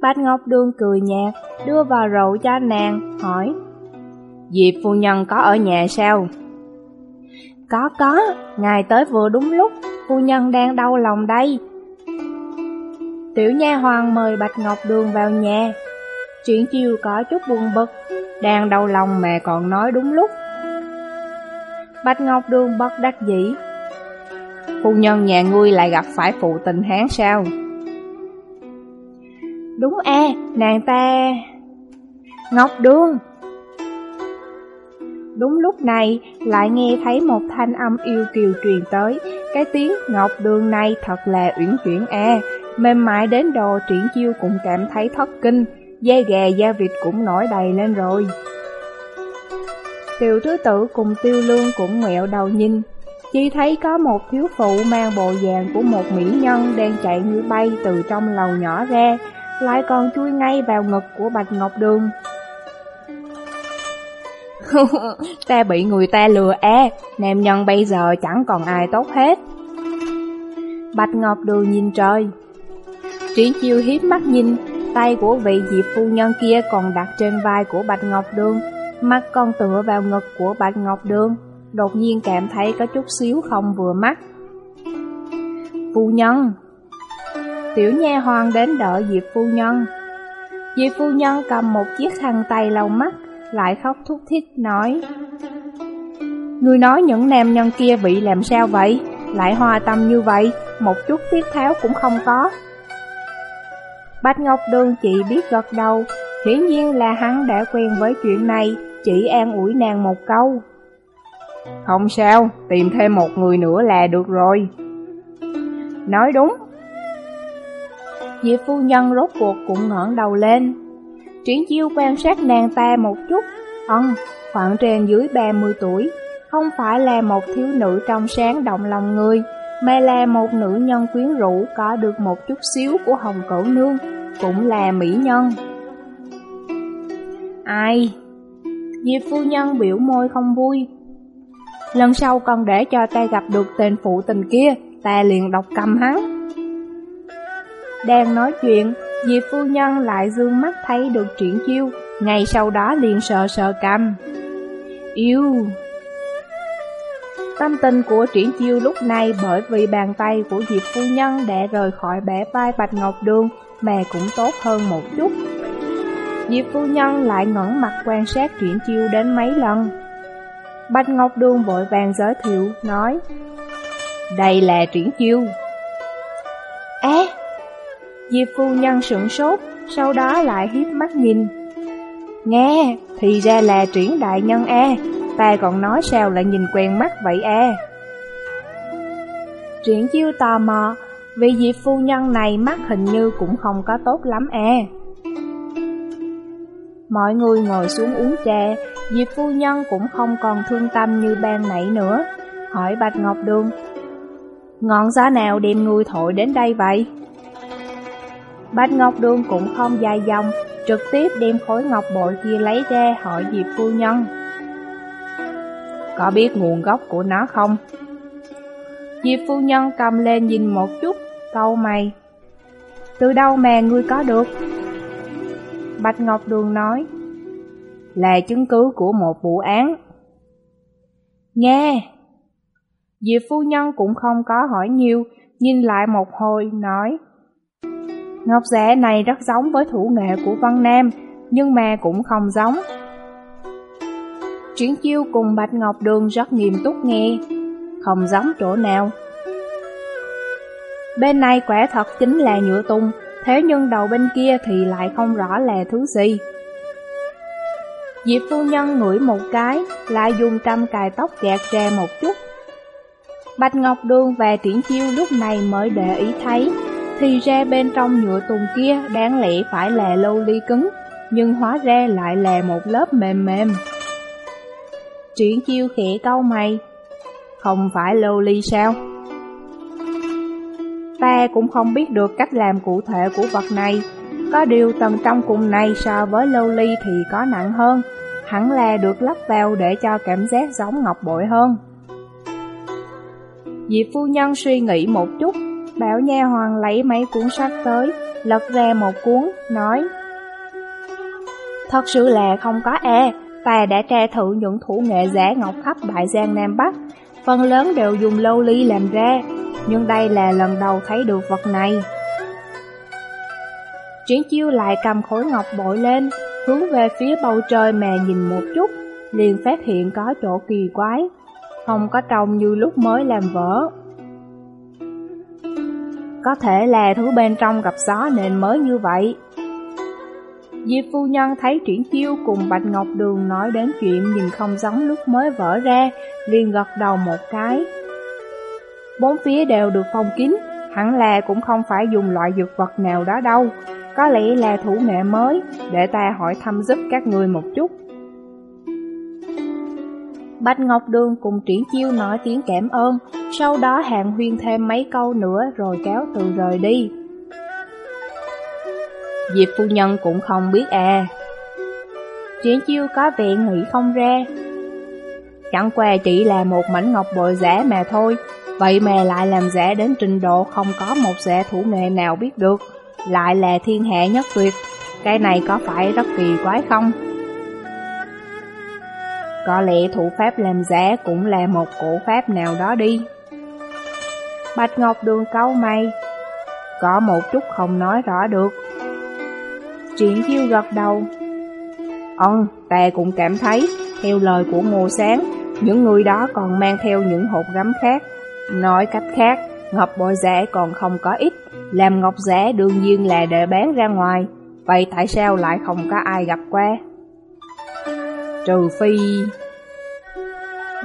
Bạch Ngọc Đường cười nhạt, đưa vào rượu cho nàng, hỏi Diệp phu nhân có ở nhà sao? Có có, ngài tới vừa đúng lúc, phu nhân đang đau lòng đây. Tiểu nha hoàng mời Bạch Ngọc Đường vào nhà, Chuyện chiêu có chút buồn bực, đang đau lòng mẹ còn nói đúng lúc. Bạch Ngọc Đường bất đắc dĩ. Phu nhân nhà ngươi lại gặp phải phụ tình hán sao? Đúng a, nàng ta... Ngọc Đường! Đúng lúc này, lại nghe thấy một thanh âm yêu kiều truyền tới. Cái tiếng Ngọc Đường này thật là uyển chuyển a, mềm mại đến đồ triển chiêu cũng cảm thấy thất kinh da gà da vịt cũng nổi đầy lên rồi. Tiểu thứ tử cùng tiêu lương cũng mẹo đầu nhìn, chỉ thấy có một thiếu phụ mang bộ dạng của một mỹ nhân đang chạy như bay từ trong lầu nhỏ ra, lại còn chui ngay vào ngực của Bạch Ngọc Đường. (laughs) ta bị người ta lừa e, nam nhân bây giờ chẳng còn ai tốt hết. Bạch Ngọc Đường nhìn trời. Triển chiêu hiếp mắt nhìn, Tay của vị diệp phu nhân kia còn đặt trên vai của Bạch Ngọc Đường, mắt con tựa vào ngực của Bạch Ngọc Đường, đột nhiên cảm thấy có chút xíu không vừa mắt. Phu nhân Tiểu nha hoàng đến đợi Diệp phu nhân. Diệp phu nhân cầm một chiếc khăn tay lau mắt, lại khóc thúc thích nói Ngươi nói những nam nhân kia bị làm sao vậy? Lại hòa tâm như vậy, một chút tiết tháo cũng không có. Bạch Ngọc Đường chỉ biết gật đầu, hiển nhiên là hắn đã quen với chuyện này, chỉ an ủi nàng một câu. Không sao, tìm thêm một người nữa là được rồi. Nói đúng. Diệp phu nhân rốt cuộc cũng ngẩng đầu lên. Triển chiêu quan sát nàng ta một chút, ân, khoảng trên dưới 30 tuổi, không phải là một thiếu nữ trong sáng động lòng người, mà là một nữ nhân quyến rũ có được một chút xíu của hồng cẩu nương, cũng là mỹ nhân. Ai? Diệp phu nhân biểu môi không vui. Lần sau còn để cho ta gặp được tên phụ tình kia, ta liền độc cầm hắn. Đang nói chuyện, Diệp phu nhân lại dương mắt thấy được triển chiêu, ngày sau đó liền sợ sợ cầm. Yêu! Tâm tình của triển chiêu lúc này bởi vì bàn tay của Diệp phu nhân đã rời khỏi bẻ vai Bạch Ngọc Đường mà cũng tốt hơn một chút. Diệp phu nhân lại ngẩn mặt quan sát triển chiêu đến mấy lần. Bạch Ngọc Đường vội vàng giới thiệu, nói Đây là triển chiêu. Á! Diệp phu nhân sửng sốt, sau đó lại hiếp mắt nhìn. Nghe, thì ra là triển đại nhân e, ta còn nói sao lại nhìn quen mắt vậy e. Triển chiêu tò mò, vì Diệp phu nhân này mắt hình như cũng không có tốt lắm e. Mọi người ngồi xuống uống trà, Diệp phu nhân cũng không còn thương tâm như ban nãy nữa. Hỏi Bạch Ngọc Đường, ngọn gió nào đem người thổi đến đây vậy? Bạch Ngọc Đường cũng không dài dòng, trực tiếp đem khối ngọc bội kia lấy ra hỏi Diệp phu nhân. Có biết nguồn gốc của nó không? Diệp phu nhân cầm lên nhìn một chút, câu mày. Từ đâu mà ngươi có được? Bạch Ngọc Đường nói, là chứng cứ của một vụ án. Nghe! Diệp phu nhân cũng không có hỏi nhiều, nhìn lại một hồi, nói, Ngọc rẻ này rất giống với thủ nghệ của Văn Nam, nhưng mà cũng không giống. Triển chiêu cùng Bạch Ngọc Đường rất nghiêm túc nghe, không giống chỗ nào. Bên này quả thật chính là nhựa tung, thế nhưng đầu bên kia thì lại không rõ là thứ gì. Diệp phu nhân ngửi một cái, lại dùng trăm cài tóc gạt ra một chút. Bạch Ngọc Đường và Triển Chiêu lúc này mới để ý thấy, thì ra bên trong nhựa tùng kia đáng lẽ phải là lâu ly cứng, nhưng hóa ra lại là một lớp mềm mềm. Triển Chiêu khẽ câu mày, không phải lâu ly sao? Ta cũng không biết được cách làm cụ thể của vật này, có điều tầng trong cùng này so với lâu ly thì có nặng hơn, hẳn là được lắp vào để cho cảm giác giống ngọc bội hơn. Diệp phu nhân suy nghĩ một chút, bảo nha hoàng lấy mấy cuốn sách tới, lật ra một cuốn, nói Thật sự là không có e, và đã tra thử những thủ nghệ giả ngọc khắp Đại Giang Nam Bắc, phần lớn đều dùng lâu ly làm ra, nhưng đây là lần đầu thấy được vật này. Triển chiêu lại cầm khối ngọc bội lên, hướng về phía bầu trời mà nhìn một chút, liền phát hiện có chỗ kỳ quái, không có trông như lúc mới làm vỡ. Có thể là thứ bên trong gặp gió nên mới như vậy. Diệp phu nhân thấy triển chiêu cùng Bạch Ngọc Đường nói đến chuyện nhìn không giống lúc mới vỡ ra, liền gật đầu một cái. Bốn phía đều được phong kín, hẳn là cũng không phải dùng loại dược vật nào đó đâu, có lẽ là thủ nghệ mới, để ta hỏi thăm giúp các người một chút. Bạch Ngọc Đường cùng triển chiêu nói tiếng cảm ơn, sau đó hàng huyên thêm mấy câu nữa rồi kéo từ rời đi. Diệp phu nhân cũng không biết à. Triển chiêu có vẻ nghĩ không ra. Chẳng qua chỉ là một mảnh ngọc bội giả mà thôi, vậy mà lại làm giả đến trình độ không có một giả thủ nghệ nào biết được, lại là thiên hạ nhất tuyệt. Cái này có phải rất kỳ quái không? Có lẽ thủ pháp làm giả cũng là một cổ pháp nào đó đi. Bạch Ngọc Đường câu mày, có một chút không nói rõ được. Triển chiêu gật đầu. Ừ, ta cũng cảm thấy, theo lời của Ngô Sáng, những người đó còn mang theo những hộp gấm khác. Nói cách khác, ngọc bội giả còn không có ít, làm ngọc giả đương nhiên là để bán ra ngoài. Vậy tại sao lại không có ai gặp qua? Trừ phi...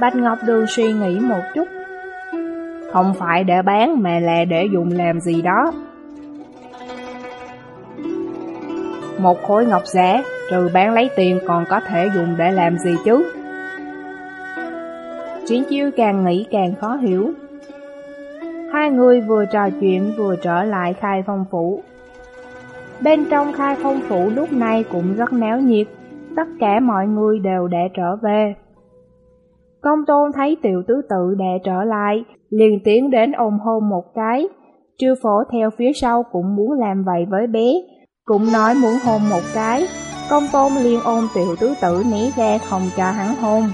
Bạch Ngọc Đường suy nghĩ một chút. Không phải để bán mà là để dùng làm gì đó. Một khối ngọc giả, trừ bán lấy tiền còn có thể dùng để làm gì chứ? Triển chiêu càng nghĩ càng khó hiểu. Hai người vừa trò chuyện vừa trở lại khai phong phủ. Bên trong khai phong phủ lúc này cũng rất náo nhiệt, tất cả mọi người đều đã trở về. Công tôn thấy tiểu tứ tự đã trở lại, liền tiến đến ôm hôn một cái. Trư phổ theo phía sau cũng muốn làm vậy với bé, cũng nói muốn hôn một cái. Công tôn liền ôm tiểu tứ tử né ra không cho hắn hôn.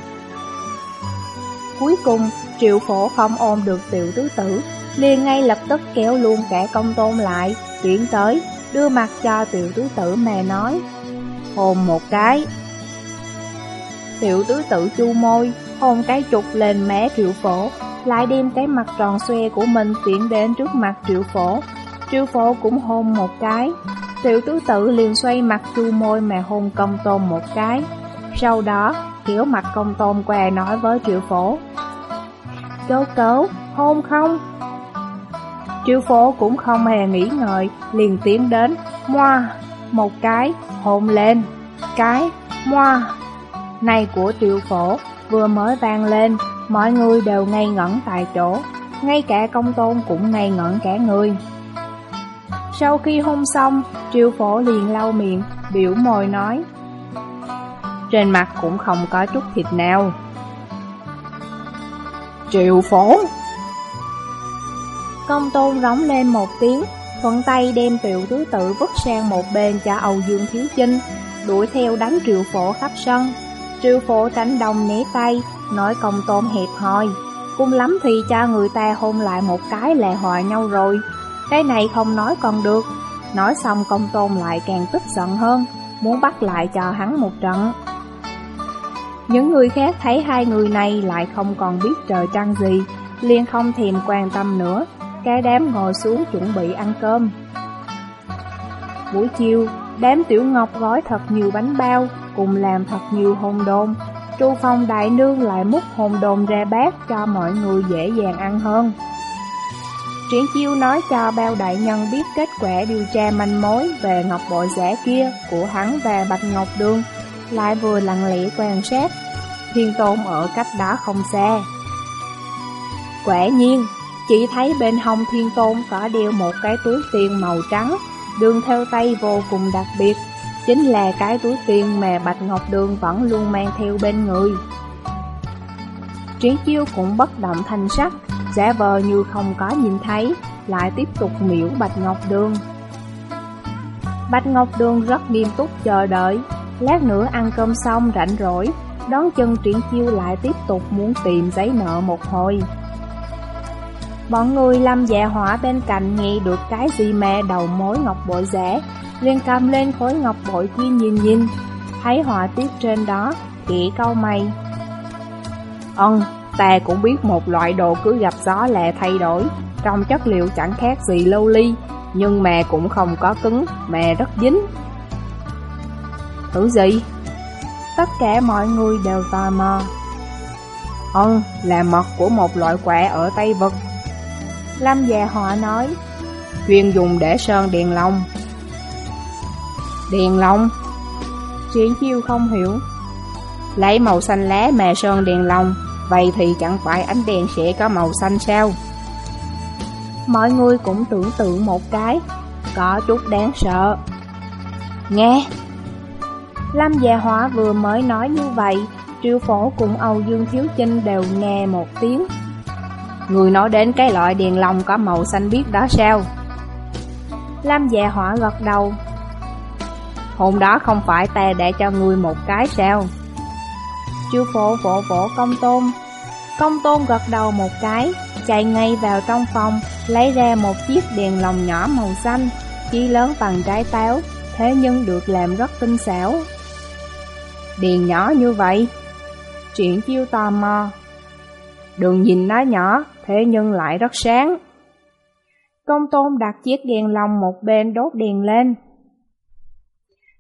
Cuối cùng, triệu phổ không ôm được tiểu tứ tử, liền ngay lập tức kéo luôn cả công tôn lại, chuyển tới, đưa mặt cho tiểu tứ tử mà nói. Hôn một cái. Tiểu tứ tử chu môi, hôn cái trục lên mé triệu phổ, lại đem cái mặt tròn xoe của mình tiến đến trước mặt triệu phổ. Triệu phổ cũng hôn một cái. Tiểu tứ tử liền xoay mặt chu môi mà hôn công tôn một cái. Sau đó, kiểu mặt công tôn què nói với triệu phổ. Cấu cấu, hôn không? Triệu phổ cũng không hề nghĩ ngợi, liền tiến đến, moa, một cái, hôn lên, cái, moa. Này của triệu phổ vừa mới vang lên, mọi người đều ngây ngẩn tại chỗ, ngay cả công tôn cũng ngây ngẩn cả người. Sau khi hôn xong, triệu phổ liền lau miệng, biểu môi nói. Trên mặt cũng không có chút thịt nào. Triệu phổ! Công tôn rống lên một tiếng, thuận tay đem tiểu tứ tự vứt sang một bên cho Âu Dương Thiếu Chinh, đuổi theo đánh triệu phổ khắp sân. Triệu phổ tránh đồng né tay, nói công tôn hẹp hòi. Cung lắm thì cha người ta hôn lại một cái là hòa nhau rồi. Cái này không nói còn được. Nói xong công tôn lại càng tức giận hơn, muốn bắt lại cho hắn một trận. Những người khác thấy hai người này lại không còn biết trời trăng gì, liền không thèm quan tâm nữa, cái đám ngồi xuống chuẩn bị ăn cơm. Buổi chiều, đám tiểu ngọc gói thật nhiều bánh bao, cùng làm thật nhiều hồn đồn Chu phong đại nương lại múc hồn đồn ra bát cho mọi người dễ dàng ăn hơn. Triển chiêu nói cho bao đại nhân biết kết quả điều tra manh mối về ngọc bội giả kia của hắn và Bạch Ngọc Đường, lại vừa lặng lẽ quan sát. Thiên tôn ở cách đó không xa. Quả nhiên, chỉ thấy bên hông thiên tôn có đeo một cái túi tiền màu trắng, đường theo tay vô cùng đặc biệt, chính là cái túi tiền mà Bạch Ngọc Đường vẫn luôn mang theo bên người. Triển chiêu cũng bất động thanh sắc, giả vờ như không có nhìn thấy, lại tiếp tục miễu Bạch Ngọc Đường. Bạch Ngọc Đường rất nghiêm túc chờ đợi, lát nữa ăn cơm xong rảnh rỗi, đón chân triển chiêu lại tiếp tục muốn tìm giấy nợ một hồi. Bọn người lâm dạ hỏa bên cạnh nghe được cái gì mẹ đầu mối ngọc bội rẻ, liền cầm lên khối ngọc bội kia nhìn nhìn, thấy họa tiết trên đó, kỹ câu mày. Ân, ta cũng biết một loại đồ cứ gặp gió là thay đổi, trong chất liệu chẳng khác gì lâu ly, nhưng mà cũng không có cứng, mà rất dính. Thử gì? Tất cả mọi người đều tò mò. Ân, là mật của một loại quả ở Tây Vực. Lâm già họ nói, chuyên dùng để sơn đèn lồng. Đèn lồng? Chuyện chiêu không hiểu. Lấy màu xanh lá mà sơn đèn lồng, vậy thì chẳng phải ánh đèn sẽ có màu xanh sao? Mọi người cũng tưởng tượng một cái, có chút đáng sợ. Nghe! Lâm Gia Hóa vừa mới nói như vậy, Triệu Phổ cùng Âu Dương Thiếu Chinh đều nghe một tiếng. Người nói đến cái loại đèn lồng có màu xanh biếc đó sao? Lâm Dạ Hỏa gật đầu. Hôm đó không phải ta để cho người một cái sao? Chư Phổ vỗ vỗ công tôn. Công tôn gật đầu một cái, chạy ngay vào trong phòng, lấy ra một chiếc đèn lồng nhỏ màu xanh, chỉ lớn bằng trái táo, thế nhưng được làm rất tinh xảo. Đèn nhỏ như vậy Chuyện chiêu tò mò Đừng nhìn nó nhỏ Thế nhưng lại rất sáng Công tôn đặt chiếc đèn lồng một bên đốt đèn lên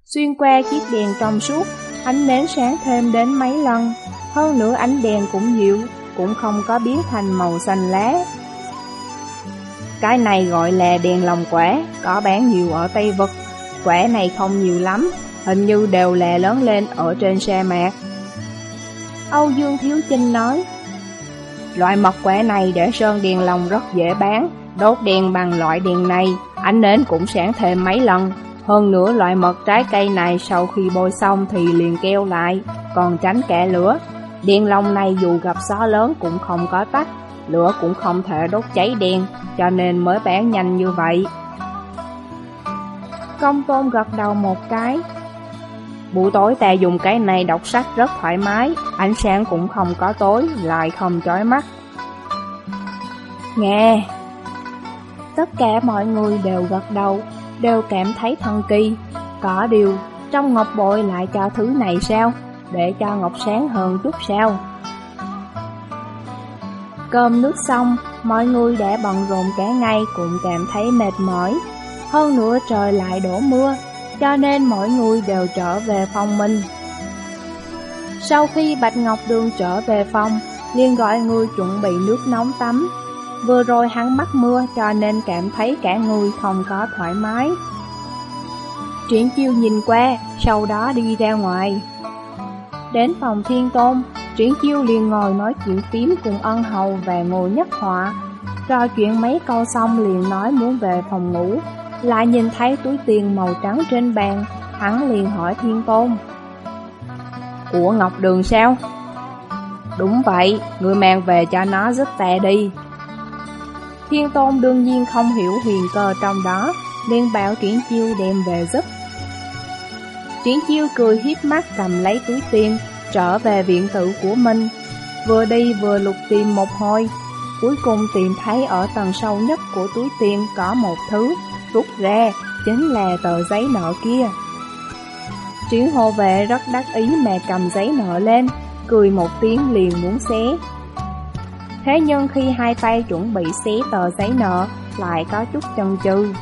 Xuyên qua chiếc đèn trong suốt Ánh nến sáng thêm đến mấy lần Hơn nữa ánh đèn cũng dịu Cũng không có biến thành màu xanh lá Cái này gọi là đèn lồng quả Có bán nhiều ở Tây Vực Quả này không nhiều lắm hình như đều là lớn lên ở trên sa mạc. Âu Dương Thiếu Chinh nói, Loại mật quả này để sơn đèn lồng rất dễ bán, đốt đèn bằng loại đèn này, ánh nến cũng sáng thêm mấy lần. Hơn nữa loại mật trái cây này sau khi bôi xong thì liền keo lại, còn tránh kẻ lửa. Đèn lồng này dù gặp gió lớn cũng không có tắt, lửa cũng không thể đốt cháy đèn, cho nên mới bán nhanh như vậy. Công tôn gật đầu một cái, Buổi tối ta dùng cái này đọc sách rất thoải mái, ánh sáng cũng không có tối, lại không chói mắt. Nghe! Tất cả mọi người đều gật đầu, đều cảm thấy thần kỳ. Có điều, trong ngọc bội lại cho thứ này sao? Để cho ngọc sáng hơn chút sao? Cơm nước xong, mọi người đã bận rộn cả ngày cũng cảm thấy mệt mỏi. Hơn nữa trời lại đổ mưa, cho nên mọi người đều trở về phòng mình. Sau khi Bạch Ngọc Đường trở về phòng, liền gọi người chuẩn bị nước nóng tắm. Vừa rồi hắn mắc mưa cho nên cảm thấy cả người không có thoải mái. Triển chiêu nhìn qua, sau đó đi ra ngoài. Đến phòng thiên tôn, Triển chiêu liền ngồi nói chuyện tím cùng ân hầu và ngồi nhất họa. Trò chuyện mấy câu xong liền nói muốn về phòng ngủ, lại nhìn thấy túi tiền màu trắng trên bàn, hắn liền hỏi thiên tôn. Của Ngọc Đường sao? Đúng vậy, người mang về cho nó giúp tè đi. Thiên tôn đương nhiên không hiểu huyền cơ trong đó, liền bảo triển chiêu đem về giúp. Triển chiêu cười hiếp mắt cầm lấy túi tiền, trở về viện tử của mình. Vừa đi vừa lục tìm một hồi, cuối cùng tìm thấy ở tầng sâu nhất của túi tiền có một thứ, rút ra, chính là tờ giấy nợ kia. Triển hộ vệ rất đắc ý mà cầm giấy nợ lên, cười một tiếng liền muốn xé. Thế nhưng khi hai tay chuẩn bị xé tờ giấy nợ, lại có chút chần chừ.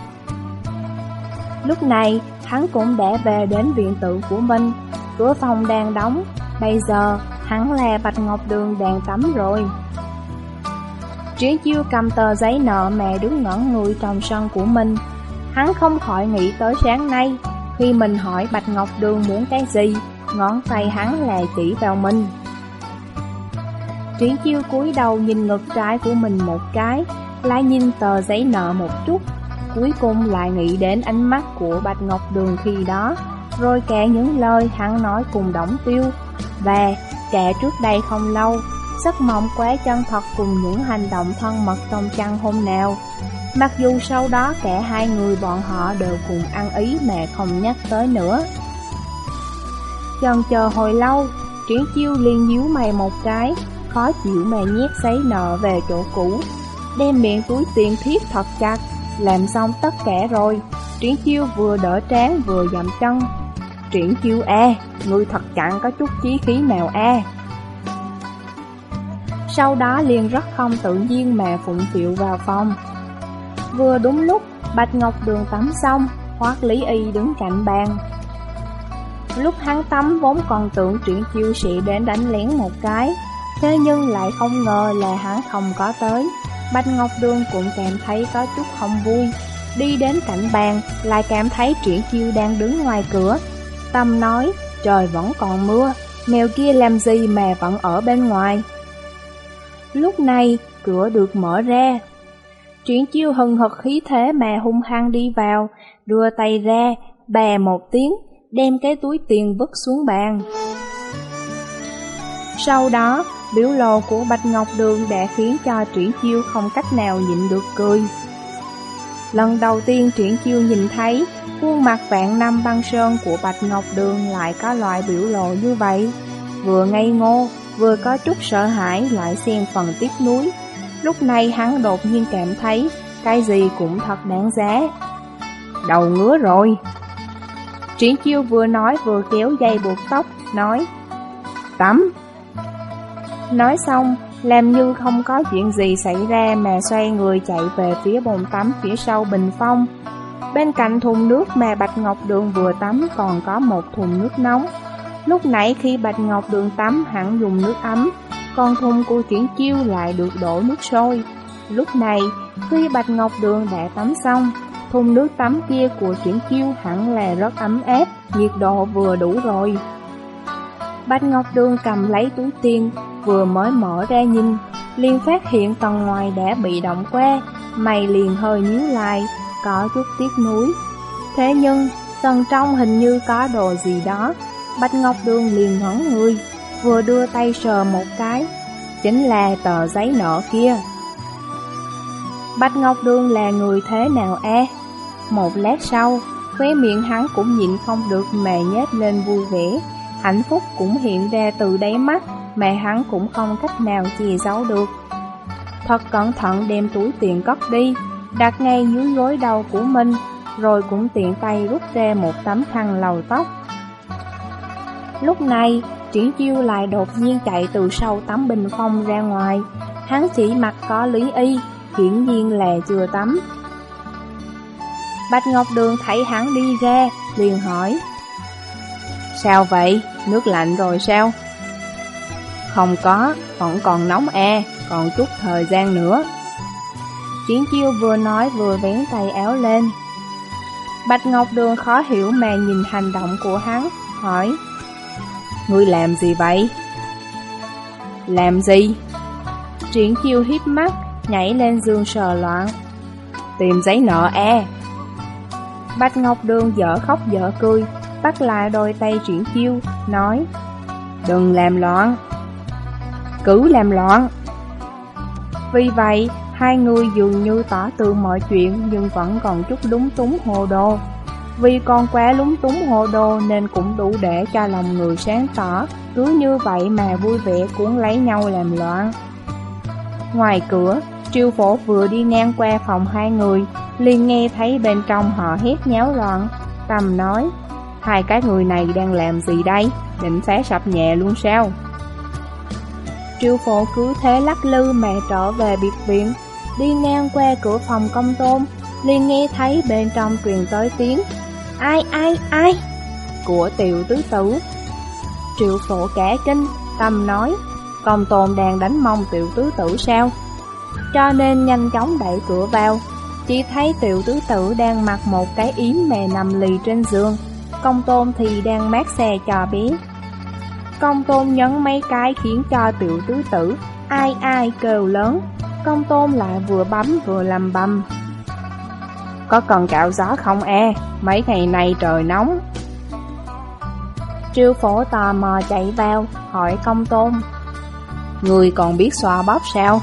Lúc này, hắn cũng đã về đến viện tự của mình, cửa phòng đang đóng, bây giờ hắn là Bạch Ngọc Đường đang tắm rồi. Triển chiêu cầm tờ giấy nợ mẹ đứng ngẩn người trong sân của mình, hắn không khỏi nghĩ tới sáng nay, khi mình hỏi Bạch Ngọc Đường muốn cái gì, ngón tay hắn là chỉ vào mình. Triển chiêu cúi đầu nhìn ngực trái của mình một cái, lại nhìn tờ giấy nợ một chút, cuối cùng lại nghĩ đến ánh mắt của Bạch Ngọc Đường khi đó, rồi kể những lời hắn nói cùng Đổng tiêu, và kể trước đây không lâu, giấc mộng quá chân thật cùng những hành động thân mật trong chăn hôm nào. Mặc dù sau đó cả hai người bọn họ đều cùng ăn ý mà không nhắc tới nữa. Chần chờ hồi lâu, Triển chiêu liền nhíu mày một cái, khó chịu mà nhét giấy nợ về chỗ cũ, đem miệng túi tiền thiết thật chặt, làm xong tất cả rồi. Triển chiêu vừa đỡ trán vừa dậm chân. Triển chiêu A, người thật chẳng có chút chí khí nào A. Sau đó liền rất không tự nhiên mà phụng phiệu vào phòng. Vừa đúng lúc, Bạch Ngọc Đường tắm xong, Hoác Lý Y đứng cạnh bàn. Lúc hắn tắm vốn còn tưởng triển chiêu sĩ đến đánh lén một cái, thế nhưng lại không ngờ là hắn không có tới. Bạch Ngọc Đường cũng cảm thấy có chút không vui. Đi đến cạnh bàn, lại cảm thấy triển chiêu đang đứng ngoài cửa. Tâm nói, trời vẫn còn mưa, mèo kia làm gì mà vẫn ở bên ngoài. Lúc này, cửa được mở ra, Triển chiêu hừng hực khí thế mà hung hăng đi vào, đưa tay ra, bè một tiếng, đem cái túi tiền vứt xuống bàn. Sau đó, biểu lộ của Bạch Ngọc Đường đã khiến cho Triển Chiêu không cách nào nhịn được cười. Lần đầu tiên Triển Chiêu nhìn thấy, khuôn mặt vạn năm băng sơn của Bạch Ngọc Đường lại có loại biểu lộ như vậy. Vừa ngây ngô, vừa có chút sợ hãi lại xen phần tiếc núi, Lúc này hắn đột nhiên cảm thấy cái gì cũng thật đáng giá. Đầu ngứa rồi. Triển chiêu vừa nói vừa kéo dây buộc tóc, nói Tắm. Nói xong, làm như không có chuyện gì xảy ra mà xoay người chạy về phía bồn tắm phía sau bình phong. Bên cạnh thùng nước mà Bạch Ngọc Đường vừa tắm còn có một thùng nước nóng. Lúc nãy khi Bạch Ngọc Đường tắm hẳn dùng nước ấm, con thùng của triển chiêu lại được đổ nước sôi. Lúc này, khi Bạch Ngọc Đường đã tắm xong, thùng nước tắm kia của triển chiêu hẳn là rất ấm áp, nhiệt độ vừa đủ rồi. Bạch Ngọc Đường cầm lấy túi tiền, vừa mới mở ra nhìn, liền phát hiện tầng ngoài đã bị động qua, mày liền hơi nhíu lại, có chút tiếc nuối. Thế nhưng, tầng trong hình như có đồ gì đó, Bạch Ngọc Đường liền ngẩn người, vừa đưa tay sờ một cái, chính là tờ giấy nợ kia. Bạch Ngọc Đường là người thế nào e? Một lát sau, khóe miệng hắn cũng nhịn không được mà nhếch lên vui vẻ, hạnh phúc cũng hiện ra từ đáy mắt mà hắn cũng không cách nào che giấu được. Thật cẩn thận đem túi tiền cất đi, đặt ngay dưới gối đầu của mình, rồi cũng tiện tay rút ra một tấm khăn lầu tóc. Lúc này, Triển chiêu lại đột nhiên chạy từ sau tấm bình phong ra ngoài Hắn chỉ mặc có lý y Hiển nhiên là chưa tắm Bạch Ngọc Đường thấy hắn đi ra Liền hỏi Sao vậy? Nước lạnh rồi sao? Không có, vẫn còn nóng e, còn chút thời gian nữa. Triển chiêu vừa nói vừa vén tay áo lên. Bạch Ngọc Đường khó hiểu mà nhìn hành động của hắn, hỏi Ngươi làm gì vậy? Làm gì? Triển chiêu hiếp mắt, nhảy lên giường sờ loạn. Tìm giấy nợ e. Bạch Ngọc Đường dở khóc dở cười, bắt lại đôi tay triển chiêu, nói Đừng làm loạn. Cứ làm loạn. Vì vậy, hai người dường như tỏ tường mọi chuyện nhưng vẫn còn chút lúng túng hồ đồ. Vì còn quá lúng túng hồ đồ nên cũng đủ để cho lòng người sáng tỏ, cứ như vậy mà vui vẻ cuốn lấy nhau làm loạn. Ngoài cửa, triều phổ vừa đi ngang qua phòng hai người, liền nghe thấy bên trong họ hét nháo loạn. Tầm nói, hai cái người này đang làm gì đây? Định phá sập nhẹ luôn sao? Triều phổ cứ thế lắc lư mà trở về biệt viện, đi ngang qua cửa phòng công tôn, liền nghe thấy bên trong truyền tới tiếng. Ai ai ai? Của tiểu tứ tử. Triệu phổ cả kinh Tâm nói Công tôn đang đánh mông tiểu tứ tử sao? Cho nên nhanh chóng đẩy cửa vào. Chỉ thấy tiểu tứ tử đang mặc một cái yếm mè nằm lì trên giường. Công tôn thì đang mát xe cho bé Công tôn nhấn mấy cái khiến cho tiểu tứ tử Ai ai kêu lớn Công tôn lại vừa bấm vừa làm bầm có cần cạo gió không e, mấy ngày nay trời nóng. Triêu phổ tò mò chạy vào, hỏi công tôn. Người còn biết xoa bóp sao?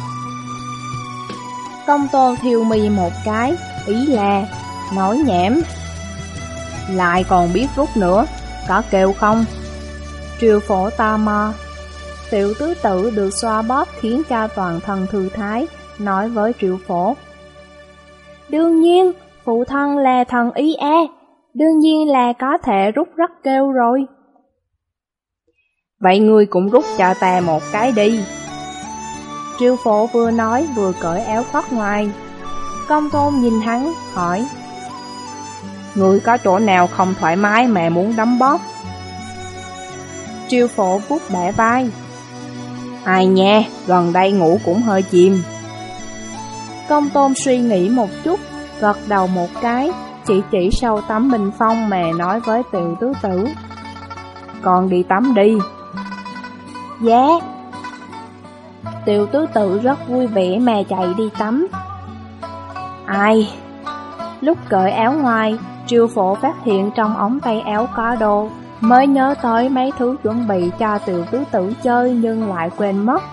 Công tôn thiêu mì một cái, ý là, nói nhảm. Lại còn biết rút nữa, có kêu không? Triều phổ tò mò. Tiểu tứ tử được xoa bóp khiến cho toàn thân thư thái, nói với triệu phổ. Đương nhiên, Phụ thân là thần ý e, đương nhiên là có thể rút rất kêu rồi. Vậy ngươi cũng rút cho ta một cái đi. Triệu phổ vừa nói vừa cởi áo khoác ngoài. Công tôn nhìn hắn, hỏi người có chỗ nào không thoải mái mà muốn đấm bóp? Triêu phổ vuốt bẻ vai. Ai nha, gần đây ngủ cũng hơi chìm. Công tôn suy nghĩ một chút, gật đầu một cái, chỉ chỉ sau tấm bình phong mà nói với tiểu tứ tử. Con đi tắm đi. Dạ. Tiểu tứ tử rất vui vẻ mà chạy đi tắm. Ai? Lúc cởi áo ngoài, triều phổ phát hiện trong ống tay áo có đồ, mới nhớ tới mấy thứ chuẩn bị cho tiểu tứ tử chơi nhưng lại quên mất.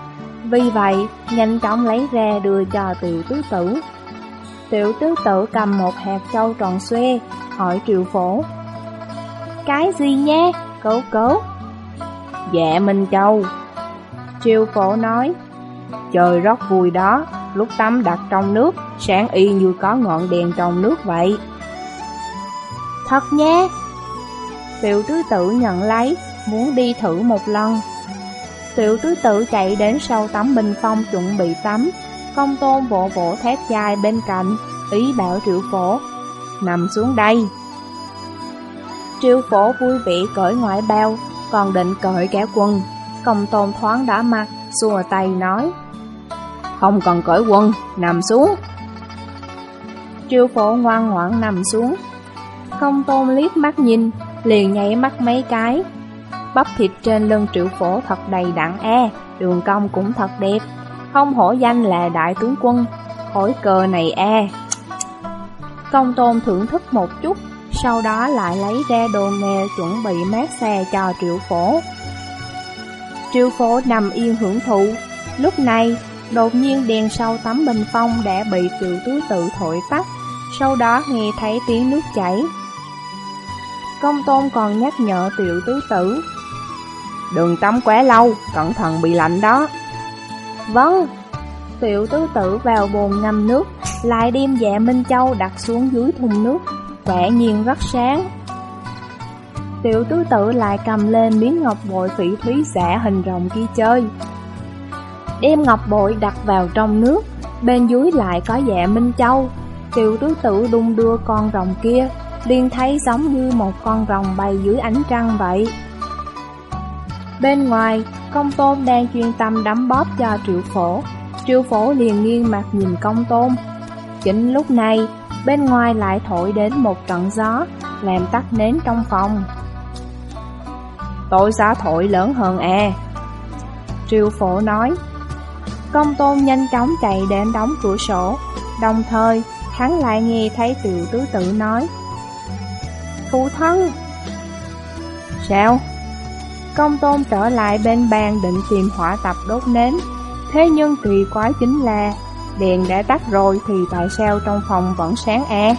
Vì vậy, nhanh chóng lấy ra đưa cho tiểu tứ tử. Tiểu tứ tử cầm một hạt châu tròn xoe, hỏi triệu phổ. Cái gì nha, cấu cấu? Dạ Minh Châu. Triệu phổ nói, trời rất vui đó, lúc tắm đặt trong nước, sáng y như có ngọn đèn trong nước vậy. Thật nhé. Tiểu tứ tử nhận lấy, muốn đi thử một lần. Tiểu tứ tử chạy đến sau tắm bình phong chuẩn bị tắm, Công tôn vỗ vỗ thép chai bên cạnh, ý bảo triệu phổ, nằm xuống đây. Triệu phổ vui vẻ cởi ngoại bao, còn định cởi cả quần. Công tôn thoáng đã mặt, xua tay nói, không cần cởi quần, nằm xuống. Triệu phổ ngoan ngoãn nằm xuống. Công tôn liếc mắt nhìn, liền nhảy mắt mấy cái. Bắp thịt trên lưng triệu phổ thật đầy đặn e, đường cong cũng thật đẹp không hổ danh là đại tướng quân, khối cờ này e. Công tôn thưởng thức một chút, sau đó lại lấy ra đồ nghề chuẩn bị mát xe cho triệu phổ. Triệu phổ nằm yên hưởng thụ, lúc này đột nhiên đèn sau tấm bình phong đã bị triệu tứ tự thổi tắt, sau đó nghe thấy tiếng nước chảy. Công tôn còn nhắc nhở tiểu tứ tử. Đừng tắm quá lâu, cẩn thận bị lạnh đó. Vâng Tiểu tứ tử vào bồn ngâm nước Lại đem dạ Minh Châu đặt xuống dưới thùng nước Quả nhiên rất sáng. Tiểu tứ tử lại cầm lên miếng ngọc bội phỉ thúy giả hình rồng kia chơi. Đem ngọc bội đặt vào trong nước Bên dưới lại có dạ Minh Châu. Tiểu tứ tử đung đưa con rồng kia liền thấy giống như một con rồng bay dưới ánh trăng vậy Bên ngoài, công tôn đang chuyên tâm đấm bóp cho triệu phổ. Triệu phổ liền nghiêng mặt nhìn công tôn. Chính lúc này, bên ngoài lại thổi đến một trận gió, làm tắt nến trong phòng. Tội giá thổi lớn hơn à. Triệu phổ nói. Công tôn nhanh chóng chạy đến đóng cửa sổ, đồng thời hắn lại nghe thấy tiểu tứ tử nói. Phụ thân! Sao? Công tôn trở lại bên bàn định tìm hỏa tập đốt nến Thế nhưng kỳ quái chính là Đèn đã tắt rồi thì tại sao trong phòng vẫn sáng e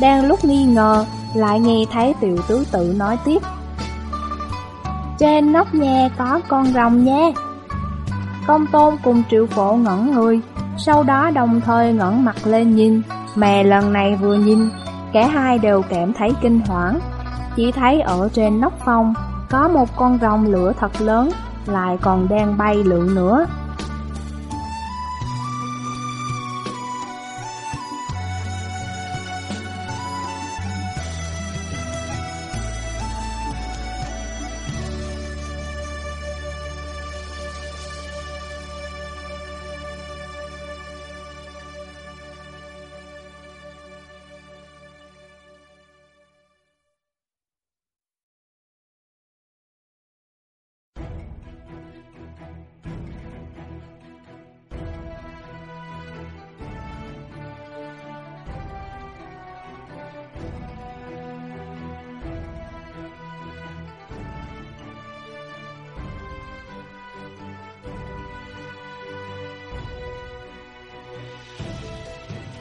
Đang lúc nghi ngờ, Lại nghe thấy tiểu tứ tự nói tiếp Trên nóc nhà có con rồng nha Công tôn cùng triệu phổ ngẩn người, Sau đó đồng thời ngẩn mặt lên nhìn mẹ lần này vừa nhìn Cả hai đều cảm thấy kinh hoảng chỉ thấy ở trên nóc phòng có một con rồng lửa thật lớn, lại còn đang bay lượn nữa.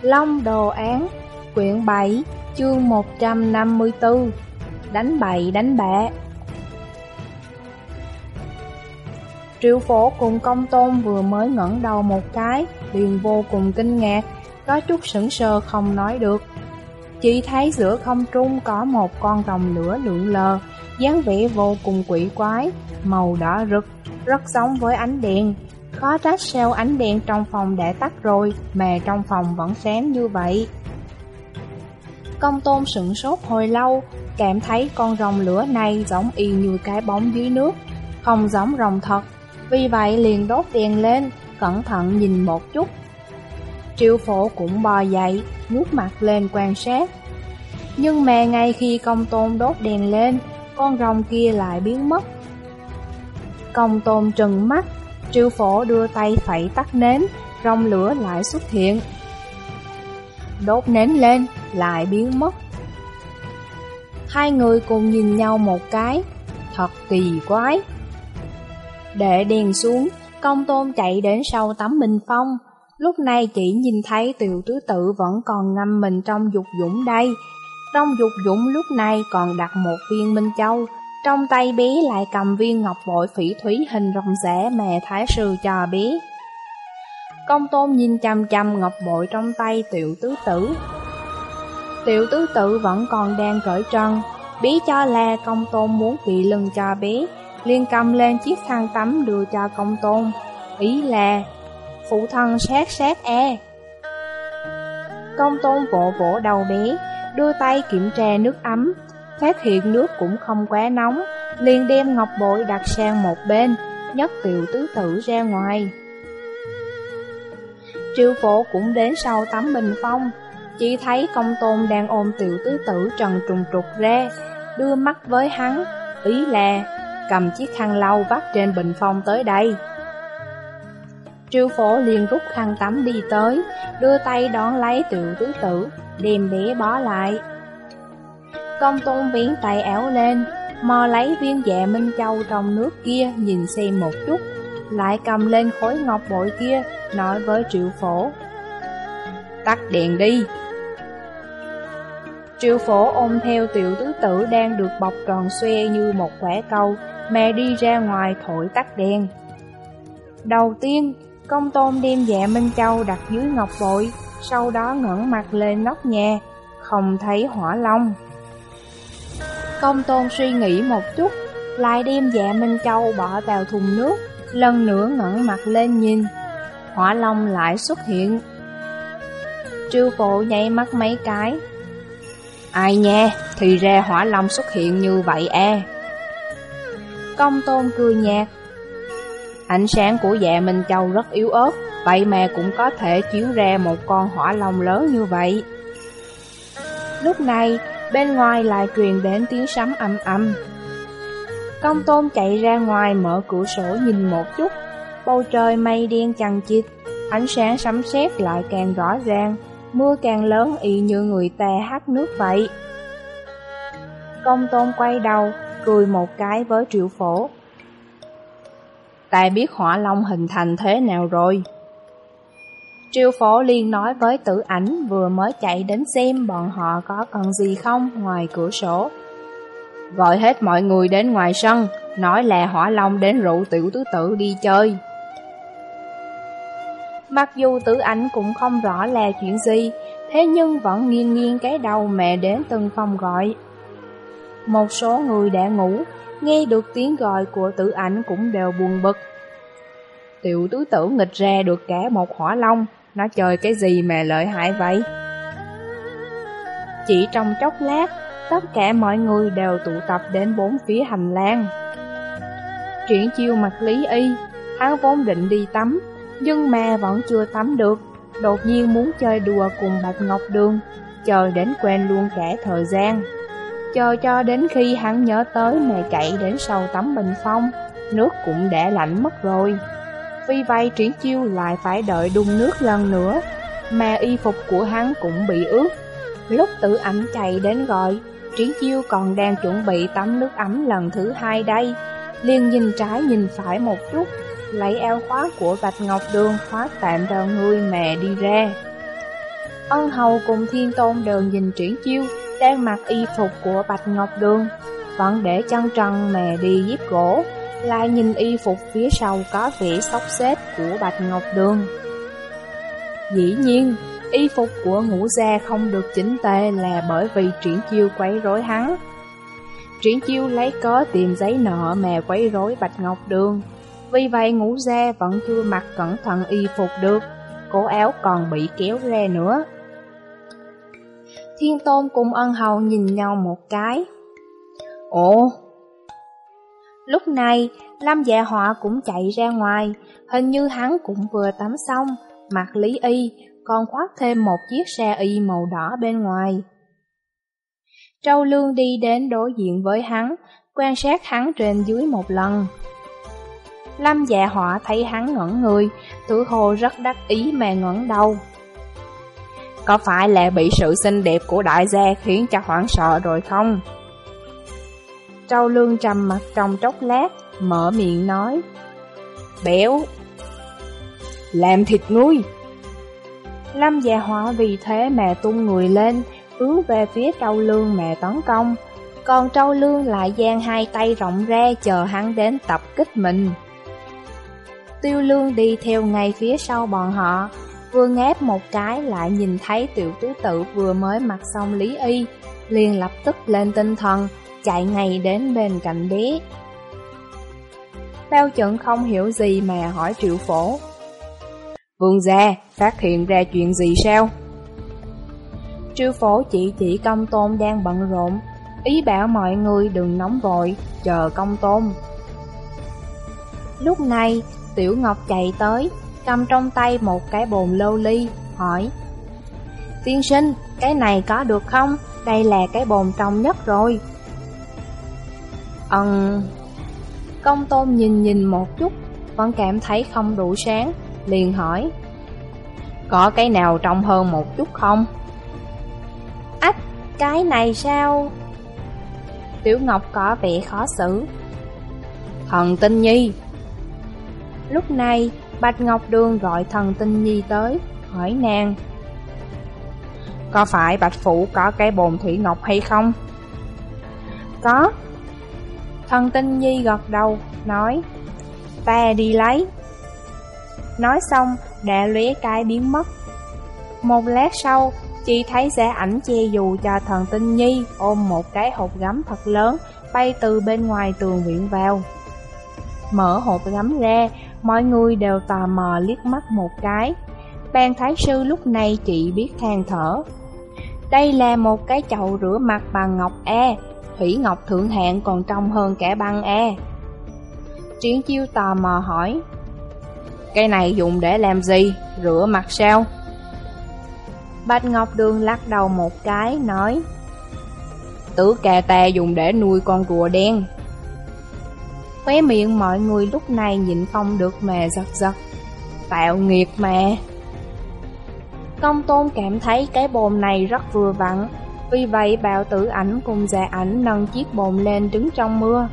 Long Đồ Án, quyển 7, chương 154 Đánh bậy đánh bạ. Triệu phổ cùng công tôn vừa mới ngẩng đầu một cái, liền vô cùng kinh ngạc, có chút sững sờ không nói được. Chỉ thấy giữa không trung có một con rồng lửa lượn lờ, dáng vẻ vô cùng quỷ quái, màu đỏ rực, rất giống với ánh đèn, có trách sao ánh đèn trong phòng đã tắt rồi Mà trong phòng vẫn sáng như vậy. Công tôn sửng sốt hồi lâu Cảm thấy con rồng lửa này giống y như cái bóng dưới nước. Không giống rồng thật, Vì vậy liền đốt đèn lên, Cẩn thận nhìn một chút. Triệu phổ cũng bò dậy, Ngước mặt lên quan sát. Nhưng mà ngay khi công tôn đốt đèn lên, Con rồng kia lại biến mất. Công tôn trừng mắt Triệu phổ đưa tay phẩy tắt nến, rong lửa lại xuất hiện. Đốt nến lên, lại biến mất. Hai người cùng nhìn nhau một cái, thật kỳ quái. Để đèn xuống, công tôn chạy đến sau tấm bình phong. Lúc này chỉ nhìn thấy tiểu tứ tự vẫn còn ngâm mình trong dục dũng đây. Trong dục dũng lúc này còn đặt một viên minh châu, trong tay bé lại cầm viên ngọc bội phỉ thúy hình rồng rẽ mẹ thái sư cho bé. Công tôn nhìn chăm chăm ngọc bội trong tay tiểu tứ tử. Tiểu tứ tử vẫn còn đang cởi trần, bé cho là công tôn muốn bị lưng cho bé, liền cầm lên chiếc khăn tắm đưa cho công tôn. Ý là, phụ thân sát sát e. Công tôn vỗ vỗ đầu bé, đưa tay kiểm tra nước ấm, Phát hiện nước cũng không quá nóng, liền đem ngọc bội đặt sang một bên, nhấc tiểu tứ tử ra ngoài. Triệu phổ cũng đến sau tấm bình phong, chỉ thấy công tôn đang ôm tiểu tứ tử trần trùng trục ra, đưa mắt với hắn, ý là cầm chiếc khăn lau vắt trên bình phong tới đây. Triệu phổ liền rút khăn tắm đi tới, đưa tay đón lấy tiểu tứ tử, đem bé bó lại. Công tôn viễn tay áo lên, mò lấy viên dạ Minh Châu trong nước kia nhìn xem một chút, lại cầm lên khối ngọc bội kia, nói với triệu phổ. Tắt đèn đi! Triệu phổ ôm theo tiểu tứ tử đang được bọc tròn xoe như một quả cầu, mẹ đi ra ngoài thổi tắt đèn. Đầu tiên, công tôn đem dạ Minh Châu đặt dưới ngọc bội, sau đó ngẩng mặt lên nóc nhà, không thấy hỏa long. Công tôn suy nghĩ một chút, lại đem dạ Minh Châu bỏ vào thùng nước, lần nữa ngẩng mặt lên nhìn. Hỏa long lại xuất hiện. Trư phụ nháy mắt mấy cái. Ai nha, thì ra hỏa long xuất hiện như vậy e. Công tôn cười nhạt. Ánh sáng của dạ Minh Châu rất yếu ớt, vậy mà cũng có thể chiếu ra một con hỏa long lớn như vậy. Lúc này, bên ngoài lại truyền đến tiếng sấm âm âm. Công tôn chạy ra ngoài mở cửa sổ nhìn một chút, bầu trời mây đen chằng chịt, ánh sáng sấm sét lại càng rõ ràng, mưa càng lớn y như người ta hát nước vậy. Công tôn quay đầu, cười một cái với triệu phổ. Ta biết hỏa long hình thành thế nào rồi. Triều phổ liền nói với tử ảnh vừa mới chạy đến xem bọn họ có cần gì không ngoài cửa sổ. Gọi hết mọi người đến ngoài sân, nói là hỏa long đến rượu tiểu tứ tử đi chơi. Mặc dù tử ảnh cũng không rõ là chuyện gì, thế nhưng vẫn nghiêng nghiêng cái đầu mẹ đến từng phòng gọi. Một số người đã ngủ, nghe được tiếng gọi của tử ảnh cũng đều buồn bực. Tiểu tứ tử nghịch ra được cả một hỏa long, nó chơi cái gì mà lợi hại vậy? Chỉ trong chốc lát, tất cả mọi người đều tụ tập đến bốn phía hành lang. Triển chiêu mặt Lý Y, hắn vốn định đi tắm, nhưng mà vẫn chưa tắm được, đột nhiên muốn chơi đùa cùng Bạch Ngọc Đường, chờ đến quen luôn cả thời gian. Chờ cho đến khi hắn nhớ tới mẹ chạy đến sau tắm bình phong, nước cũng đã lạnh mất rồi. Vì vậy triển chiêu lại phải đợi đun nước lần nữa, mà y phục của hắn cũng bị ướt. Lúc tử ảnh chạy đến gọi, triển chiêu còn đang chuẩn bị tắm nước ấm lần thứ hai đây. liền nhìn trái nhìn phải một chút, lấy eo khóa của Bạch Ngọc Đường khóa tạm vào người mẹ đi ra. Ân hầu cùng thiên tôn đều nhìn triển chiêu, đang mặc y phục của Bạch Ngọc Đường, vẫn để chân trần mẹ đi giết gỗ, lại nhìn y phục phía sau có vẻ sóc xếp của Bạch Ngọc Đường. Dĩ nhiên, y phục của ngũ gia không được chỉnh tề là bởi vì triển chiêu quấy rối hắn. Triển chiêu lấy cớ tìm giấy nợ mà quấy rối Bạch Ngọc Đường. Vì vậy ngũ gia vẫn chưa mặc cẩn thận y phục được, cổ áo còn bị kéo ra nữa. Thiên Tôn cùng ân hầu nhìn nhau một cái. Ồ! Lúc này, Lâm dạ họa cũng chạy ra ngoài, hình như hắn cũng vừa tắm xong, mặc lý y, còn khoác thêm một chiếc xe y màu đỏ bên ngoài. Trâu Lương đi đến đối diện với hắn, quan sát hắn trên dưới một lần. Lâm dạ họa thấy hắn ngẩn người, tự hồ rất đắc ý mà ngẩn đầu. Có phải là bị sự xinh đẹp của đại gia khiến cho hoảng sợ rồi không? Trâu lương trầm mặt trong chốc lát, mở miệng nói. Béo! Làm thịt nuôi! Lâm già họa vì thế mà tung người lên, hướng về phía trâu lương mà tấn công. Còn trâu lương lại giang hai tay rộng ra chờ hắn đến tập kích mình. Tiêu lương đi theo ngay phía sau bọn họ, Vừa ngáp một cái lại nhìn thấy tiểu tứ tự vừa mới mặc xong lý y, liền lập tức lên tinh thần, chạy ngay đến bên cạnh bé. Bao trận không hiểu gì mà hỏi triệu phổ. Vương gia, phát hiện ra chuyện gì sao? Triệu phổ chỉ chỉ công tôn đang bận rộn, ý bảo mọi người đừng nóng vội, chờ công tôn. Lúc này, Tiểu Ngọc chạy tới, cầm trong tay một cái bồn lâu ly, hỏi Tiên sinh, cái này có được không? Đây là cái bồn trong nhất rồi Ừm Công tôn nhìn nhìn một chút Vẫn cảm thấy không đủ sáng Liền hỏi Có cái nào trong hơn một chút không? Ách, cái này sao? Tiểu Ngọc có vẻ khó xử Thần tinh nhi Lúc này Bạch Ngọc Đường gọi thần tinh nhi tới, hỏi nàng. Có phải Bạch Phụ có cái bồn thủy ngọc hay không? Có. Thần tinh nhi gật đầu, nói. Ta đi lấy. Nói xong, đã lóe cái biến mất. Một lát sau, chị thấy giả ảnh che dù cho thần tinh nhi ôm một cái hộp gấm thật lớn bay từ bên ngoài tường viện vào. Mở hộp gấm ra, mọi người đều tò mò liếc mắt một cái. Ban thái sư lúc này chỉ biết than thở. Đây là một cái chậu rửa mặt bằng ngọc E, thủy ngọc thượng hạng còn trong hơn cả băng E. Triển chiêu tò mò hỏi Cây này dùng để làm gì? Rửa mặt sao? Bạch Ngọc Đường lắc đầu một cái, nói Tử cà ta dùng để nuôi con rùa đen Khóe miệng mọi người lúc này nhịn không được mà giật giật Tạo nghiệt mà Công tôn cảm thấy cái bồn này rất vừa vặn vì vậy bạo tử ảnh cùng già ảnh nâng chiếc bồn lên đứng trong mưa.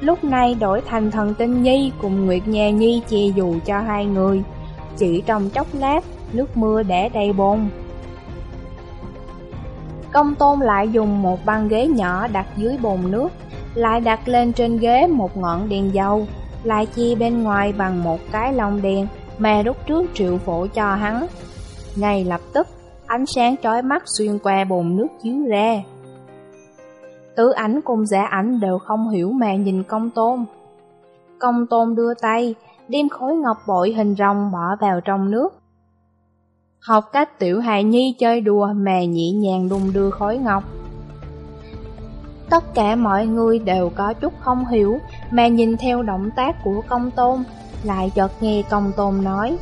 Lúc này đổi thành thần tinh nhi cùng Nguyệt Nha Nhi che dù cho hai người Chỉ trong chốc lát, nước mưa đẻ đầy bồn. Công tôn lại dùng một băng ghế nhỏ đặt dưới bồn nước Lại đặt lên trên ghế một ngọn đèn dầu Lại chia bên ngoài bằng một cái lồng đèn Mà lúc trước triệu phổ cho hắn. Ngay lập tức, ánh sáng chói mắt xuyên qua bồn nước chiếu ra. Tứ ảnh cùng giả ảnh đều không hiểu mà nhìn công tôn. Công tôn đưa tay, đem khối ngọc bội hình rồng bỏ vào trong nước. Học cách tiểu hài nhi chơi đùa mà nhẹ nhàng đung đưa khối ngọc. Tất cả mọi người đều có chút không hiểu Mà nhìn theo động tác của công tôn Lại chợt nghe công tôn nói.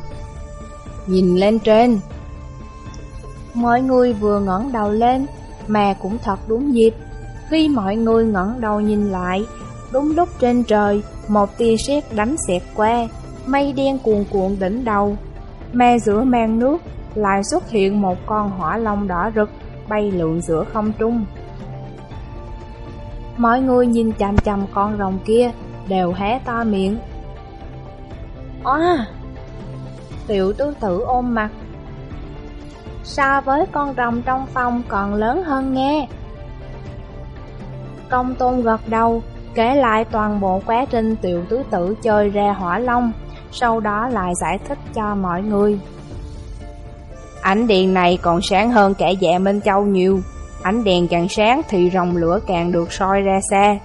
Nhìn lên trên. Mọi người vừa ngẩng đầu lên Mà cũng thật đúng dịp Khi mọi người ngẩng đầu nhìn lại Đúng lúc trên trời Một tia sét đánh xẹt qua Mây đen cuồn cuộn đỉnh đầu Mà giữa màn nước lại xuất hiện một con hỏa long đỏ rực bay lượn giữa không trung. Mọi người nhìn chằm chằm con rồng kia, đều hé to miệng. À Tiểu tứ tử ôm mặt. So với con rồng trong phòng còn lớn hơn nghe. Công tôn gật đầu, kể lại toàn bộ quá trình tiểu tứ tử chơi ra hỏa long, sau đó lại giải thích cho mọi người. Ánh đèn này còn sáng hơn cả dạ Minh Châu nhiều Ánh đèn càng sáng thì rồng lửa càng được soi ra xa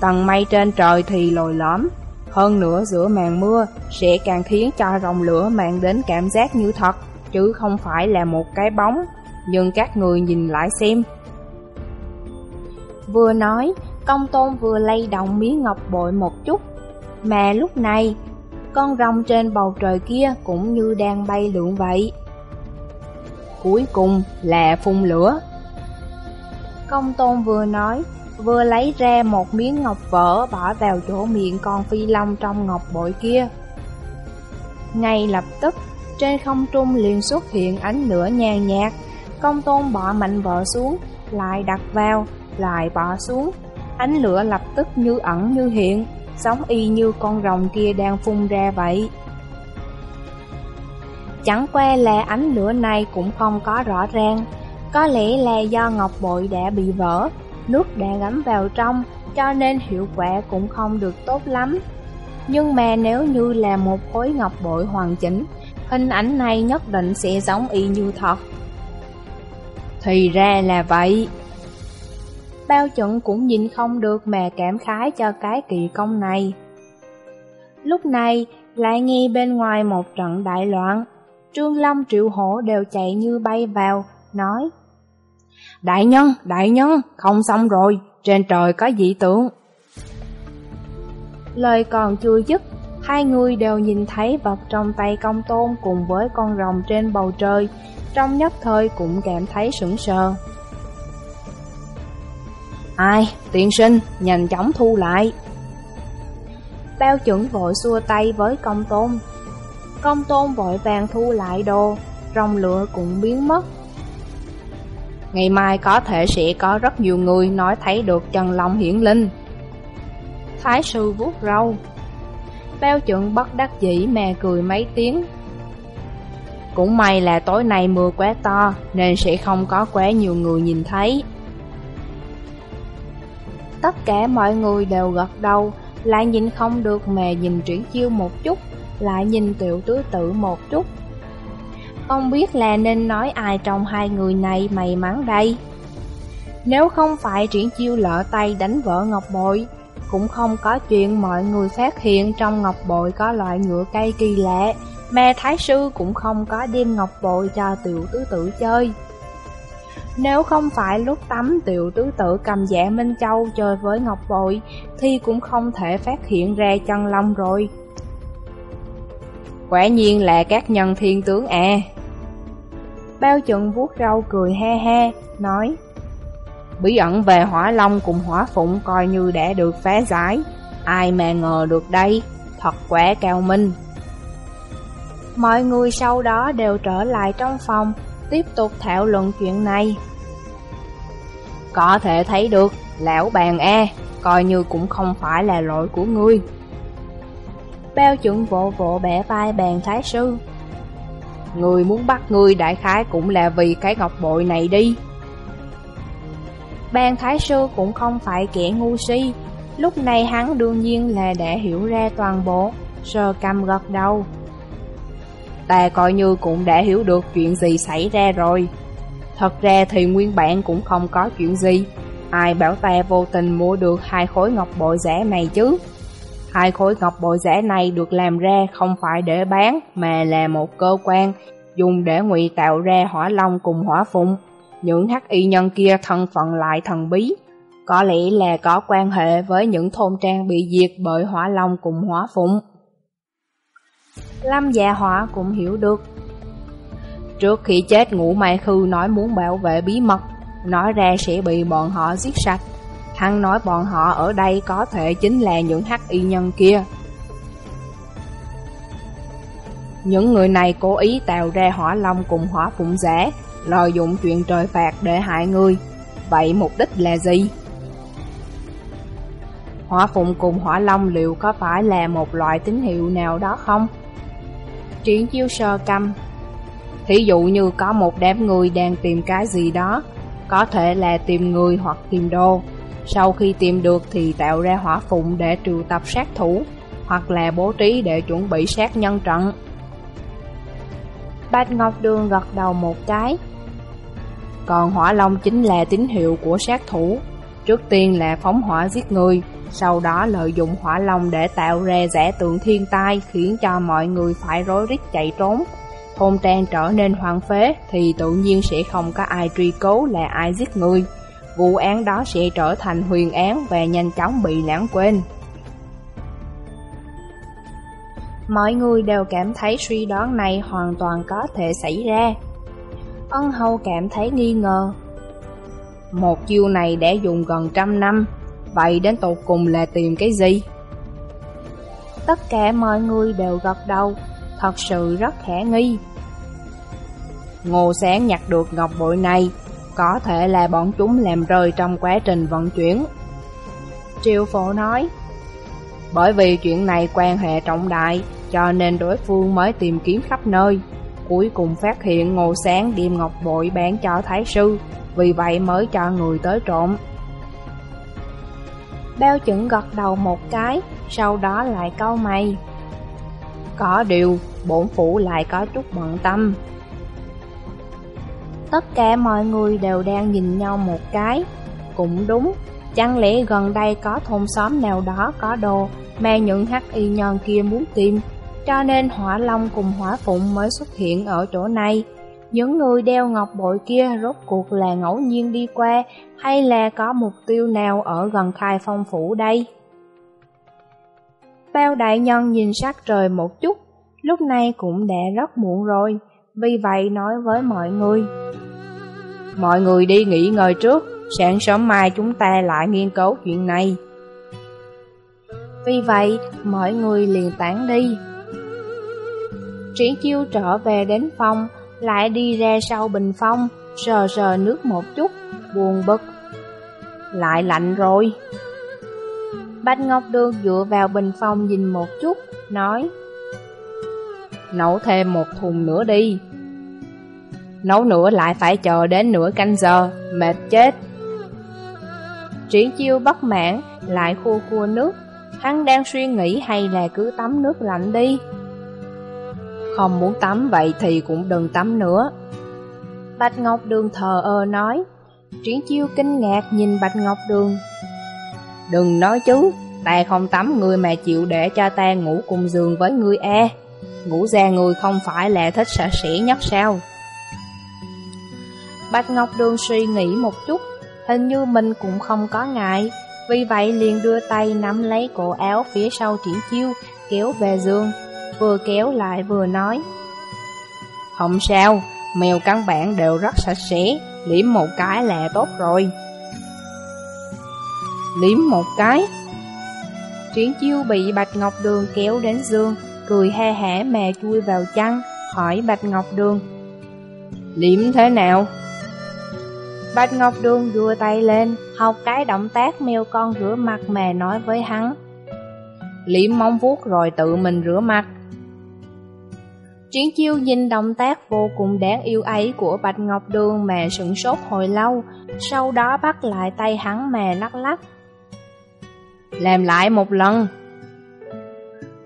Tầng mây trên trời thì lồi lõm Hơn nữa giữa màn mưa sẽ càng khiến cho rồng lửa mang đến cảm giác như thật Chứ không phải là một cái bóng Nhưng các người nhìn lại xem Vừa nói, công tôn vừa lay động miếng ngọc bội một chút Mà lúc này, con rồng trên bầu trời kia cũng như đang bay lượn vậy cuối cùng là phun lửa. Công tôn vừa nói, vừa lấy ra một miếng ngọc vỡ bỏ vào chỗ miệng con phi long trong ngọc bội kia. Ngay lập tức, trên không trung liền xuất hiện ánh lửa nhàn nhạt, công tôn bỏ mạnh vợ xuống, lại đặt vào, lại bỏ xuống. Ánh lửa lập tức như ẩn như hiện, giống y như con rồng kia đang phun ra vậy. Chẳng qua là ánh lửa này cũng không có rõ ràng Có lẽ là do ngọc bội đã bị vỡ Nước đã ngấm vào trong Cho nên hiệu quả cũng không được tốt lắm Nhưng mà nếu như là một khối ngọc bội hoàn chỉnh Hình ảnh này nhất định sẽ giống y như thật. Thì ra là vậy. Bao chuẩn cũng nhìn không được mà cảm khái cho cái kỳ công này. Lúc này lại nghe bên ngoài một trận đại loạn. Trương Long Triệu Hổ đều chạy như bay vào, nói Đại nhân, đại nhân, không xong rồi, trên trời có dị tượng. Lời còn chưa dứt, hai người đều nhìn thấy vật trong tay công tôn cùng với con rồng trên bầu trời, trong nhất thời cũng cảm thấy sững sờ. Ai, tiện sinh, nhanh chóng thu lại. Bao chuẩn vội xua tay với công tôn, Công tôn vội vàng thu lại đồ, rồng lửa cũng biến mất. Ngày mai có thể sẽ có rất nhiều người nói thấy được Trần Long hiển linh. Thái sư vuốt râu. Bao chuẩn bất đắc dĩ mà cười mấy tiếng. Cũng may là tối nay mưa quá to nên sẽ không có quá nhiều người nhìn thấy. Tất cả mọi người đều gật đầu, lại nhìn không được mà nhìn triển chiêu một chút lại nhìn tiểu tứ tử một chút. Không biết là nên nói ai trong hai người này may mắn đây. Nếu không phải triển chiêu lỡ tay đánh vỡ ngọc bội, cũng không có chuyện mọi người phát hiện trong ngọc bội có loại nhựa cây kỳ lạ, mà thái sư cũng không có đem ngọc bội cho tiểu tứ tử chơi. Nếu không phải lúc tắm tiểu tứ tử cầm dạ Minh Châu chơi với Ngọc Bội, thì cũng không thể phát hiện ra chân long rồi. Quả nhiên là các nhân thiên tướng à. Bao trận vuốt râu cười he he, nói Bí ẩn về hỏa long cùng hỏa phụng coi như đã được phá giải. Ai mà ngờ được đây, thật quá cao minh. Mọi người sau đó đều trở lại trong phòng Tiếp tục thảo luận chuyện này. Có thể thấy được, lão bàn e Coi như cũng không phải là lỗi của ngươi. Bao chuẩn vỗ vỗ bẻ vai bàn thái sư. Người muốn bắt ngươi đại khái cũng là vì cái ngọc bội này đi. Ban thái sư cũng không phải kẻ ngu si. Lúc này hắn đương nhiên là đã hiểu ra toàn bộ Sơ cầm gật đầu. Ta coi như cũng đã hiểu được chuyện gì xảy ra rồi. Thật ra thì nguyên bản cũng không có chuyện gì. Ai bảo ta vô tình mua được hai khối ngọc bội giả này chứ? Hai khối ngọc bội giả này được làm ra không phải để bán, Mà là một cơ quan Dùng để ngụy tạo ra hỏa long cùng hỏa phụng. Những hắc y nhân kia thân phận lại thần bí Có lẽ là có quan hệ với những thôn trang bị diệt bởi hỏa long cùng hỏa phụng Lâm dạ hỏa cũng hiểu được. Trước khi chết ngũ mai khư nói muốn bảo vệ bí mật, nói ra sẽ bị bọn họ giết sạch. Hắn nói bọn họ ở đây có thể chính là những hắc y nhân kia. Những người này cố ý tạo ra hỏa long cùng hỏa phụng giả, lợi dụng chuyện trời phạt để hại người. Vậy mục đích là gì? Hỏa phụng cùng hỏa long liệu có phải là một loại tín hiệu nào đó không? Triển chiêu sơ căm Thí dụ như có một đám người đang tìm cái gì đó, Có thể là tìm người hoặc tìm đồ Sau khi tìm được thì tạo ra hỏa phụng để trừ tập sát thủ, Hoặc là bố trí để chuẩn bị sát nhân trận Bạch Ngọc Đường gật đầu một cái còn hỏa long chính là tín hiệu của sát thủ Trước tiên là phóng hỏa giết người, sau đó lợi dụng hỏa long để tạo ra giả tượng thiên tai khiến cho mọi người phải rối rít chạy trốn. Thôn trang trở nên hoang phế thì tự nhiên sẽ không có ai truy cứu là ai giết người. Vụ án đó sẽ trở thành huyền án và nhanh chóng bị lãng quên. Mọi người đều cảm thấy suy đoán này hoàn toàn có thể xảy ra. Ân hầu cảm thấy nghi ngờ. Một chiêu này đã dùng gần trăm năm, Vậy đến tột cùng là tìm cái gì? Tất cả mọi người đều gật đầu, thật sự rất khả nghi. Ngô Sáng nhặt được ngọc bội này, có thể là bọn chúng làm rơi trong quá trình vận chuyển. Triều Phổ nói, bởi vì chuyện này quan hệ trọng đại, cho nên đối phương mới tìm kiếm khắp nơi. Cuối cùng phát hiện Ngô Sáng đem ngọc bội bán cho Thái Sư, vì vậy mới cho người tới trộm. Bao chuẩn gật đầu một cái, sau đó lại câu mày. Có điều, bổn phủ lại có chút bận tâm. Tất cả mọi người đều đang nhìn nhau một cái. Cũng đúng, chẳng lẽ gần đây có thôn xóm nào đó có đồ mà những hắc y nhân kia muốn tìm, cho nên hỏa long cùng hỏa phụng mới xuất hiện ở chỗ này. Những người đeo ngọc bội kia rốt cuộc là ngẫu nhiên đi qua hay là có mục tiêu nào ở gần khai phong phủ đây? Bao đại nhân nhìn sát trời một chút, lúc này cũng đã rất muộn rồi, vì vậy nói với mọi người. Mọi người đi nghỉ ngơi trước, sáng sớm mai chúng ta lại nghiên cứu chuyện này. Vì vậy, mọi người liền tán đi. Triển chiêu trở về đến phòng, lại đi ra sau bình phong, sờ sờ nước một chút, buồn bực. Lại lạnh rồi. Bạch Ngọc Đường dựa vào bình phong nhìn một chút, nói Nấu thêm một thùng nữa đi. Nấu nữa lại phải chờ đến nửa canh giờ, mệt chết. Triển chiêu bất mãn, lại khua khua nước. Hắn đang suy nghĩ hay là cứ tắm nước lạnh đi. Không muốn tắm vậy thì cũng đừng tắm nữa. Bạch Ngọc Đường thờ ơ nói. Triển chiêu kinh ngạc nhìn Bạch Ngọc Đường. Đừng nói chứ Ta không tắm người mà chịu để cho ta ngủ cùng giường với người e. Ngủ ra người không phải là thích sợ sỉ nhất sao? Bạch Ngọc Đường suy nghĩ một chút, hình như mình cũng không có ngại, vì vậy liền đưa tay nắm lấy cổ áo phía sau triển chiêu, kéo về giường, vừa kéo lại vừa nói. Không sao, mèo căn bản đều rất sạch sẽ, liếm một cái là tốt rồi. Liếm một cái? Triển chiêu bị Bạch Ngọc Đường kéo đến giường, cười he hẻ mè chui vào chăn, hỏi Bạch Ngọc Đường. Liếm thế nào? Bạch Ngọc Đường đưa tay lên, học cái động tác mèo con rửa mặt mà nói với hắn. Liếm móng vuốt rồi tự mình rửa mặt. Triển chiêu nhìn động tác vô cùng đáng yêu ấy của Bạch Ngọc Đường mà sửng sốt hồi lâu, sau đó bắt lại tay hắn mà lắc lắc. Làm lại một lần.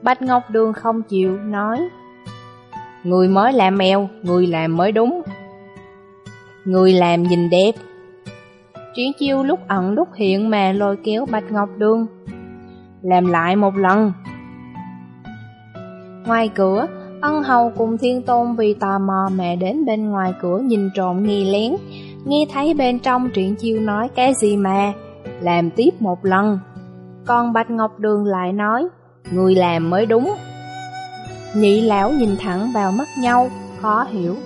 Bạch Ngọc Đường không chịu, nói. Người mới làm mèo, người làm mới đúng. Người làm nhìn đẹp. Triển chiêu lúc ẩn lúc hiện mà lôi kéo Bạch Ngọc Đường. Làm lại một lần. Ngoài cửa, ân hầu cùng thiên tôn vì tò mò mẹ đến bên ngoài cửa nhìn trộm nghi lén. Nghe thấy bên trong truyện chiêu nói cái gì mà? Làm tiếp một lần. Còn Bạch Ngọc Đường lại nói, Người làm mới đúng. Nhị lão nhìn thẳng vào mắt nhau, Khó hiểu.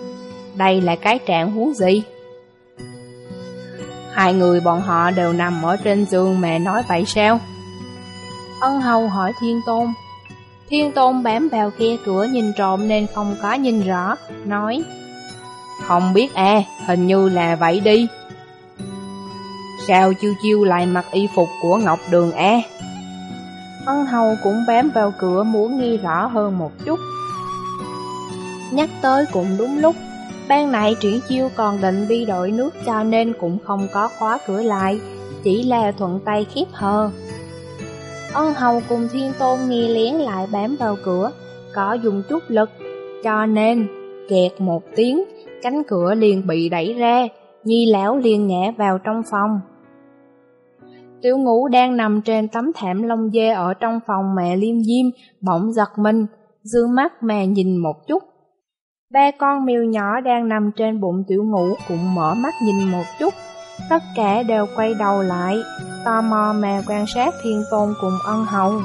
Đây là cái trạng huống gì? Hai người bọn họ đều nằm ở trên giường mẹ nói vậy sao? Ân hầu hỏi thiên tôn. Thiên tôn bám vào kia cửa nhìn trộm nên không có nhìn rõ Nói Không biết à, hình như là vậy đi. Sao chiêu chiêu lại mặc y phục của Ngọc Đường à Ân hầu cũng bám vào cửa muốn nghi rõ hơn một chút. Nhắc tới cũng đúng lúc Ban nãy triển chiêu còn định đi đổi nước cho nên cũng không có khóa cửa lại Chỉ là thuận tay khiếp hờ Ân hầu cùng thiên tôn nghi lén lại bám vào cửa Có dùng chút lực Cho nên kẹt một tiếng Cánh cửa liền bị đẩy ra Nhi lão liền ngã vào trong phòng Tiểu ngũ đang nằm trên tấm thảm lông dê ở trong phòng mẹ liêm diêm, bỗng giật mình, dương mắt mà nhìn một chút. Ba con mèo nhỏ đang nằm trên bụng tiểu ngũ cũng mở mắt nhìn một chút. Tất cả đều quay đầu lại, tò mò mà quan sát thiên tôn cùng ân hầu.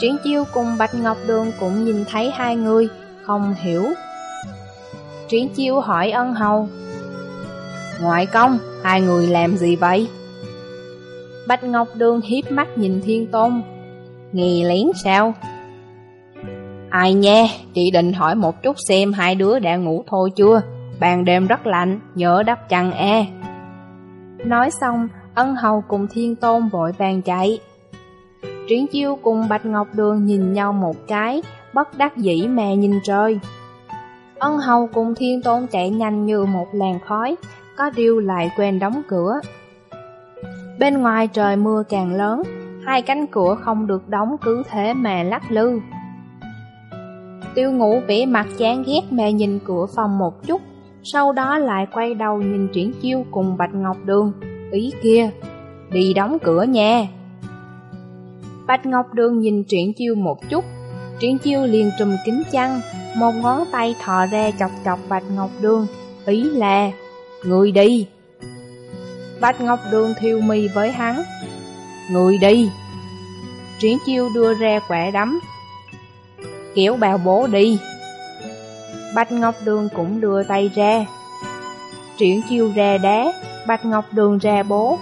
Triển chiêu cùng Bạch Ngọc Đường cũng nhìn thấy hai người, không hiểu. Triển chiêu hỏi ân hầu, Ngoại công, hai người làm gì vậy? Bạch Ngọc Đường hiếp mắt nhìn Thiên Tôn. Nghi lén sao? Ai nha, chị định hỏi một chút xem hai đứa đã ngủ thôi chưa? Ban đêm rất lạnh, nhớ đắp chăn e. Nói xong, ân hầu cùng Thiên Tôn vội vàng chạy. Triển chiêu cùng Bạch Ngọc Đường nhìn nhau một cái, bất đắc dĩ mà nhìn trời. Ân hầu cùng Thiên Tôn chạy nhanh như một làn khói, có điều lại quên đóng cửa. Bên ngoài trời mưa càng lớn, hai cánh cửa không được đóng cứ thế mà lắc lư. Tiêu ngủ vẻ mặt chán ghét mè nhìn cửa phòng một chút, sau đó lại quay đầu nhìn Triển Chiêu cùng Bạch Ngọc Đường. Ý kia, đi đóng cửa nha. Bạch Ngọc Đường nhìn Triển Chiêu một chút, Triển Chiêu liền trùm kính chăn, một ngón tay thò ra chọc chọc Bạch Ngọc Đường. Ý là Người đi Bạch Ngọc Đường thiêu mì với hắn Người đi Triển chiêu đưa ra quẻ đấm kiểu bào bố đi Bạch Ngọc Đường cũng đưa tay ra Triển chiêu ra đá Bạch Ngọc Đường ra bố.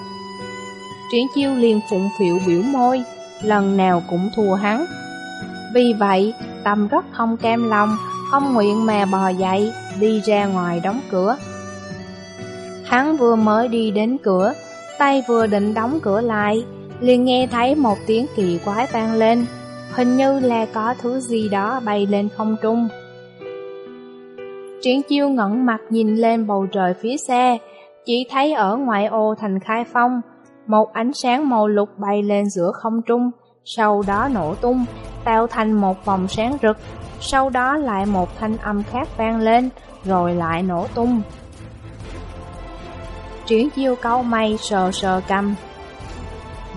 Triển chiêu liền phụng phịu biểu môi Lần nào cũng thua hắn. Vì vậy Tâm rất không cam lòng Không nguyện mà bò dậy Đi ra ngoài đóng cửa. Hắn vừa mới đi đến cửa, tay vừa định đóng cửa lại, liền nghe thấy một tiếng kỳ quái vang lên, hình như là có thứ gì đó bay lên không trung. Triển chiêu ngẩn mặt nhìn lên bầu trời phía xa, chỉ thấy ở ngoại ô thành khai phong, một ánh sáng màu lục bay lên giữa không trung, sau đó nổ tung, tạo thành một vòng sáng rực, sau đó lại một thanh âm khác vang lên, rồi lại nổ tung. Triển chiêu câu mây sờ sờ cầm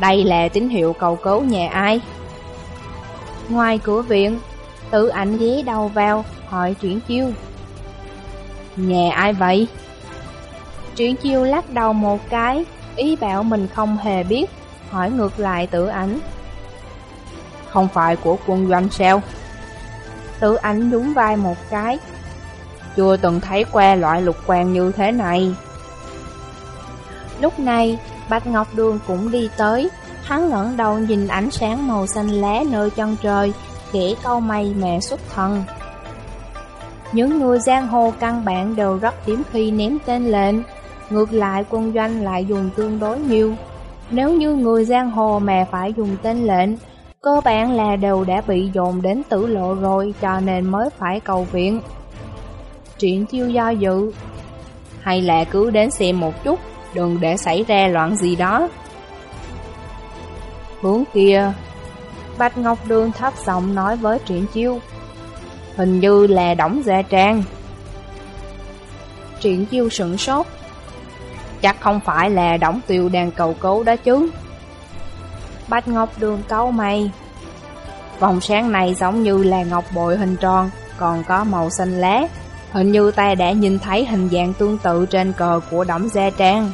Đây là tín hiệu cầu cứu nhà ai? Ngoài cửa viện, tự ảnh ghé đầu vào, hỏi chuyển chiêu Nhà ai vậy? Triển chiêu lắc đầu một cái, ý bảo mình không hề biết, hỏi ngược lại tử ảnh. Không phải của quân doanh sao? Tử ảnh đúng vai một cái. Chưa từng thấy qua loại lục quan như thế này. Lúc này, Bạch Ngọc Đường cũng đi tới, hắn ngẩng đầu nhìn ánh sáng màu xanh lá nơi chân trời, kẻ câu mây mẹ xuất thần. Những người giang hồ căn bản đều rất hiếm khi ném tên lệnh, ngược lại quân doanh lại dùng tương đối nhiều. Nếu như người giang hồ mà phải dùng tên lệnh, cơ bản là đều đã bị dồn đến tử lộ rồi cho nên mới phải cầu viện. Triển chiêu do dự, hay là cứ đến xem một chút, đừng để xảy ra loạn gì đó. Hướng kia, Bạch Ngọc Đường thấp giọng nói với Triển Chiêu. Hình như là đóng Gia Trang. Triển Chiêu sửng sốt. Chắc không phải là đóng tiêu đang cầu cứu đó chứ. Bạch Ngọc Đường câu mày. Vòng sáng này giống như là ngọc bội hình tròn, còn có màu xanh lá. Hình như ta đã nhìn thấy hình dạng tương tự trên cờ của đóng Gia Trang.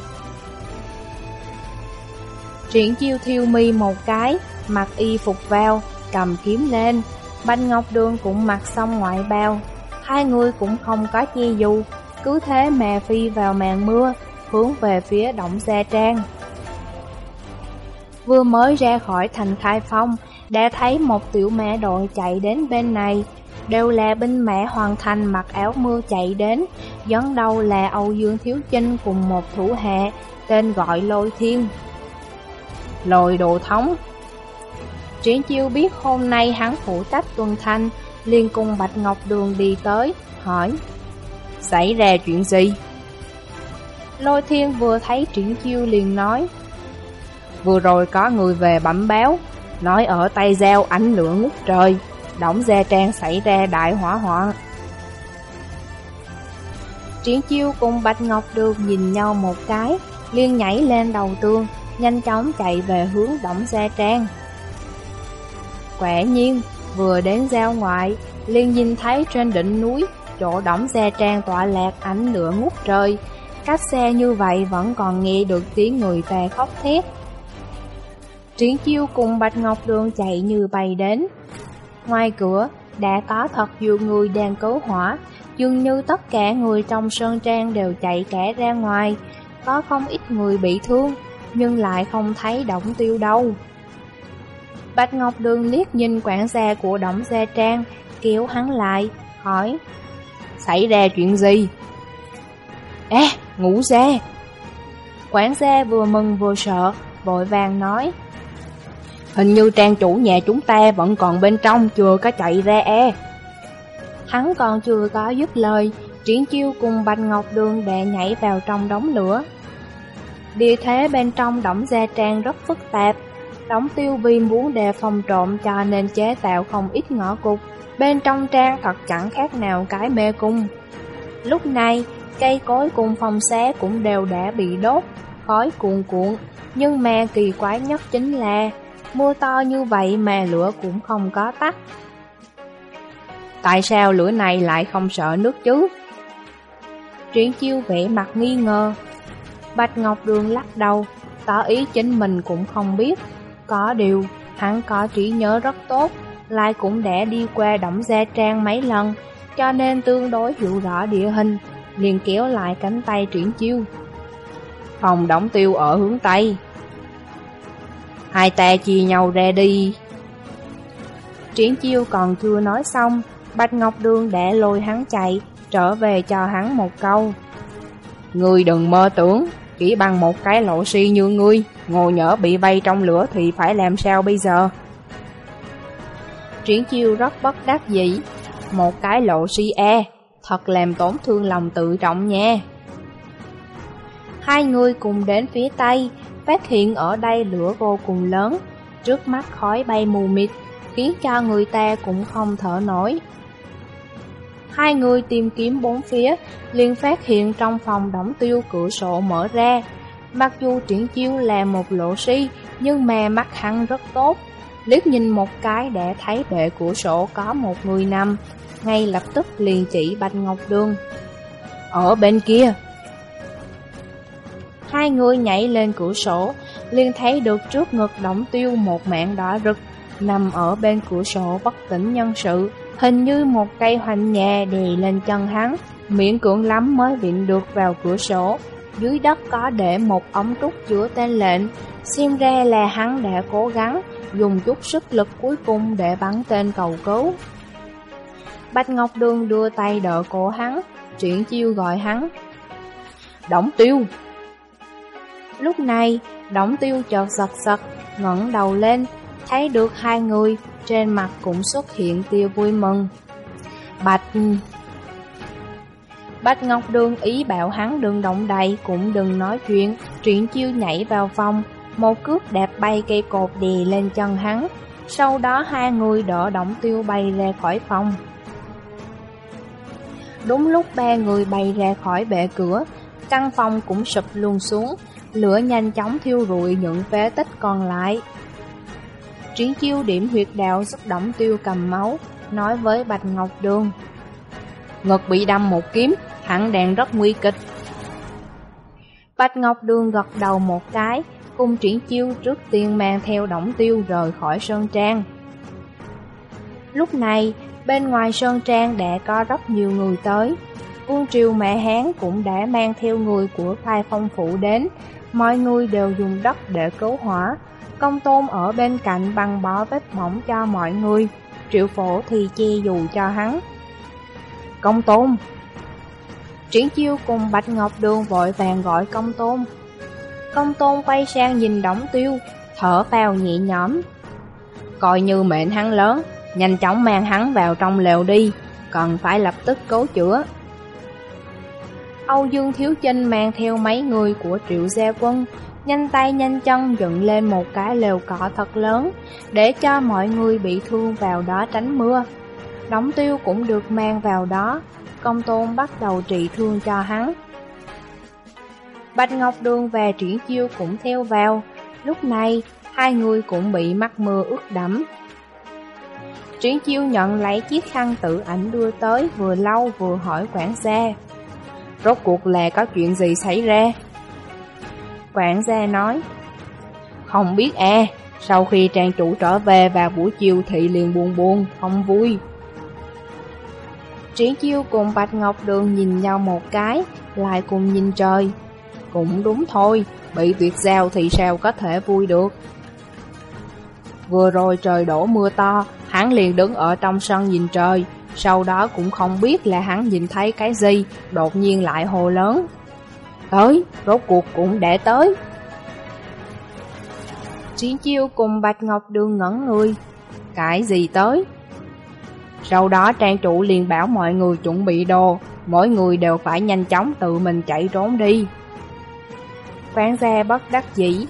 Triển chiêu thiêu mi một cái, mặc y phục vào, cầm kiếm lên. Bạch Ngọc Đường cũng mặc xong ngoại bao. Hai người cũng không có chi dù, cứ thế mà phi vào màn mưa, hướng về phía động Gia Trang. Vừa mới ra khỏi thành khai phong, đã thấy một tiểu mã đội chạy đến bên này. Đều là binh mã hoàn thành mặc áo mưa chạy đến, dẫn đầu là Âu Dương Thiếu Chinh cùng một thủ hạ, tên gọi Lôi Thiên. Lôi đồ thống Triển chiêu biết hôm nay hắn phụ trách tuần thanh, liền cùng Bạch Ngọc Đường đi tới, hỏi Xảy ra chuyện gì? Lôi thiên vừa thấy triển chiêu liền nói Vừa rồi có người về bẩm báo Nói ở tay Giao ánh lửa ngút trời Đổng Gia Trang xảy ra đại hỏa hoạn Triển chiêu cùng Bạch Ngọc Đường nhìn nhau một cái liền nhảy lên đầu tương Nhanh chóng chạy về hướng Đổng Gia Trang Quả nhiên, vừa đến giao ngoại, liền nhìn thấy trên đỉnh núi, chỗ đóng xe trang tọa lạc ánh lửa ngút trời. Cách xe như vậy vẫn còn nghe được tiếng người ta khóc thét. Triển chiêu cùng Bạch Ngọc Đường chạy như bay đến. Ngoài cửa, đã có thật nhiều người đang cứu hỏa, dường như tất cả người trong sơn trang đều chạy cả ra ngoài. Có không ít người bị thương, nhưng lại không thấy động tiêu đâu. Bạch Ngọc Đường liếc nhìn quản gia của Đổng Gia Trang, kéo hắn lại, hỏi Xảy ra chuyện gì? Ê, ngủ ra Quản gia vừa mừng vừa sợ, vội vàng nói Hình như trang chủ nhà chúng ta vẫn còn bên trong chưa có chạy ra e. Hắn còn chưa có dứt lời Triển chiêu cùng Bạch Ngọc Đường đã nhảy vào trong đống lửa. Địa thế bên trong đổng gia trang rất phức tạp Đóng tiêu vi muốn đề phòng trộm cho nên chế tạo không ít ngõ cục, bên trong trang thật chẳng khác nào cái mê cung. Lúc này, cây cối cùng phòng xé cũng đều đã bị đốt, khói cuồn cuộn, nhưng mà kỳ quái nhất chính là mưa to như vậy mà lửa cũng không có tắt. Tại sao lửa này lại không sợ nước chứ? Triển chiêu vẻ mặt nghi ngờ. Bạch Ngọc Đường lắc đầu, tỏ ý chính mình cũng không biết. Có điều, hắn có trí nhớ rất tốt, lại cũng đã đi qua động Gia Trang mấy lần, cho nên tương đối hiểu rõ địa hình, liền kéo lại cánh tay triển chiêu. Phòng đóng tiêu ở hướng Tây. Hai ta chia nhau ra đi. Triển chiêu còn chưa nói xong, Bạch Ngọc Đường đã lôi hắn chạy, trở về cho hắn một câu. người đừng mơ tưởng, chỉ bằng một cái lộ si như ngươi, ngồi nhỡ bị vây trong lửa thì phải làm sao bây giờ? Triển chiêu rất bất đắc dĩ, một cái lộ si e, thật làm tổn thương lòng tự trọng nha. Hai người cùng đến phía Tây, phát hiện ở đây lửa vô cùng lớn, trước mắt khói bay mù mịt, khiến cho người ta cũng không thở nổi. Hai người tìm kiếm bốn phía, liền phát hiện trong phòng đóng tiêu cửa sổ mở ra. Mặc dù triển chiêu là một lộ si, nhưng mà mắt hắn rất tốt. Liếc nhìn một cái để thấy bệ cửa sổ có một người nằm, ngay lập tức liền chỉ Bạch Ngọc Đường. Ở bên kia Hai người nhảy lên cửa sổ liền thấy được trước ngực đóng tiêu một mạng đỏ rực Nằm ở bên cửa sổ bất tỉnh nhân sự Hình như một cây hoành nhà đè lên chân hắn Miễn cưỡng lắm mới vịn được vào cửa sổ. Dưới đất có để một ống trúc chứa tên lệnh Xem ra là hắn đã cố gắng Dùng chút sức lực cuối cùng để bắn tên cầu cứu. Bạch Ngọc Đường đưa tay đỡ cổ hắn Triển chiêu gọi hắn. Đổng tiêu! Lúc này, Đổng tiêu chợt giật giật, ngẩng đầu lên, thấy được hai người, trên mặt cũng xuất hiện tia vui mừng. Bạch... Bạch Ngọc Đường ý bảo hắn đừng động đậy, cũng đừng nói chuyện, triển chiêu nhảy vào phòng, một cước đạp bay cây cột đè lên chân hắn. Sau đó hai người đỡ động tiêu bay ra khỏi phòng. Đúng lúc ba người bay ra khỏi bệ cửa, căn phòng cũng sụp luôn xuống, lửa nhanh chóng thiêu rụi những phế tích còn lại. Triển chiêu điểm huyệt đạo giúp động tiêu cầm máu, nói với Bạch Ngọc Đường. Ngực bị đâm một kiếm, hẳn đèn rất nguy kịch. Bạch Ngọc Đường gật đầu một cái, cùng triển chiêu trước tiên mang theo động tiêu rời khỏi Sơn Trang. Lúc này, bên ngoài Sơn Trang đã có rất nhiều người tới. Quân triều mẹ Hán cũng đã mang theo người của Khai Phong Phụ đến, mọi người đều dùng đất để cứu hỏa. Công tôn ở bên cạnh băng bó vết mỏng cho mọi người, triệu phổ thì che dù cho hắn. Công tôn Triển chiêu cùng Bạch Ngọc Đường vội vàng gọi công tôn. Công tôn quay sang nhìn đóng tiêu, thở vào nhẹ nhõm. Coi như mệnh hắn lớn, nhanh chóng mang hắn vào trong lều đi, cần phải lập tức cứu chữa. Âu Dương Thiếu Chinh mang theo mấy người của triệu gia quân, nhanh tay nhanh chân dựng lên một cái lều cỏ thật lớn, để cho mọi người bị thương vào đó tránh mưa. Đóng tiêu cũng được mang vào đó, công tôn bắt đầu trị thương cho hắn. Bạch Ngọc Đường và Triển Chiêu cũng theo vào, lúc này hai người cũng bị mắc mưa ướt đẫm. Triển Chiêu nhận lấy chiếc khăn tự ảnh đưa tới vừa lau vừa hỏi quản gia. Rốt cuộc là có chuyện gì xảy ra? Quản gia nói. Không biết à Sau khi trang chủ trở về vào buổi chiều thì liền buồn buồn, không vui. Triển chiêu cùng Bạch Ngọc Đường nhìn nhau một cái Lại cùng nhìn trời. Cũng đúng thôi Bị tuyệt giao thì sao có thể vui được. Vừa rồi trời đổ mưa to Hắn liền đứng ở trong sân nhìn trời. Sau đó cũng không biết là hắn nhìn thấy cái gì, đột nhiên lại hồ lớn. Tới, rốt cuộc cũng đã tới. Triển chiêu cùng Bạch Ngọc Đường ngẩn người. Cái gì tới? Sau đó trang trụ liền bảo mọi người chuẩn bị đồ, mỗi người đều phải nhanh chóng tự mình chạy trốn đi. Phán gia bất đắc dĩ.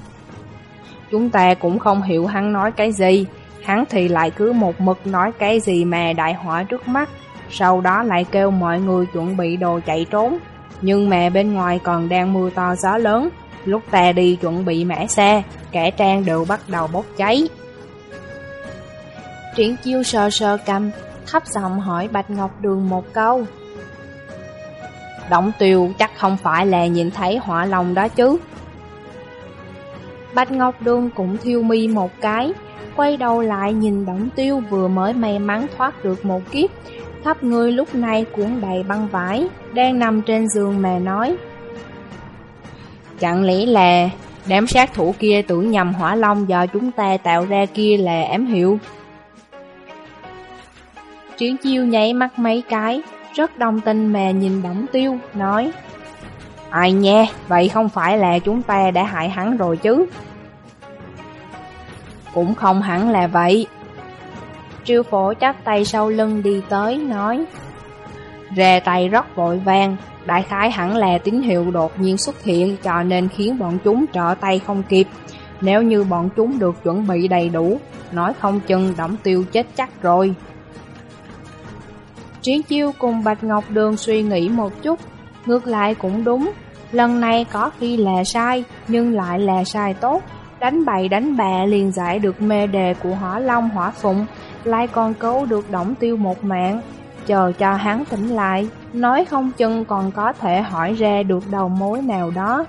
Chúng ta cũng không hiểu hắn nói cái gì, Hắn thì lại cứ một mực nói cái gì mà đại họa trước mắt, sau đó lại kêu mọi người chuẩn bị đồ chạy trốn. Nhưng mà bên ngoài còn đang mưa to gió lớn, lúc ta đi chuẩn bị mã xe, kẻ trang đều bắt đầu bốc cháy. Triển chiêu sờ sờ cầm, thấp giọng hỏi Bạch Ngọc Đường một câu. Động tiêu chắc không phải là nhìn thấy hỏa lòng đó chứ. Bạch Ngọc Đường cũng thiêu mi một cái, quay đầu lại nhìn động Tiêu vừa mới may mắn thoát được một kiếp, khắp người lúc này cuốn đầy băng vải, đang nằm trên giường mà nói. Chẳng lẽ là đám sát thủ kia tưởng nhầm hỏa long do chúng ta tạo ra kia là ám hiệu? Triển chiêu nháy mắt mấy cái, rất đồng tình mà nhìn Đổng Tiêu, nói Ai nha, vậy không phải là chúng ta đã hại hắn rồi chứ? Cũng không hẳn là vậy. Triêu phổ chắp tay sau lưng đi tới, nói Rề tay rất vội vàng, đại khái hẳn là tín hiệu đột nhiên xuất hiện cho nên khiến bọn chúng trở tay không kịp. Nếu như bọn chúng được chuẩn bị đầy đủ, nói không chừng động tiêu chết chắc rồi. Triển chiêu cùng Bạch Ngọc Đường suy nghĩ một chút, ngược lại cũng đúng. Lần này có khi là sai, nhưng lại là sai tốt. Đánh bày đánh bè liền giải được mê đề của hỏa long hỏa phụng, lại còn cứu được động tiêu một mạng. chờ cho hắn tỉnh lại, nói không chừng còn có thể hỏi ra được đầu mối nào đó.